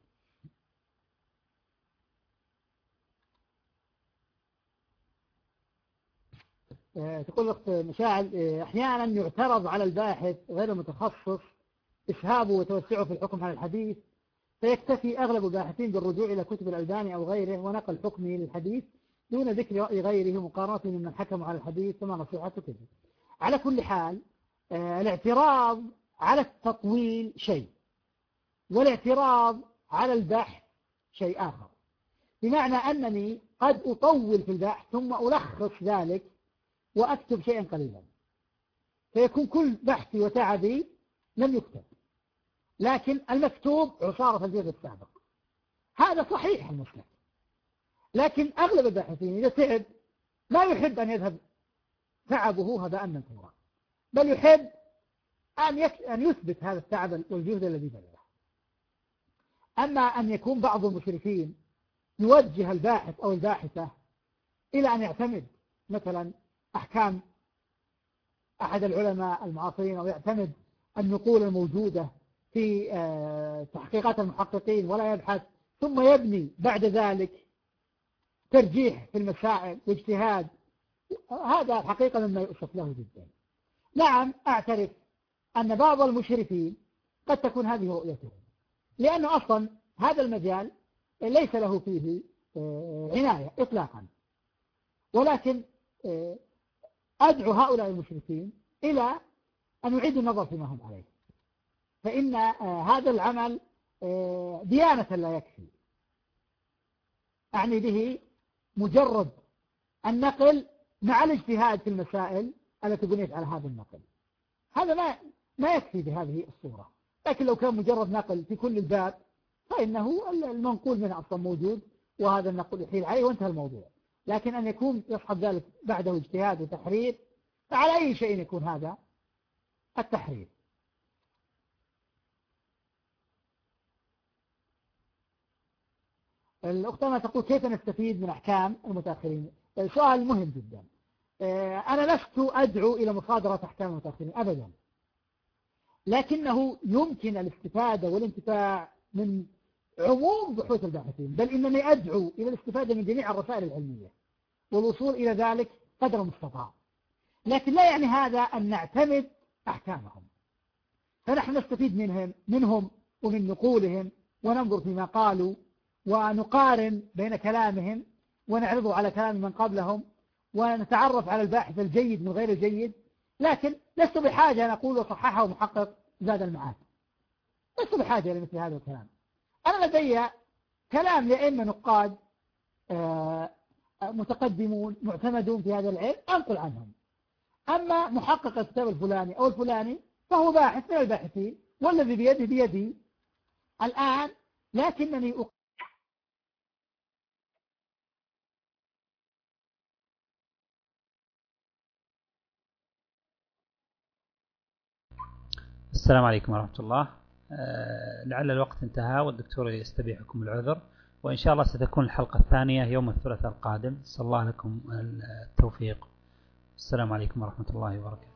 تقول أخت مشاعل أحيانا يعترض على الباحث غير المتخصص إسهابه وتوسعه في الحكم على الحديث. فيكتفي أغلب الباحثين بالرجوع إلى كتب الألباني أو غيره ونقل حكمه للحديث دون ذكر رأي غيره مقارنة من حكموا على الحديث ثم نصيحته كذب على كل حال آه، الاعتراض على التطويل شيء والاعتراض على البحث شيء آخر. بمعنى أنني قد أطول في البحث ثم ألخص ذلك وأكتب شيئا قليلا. فيكون كل بحثي وتعبي لم يكتب. لكن المكتوب عصارة الجزء السابق. هذا صحيح المسلم لكن أغلب الباحثين إذا تعب لا يحب أن يذهب تعبه هباء منثورا بل يحب أن أن يثبت هذا التعب والجهد الذي بذله. أما أن يكون بعض المشركين يوجه الباحث أو الباحثة إلى أن يعتمد مثلا أحكام أحد العلماء المعاصرين أو يعتمد النقول الموجودة في آه، تحقيقات المحققين ولا يبحث ثم يبني بعد ذلك ترجيح في المسائل واجتهاد. هذا حقيقة مما يؤسف له جدا. نعم أعترف أن بعض المشرفين قد تكون هذه رؤيتهم لأنه أصلا هذا المجال ليس له فيه آه، عناية إطلاقا. ولكن آه، أدعو هؤلاء المشركين إلى أن يعيدوا النظر فيما هم عليه. فإن هذا العمل ديانة لا يكفي. أعني به مجرد النقل مع الاجتهاد في المسائل التي بنيت على هذا النقل. هذا ما ما يكفي بهذه الصورة. لكن لو كان مجرد نقل في كل الباب فإنه المنقول منه أصلا موجود وهذا النقل يحيل عليه وانتهى الموضوع. لكن أن يكون يصحب ذلك بعده اجتهاد وتحرير فعلى أي شيء يكون هذا؟ التحرير. الأختنا تقول كيف نستفيد من أحكام المتأخرين؟ سؤال مهم جدا. آه، أنا لست أدعو إلى مصادرة أحكام المتأخرين أبدا. لكنه يمكن الاستفادة والانتفاع من عموم بحوث الباحثين بل إنني أدعو إلى الاستفادة من جميع الرسائل العلمية والوصول إلى ذلك قدر المستطاع لكن لا يعني هذا أن نعتمد أحكامهم. فنحن نستفيد منهم منهم ومن نقولهم وننظر فيما قالوا ونقارن بين كلامهم ونعرضه على كلام من قبلهم ونتعرف على الباحث الجيد من غير الجيد. لكن لست بحاجة أن أقول وصححه محقق زاد المعاد. لست بحاجة لمثل هذا الكلام. أنا لدي كلام لأئمة نقاد آه، متقدمون معتمدون في هذا العلم أنقل عنهم. أما محقق الكتاب الفلاني أو الفلاني فهو باحث من الباحثين والذي بيده بيدي. الآن لكنني السلام عليكم ورحمة الله. لعل الوقت انتهى والدكتور يستبيحكم العذر وإن شاء الله ستكون الحلقة الثانية يوم الثلاثاء القادم. صلى الله لكم التوفيق. السلام عليكم ورحمة الله وبركاته.